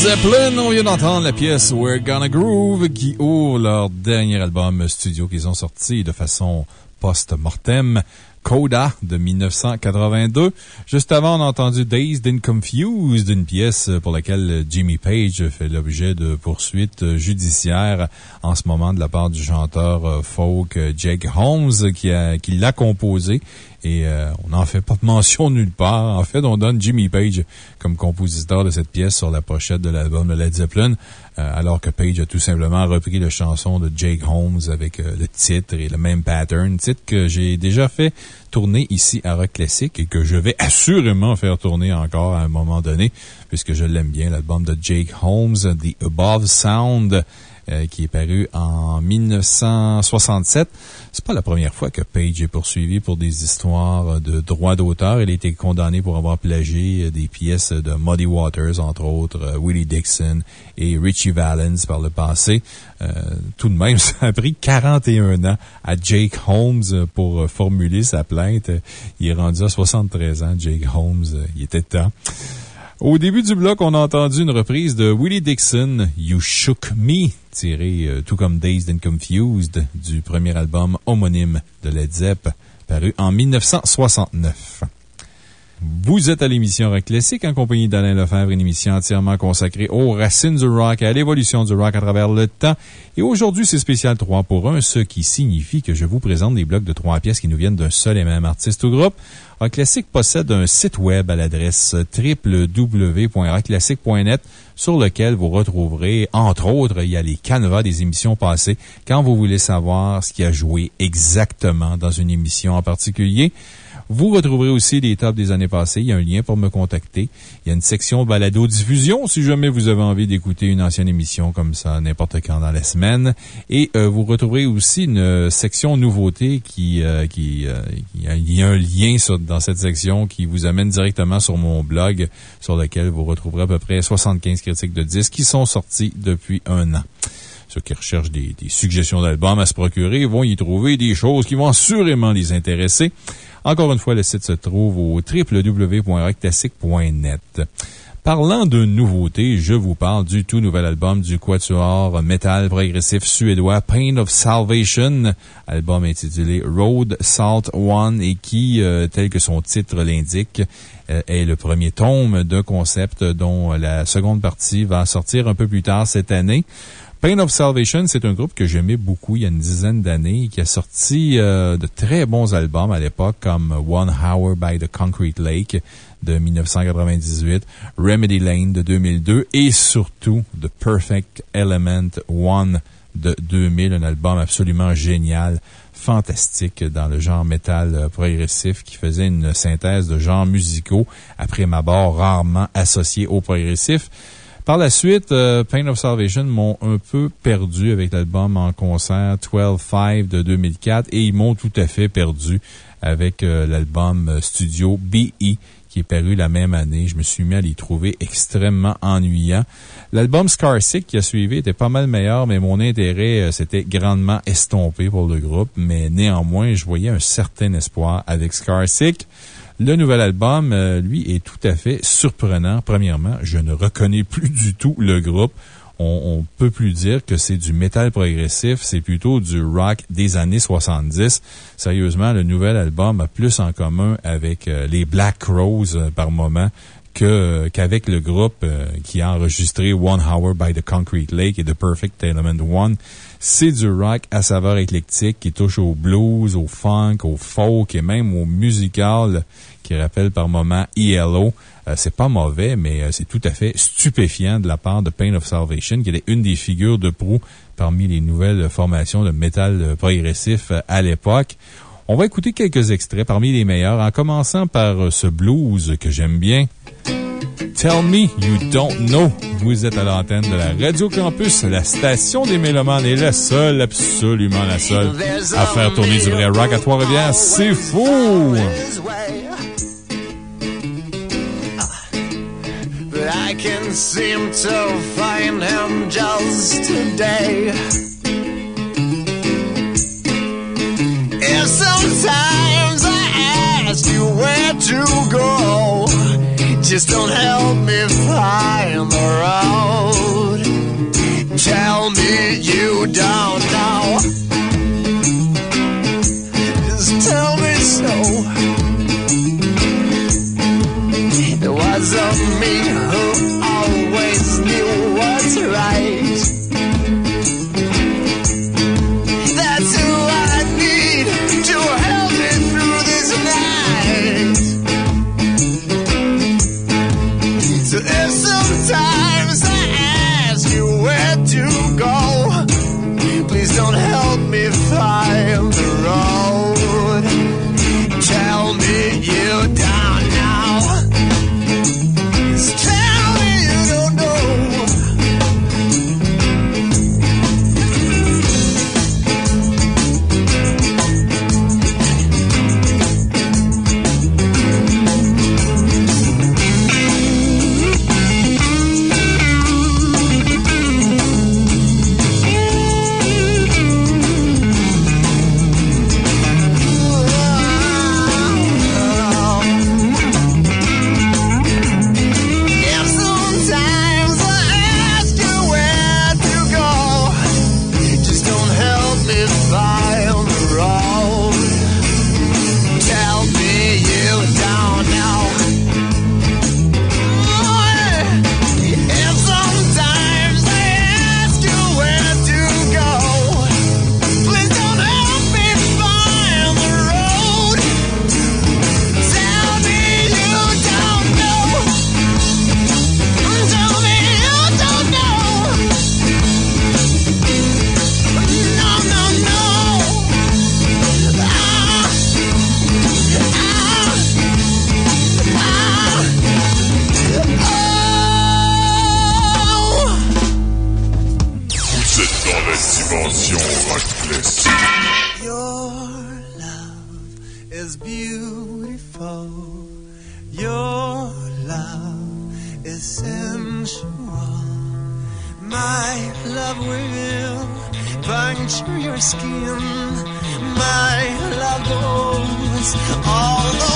Zeppelin, on vient d'entendre la pièce We're Gonna Groove qui ouvre leur dernier album studio qu'ils ont sorti de façon post-mortem. Coda de 1982. Juste avant, on a entendu Dazed and Confused, une pièce pour laquelle Jimmy Page fait l'objet de poursuites judiciaires en ce moment de la part du chanteur folk Jake Holmes qui, a, qui l'a composé. Et euh, on n'en fait pas mention nulle part. En fait, on donne Jimmy Page comme compositeur de cette pièce sur la pochette de l'album de Led Zeppelin, euh, alors que Page a tout simplement repris la chanson de Jake Holmes avec euh, le titre et le même pattern. Titre que j'ai déjà fait tourner ici à Rock Classic et que je vais assurément faire tourner encore à un moment donné, puisque je l'aime bien, l'album de Jake Holmes, The Above Sound. Euh, qui est paru en 1967. C'est pas la première fois que Page est poursuivi pour des histoires de droits d'auteur. Il a été condamné pour avoir plagié des pièces de Muddy Waters, entre autres, euh, Willie Dixon et Richie Valens par le passé. Euh, tout de même, ça a pris 41 ans à Jake Holmes pour formuler sa plainte. Il est rendu à 73 ans, Jake Holmes. Il était temps. Au début du bloc, on a entendu une reprise de Willie Dixon, You Shook Me, tiré euh, tout comme Dazed and Confused du premier album homonyme de Led Zepp, paru en 1969. Vous êtes à l'émission Rock Classique en compagnie d'Alain Lefebvre, une émission entièrement consacrée aux racines du rock et à l'évolution du rock à travers le temps. Et aujourd'hui, c'est spécial 3 pour 1, ce qui signifie que je vous présente des blocs de 3 pièces qui nous viennent d'un seul et même artiste ou groupe. Rock Classic possède un site web à l'adresse www.rockclassic.net sur lequel vous retrouverez, entre autres, il y a les canevas des émissions passées quand vous voulez savoir ce qui a joué exactement dans une émission en particulier. Vous retrouverez aussi les tops des années passées. Il y a un lien pour me contacter. Il y a une section balado-diffusion si jamais vous avez envie d'écouter une ancienne émission comme ça n'importe quand dans la semaine. Et euh, vous retrouverez aussi une section nouveauté qui, euh, qui, euh, il y a un lien dans cette section qui vous amène directement sur mon blog sur lequel vous retrouverez à peu près 75 critiques de disques qui sont sortis depuis un an ceux qui recherchent des, des suggestions d'albums à se procurer vont y trouver des choses qui vont assurément les intéresser. Encore une fois, le site se trouve au www.rockclassic.net. Parlant de nouveautés, je vous parle du tout nouvel album du quatuor metal progressif suédois Pain of Salvation, album intitulé Road Salt One et qui, euh, tel que son titre l'indique, euh, est le premier tome d'un concept dont la seconde partie va sortir un peu plus tard cette année. Pain of Salvation, c'est un groupe que j'aimais beaucoup il y a une dizaine d'années, qui a sorti euh, de très bons albums à l'époque, comme One Hour by the Concrete Lake de 1998, Remedy Lane de 2002 et surtout The Perfect Element One de 2000, un album absolument génial, fantastique dans le genre métal euh, progressif qui faisait une synthèse de genres musicaux après ma barre rarement associés au progressif. Par la suite, euh, Pain of Salvation m'ont un peu perdu avec l'album en concert 12-5 de 2004 et ils m'ont tout à fait perdu avec euh, l'album euh, studio BE qui est paru la même année. Je me suis mis à les trouver extrêmement ennuyants. L'album Scarsick qui a suivi était pas mal meilleur, mais mon intérêt s'était grandement estompé pour le groupe. Mais néanmoins, je voyais un certain espoir avec Scarsick. Le nouvel album, euh, lui, est tout à fait surprenant. Premièrement, je ne reconnais plus du tout le groupe. On, on peut plus dire que c'est du métal progressif, c'est plutôt du rock des années 70. Sérieusement, le nouvel album a plus en commun avec euh, les Black Crowes euh, par moment qu'avec le groupe qui a enregistré One Hour by the Concrete Lake et The Perfect Element One. C'est du rock à saveur éclectique qui touche au blues, au funk, au folk et même au musical qui rappelle par moments ELO. Euh, c'est pas mauvais, mais euh, c'est tout à fait stupéfiant de la part de Pain of Salvation, qui était une des figures de proue parmi les nouvelles formations de métal euh, progressif à l'époque. On va écouter quelques extraits parmi les meilleurs, en commençant par ce blues que j'aime bien. Tell me you don't know. Vous êtes à l'antenne de la Radio Campus, la station des Mélomanes est la seule, absolument la seule, à faire tourner du vrai rock à Trois-Rivières. C'est fou! but I can't seem to find him just today. If sometimes I ask you where to go, just don't help me find the road. Tell me you don't know. Just tell me who always knew what's right. skin, my love goes all the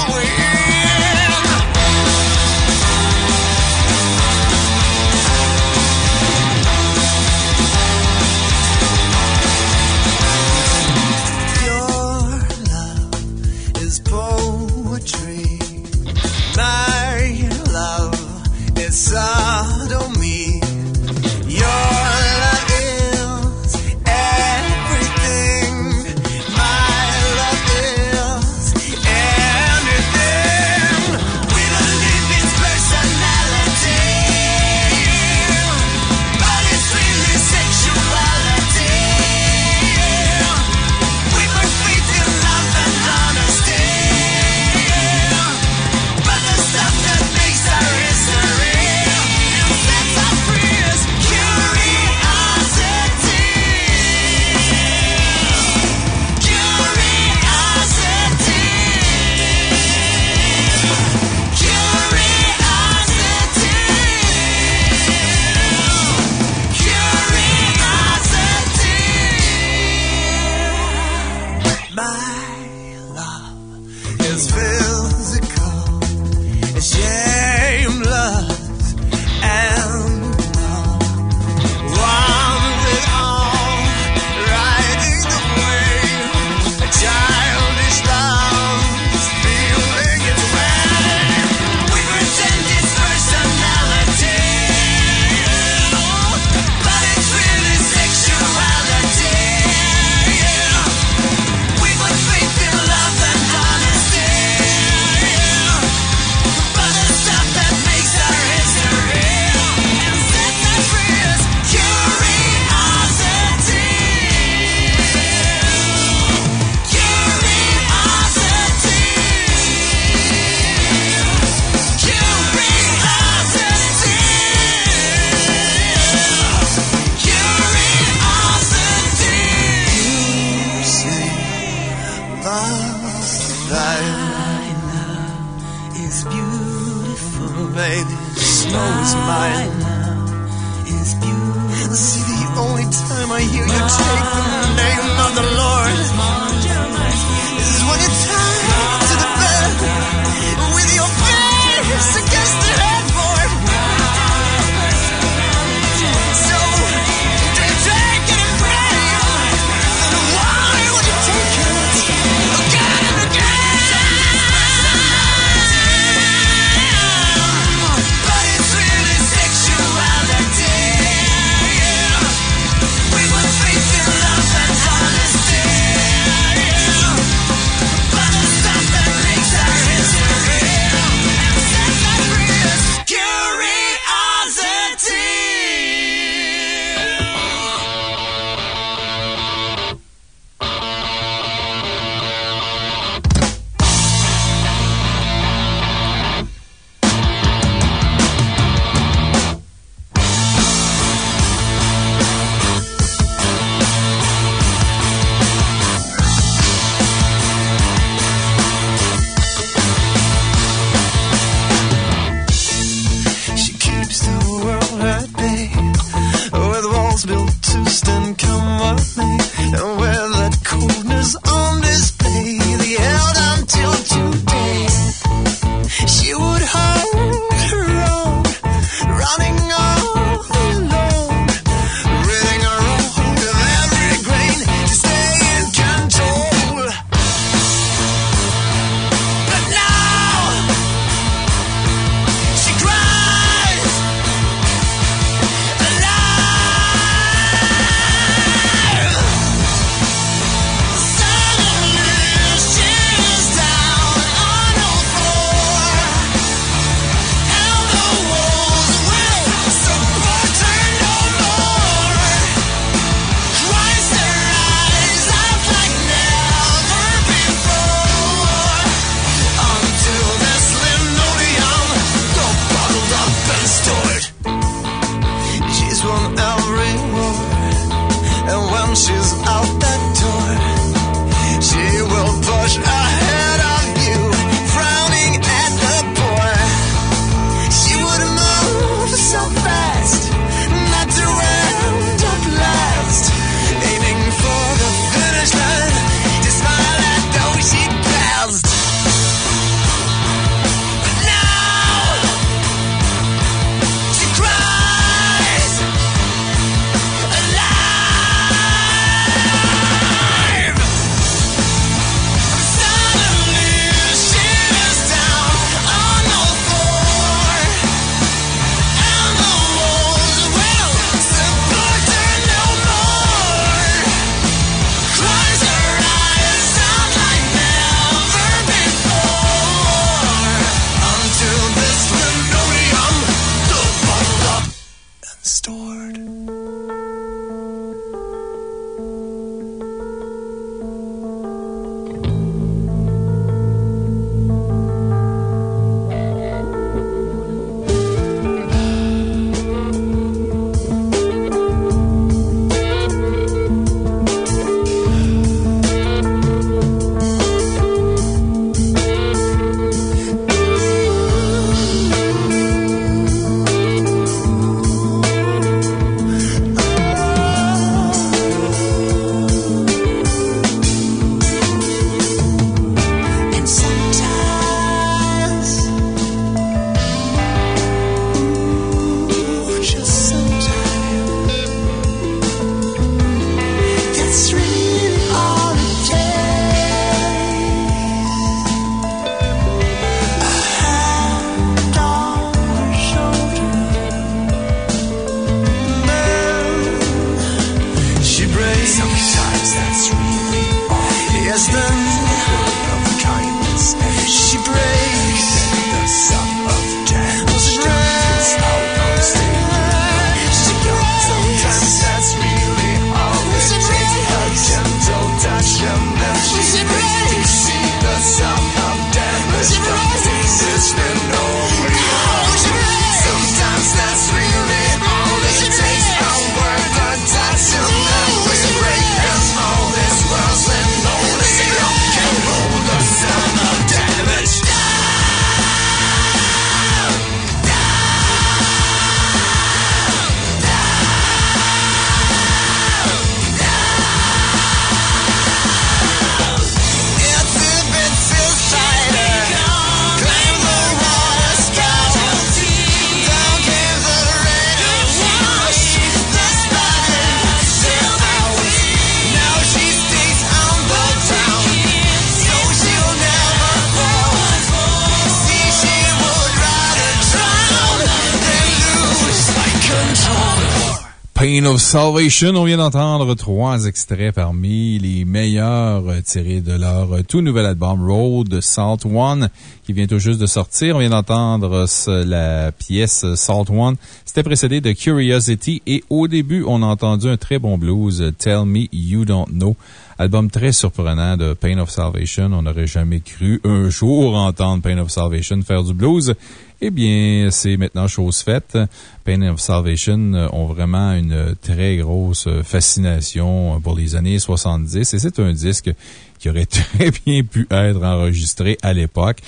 of Salvation. On vient d'entendre trois extraits parmi les meilleurs euh, tirés de leur euh, tout nouvel album Road Salt One qui vient tout juste de sortir. On vient d'entendre euh, la pièce Salt One. C'était précédé de Curiosity et au début, on a entendu un très bon blues, Tell Me You Don't Know. Album très surprenant de Pain of Salvation. On n'aurait jamais cru un jour entendre Pain of Salvation faire du blues. Eh bien, c'est maintenant chose faite. Pain of Salvation euh, ont vraiment une très grosse fascination pour les années 70 et c'est un disque qui aurait très bien pu être enregistré à l'époque.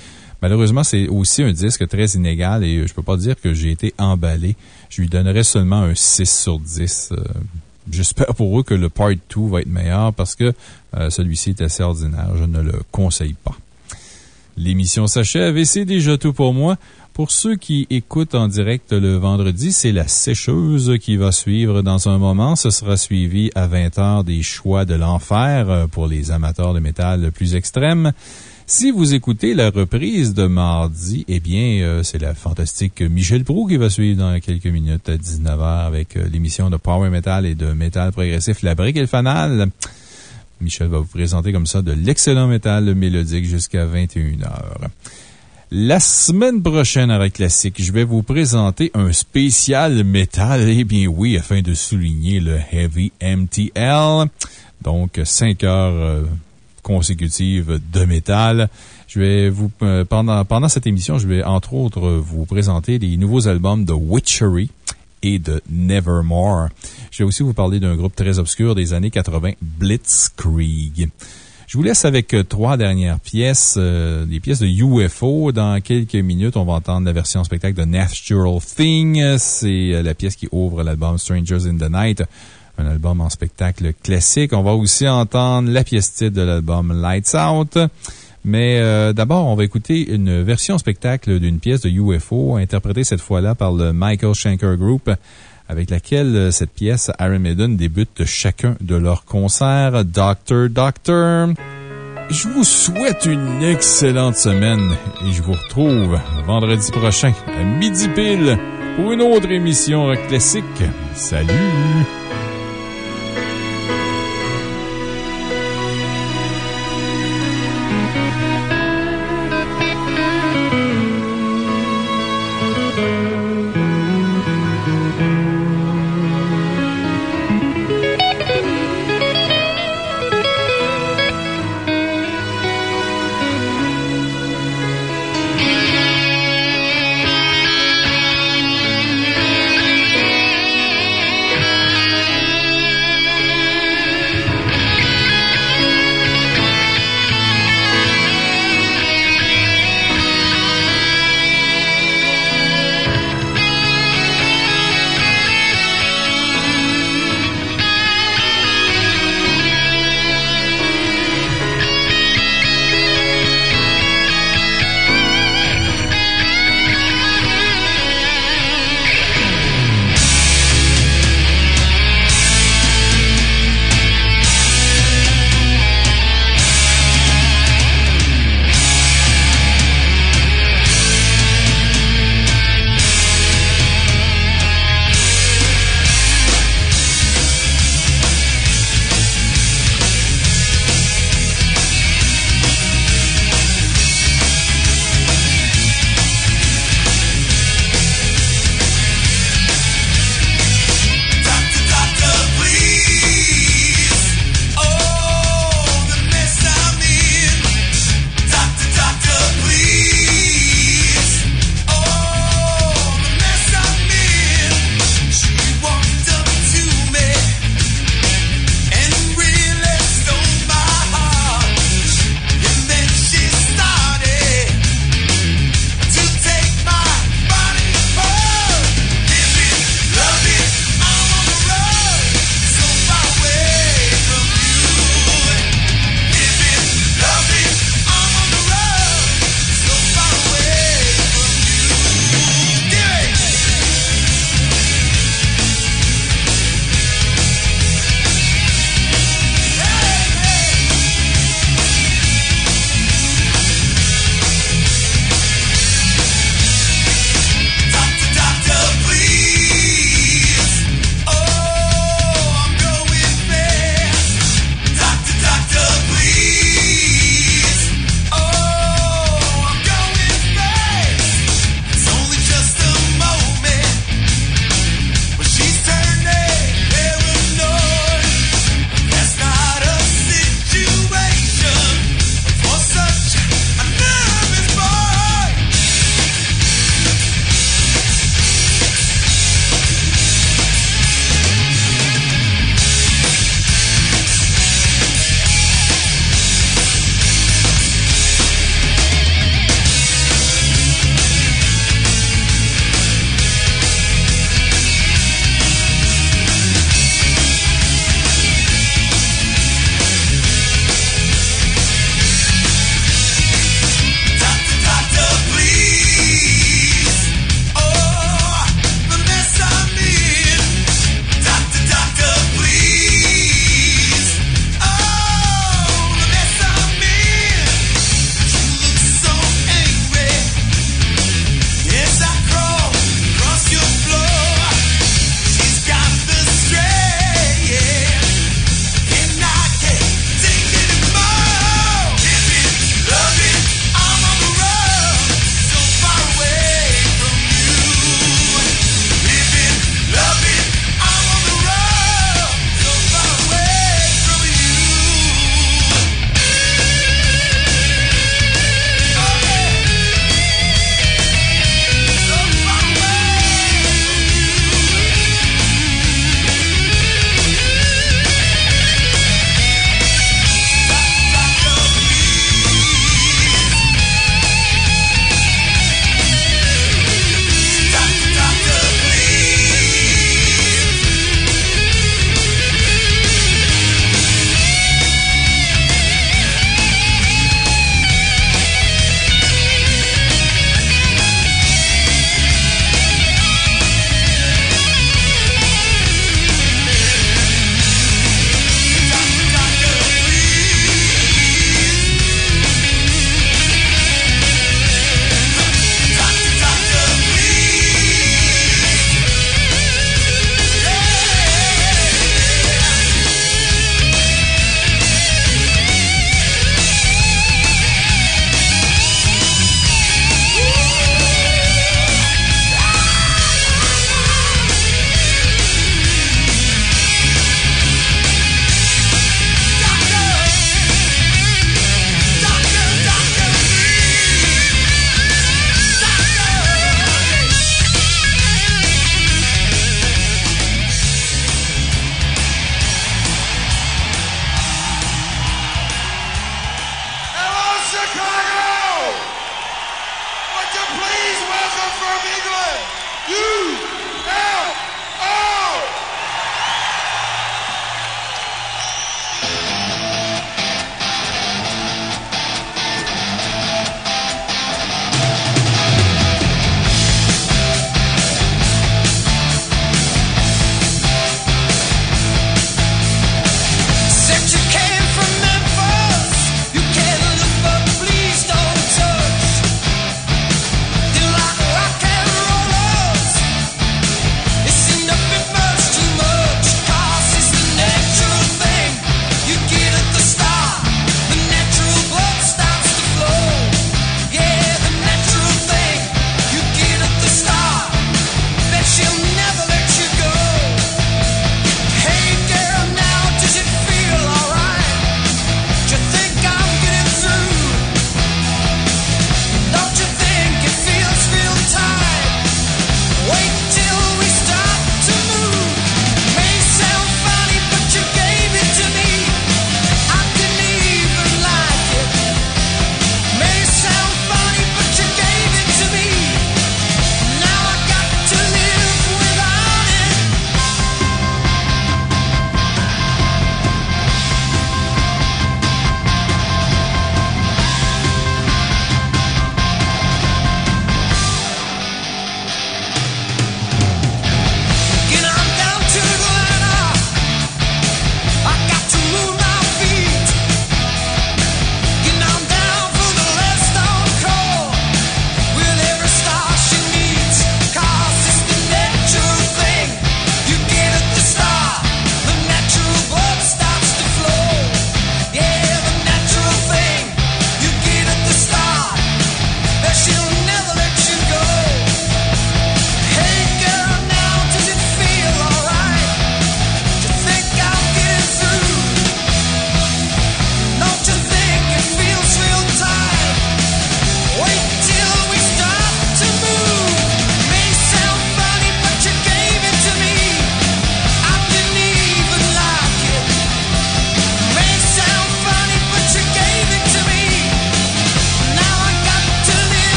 Malheureusement, c'est aussi un disque très inégal et je peux pas dire que j'ai été emballé. Je lui donnerais seulement un 6 sur 10. Euh, J'espère pour eux que le Part 2 va être meilleur parce que euh, celui-ci est assez ordinaire. Je ne le conseille pas. L'émission s'achève et c'est déjà tout pour moi. Pour ceux qui écoutent en direct le vendredi, c'est la sécheuse qui va suivre dans un moment. Ce sera suivi à 20h des choix de l'enfer euh, pour les amateurs de métal plus extrêmes. Si vous écoutez la reprise de mardi, eh bien, euh, c'est la fantastique Michel Prou qui va suivre dans quelques minutes à 19h avec euh, l'émission de Power Metal et de Métal progressif La Brique et le Fanal. Michel va vous présenter comme ça de l'excellent métal mélodique jusqu'à 21h. La semaine prochaine à Rock Classique, je vais vous présenter un spécial métal. Eh bien oui, afin de souligner le Heavy MTL. Donc, 5 heures euh, consécutives de métal. Je vais vous, euh, pendant, pendant cette émission, je vais entre autres vous présenter les nouveaux albums de Witchery et de Nevermore. Je vais aussi vous parler d'un groupe très obscur des années 80, Blitzkrieg. Je vous laisse avec euh, trois dernières pièces, euh, des pièces de UFO. Dans quelques minutes, on va entendre la version spectacle de Natural Thing. C'est euh, la pièce qui ouvre l'album Strangers in the Night, un album en spectacle classique. On va aussi entendre la pièce titre de l'album Lights Out. Mais d'abord, on va écouter une version spectacle d'une pièce de UFO, interprétée cette fois-là par le Michael Schenker Group avec laquelle euh, cette pièce, Iron Maiden, débute chacun de leurs concerts. Doctor, Doctor. Je vous souhaite une excellente semaine et je vous retrouve vendredi prochain à midi pile pour une autre émission classique. Salut!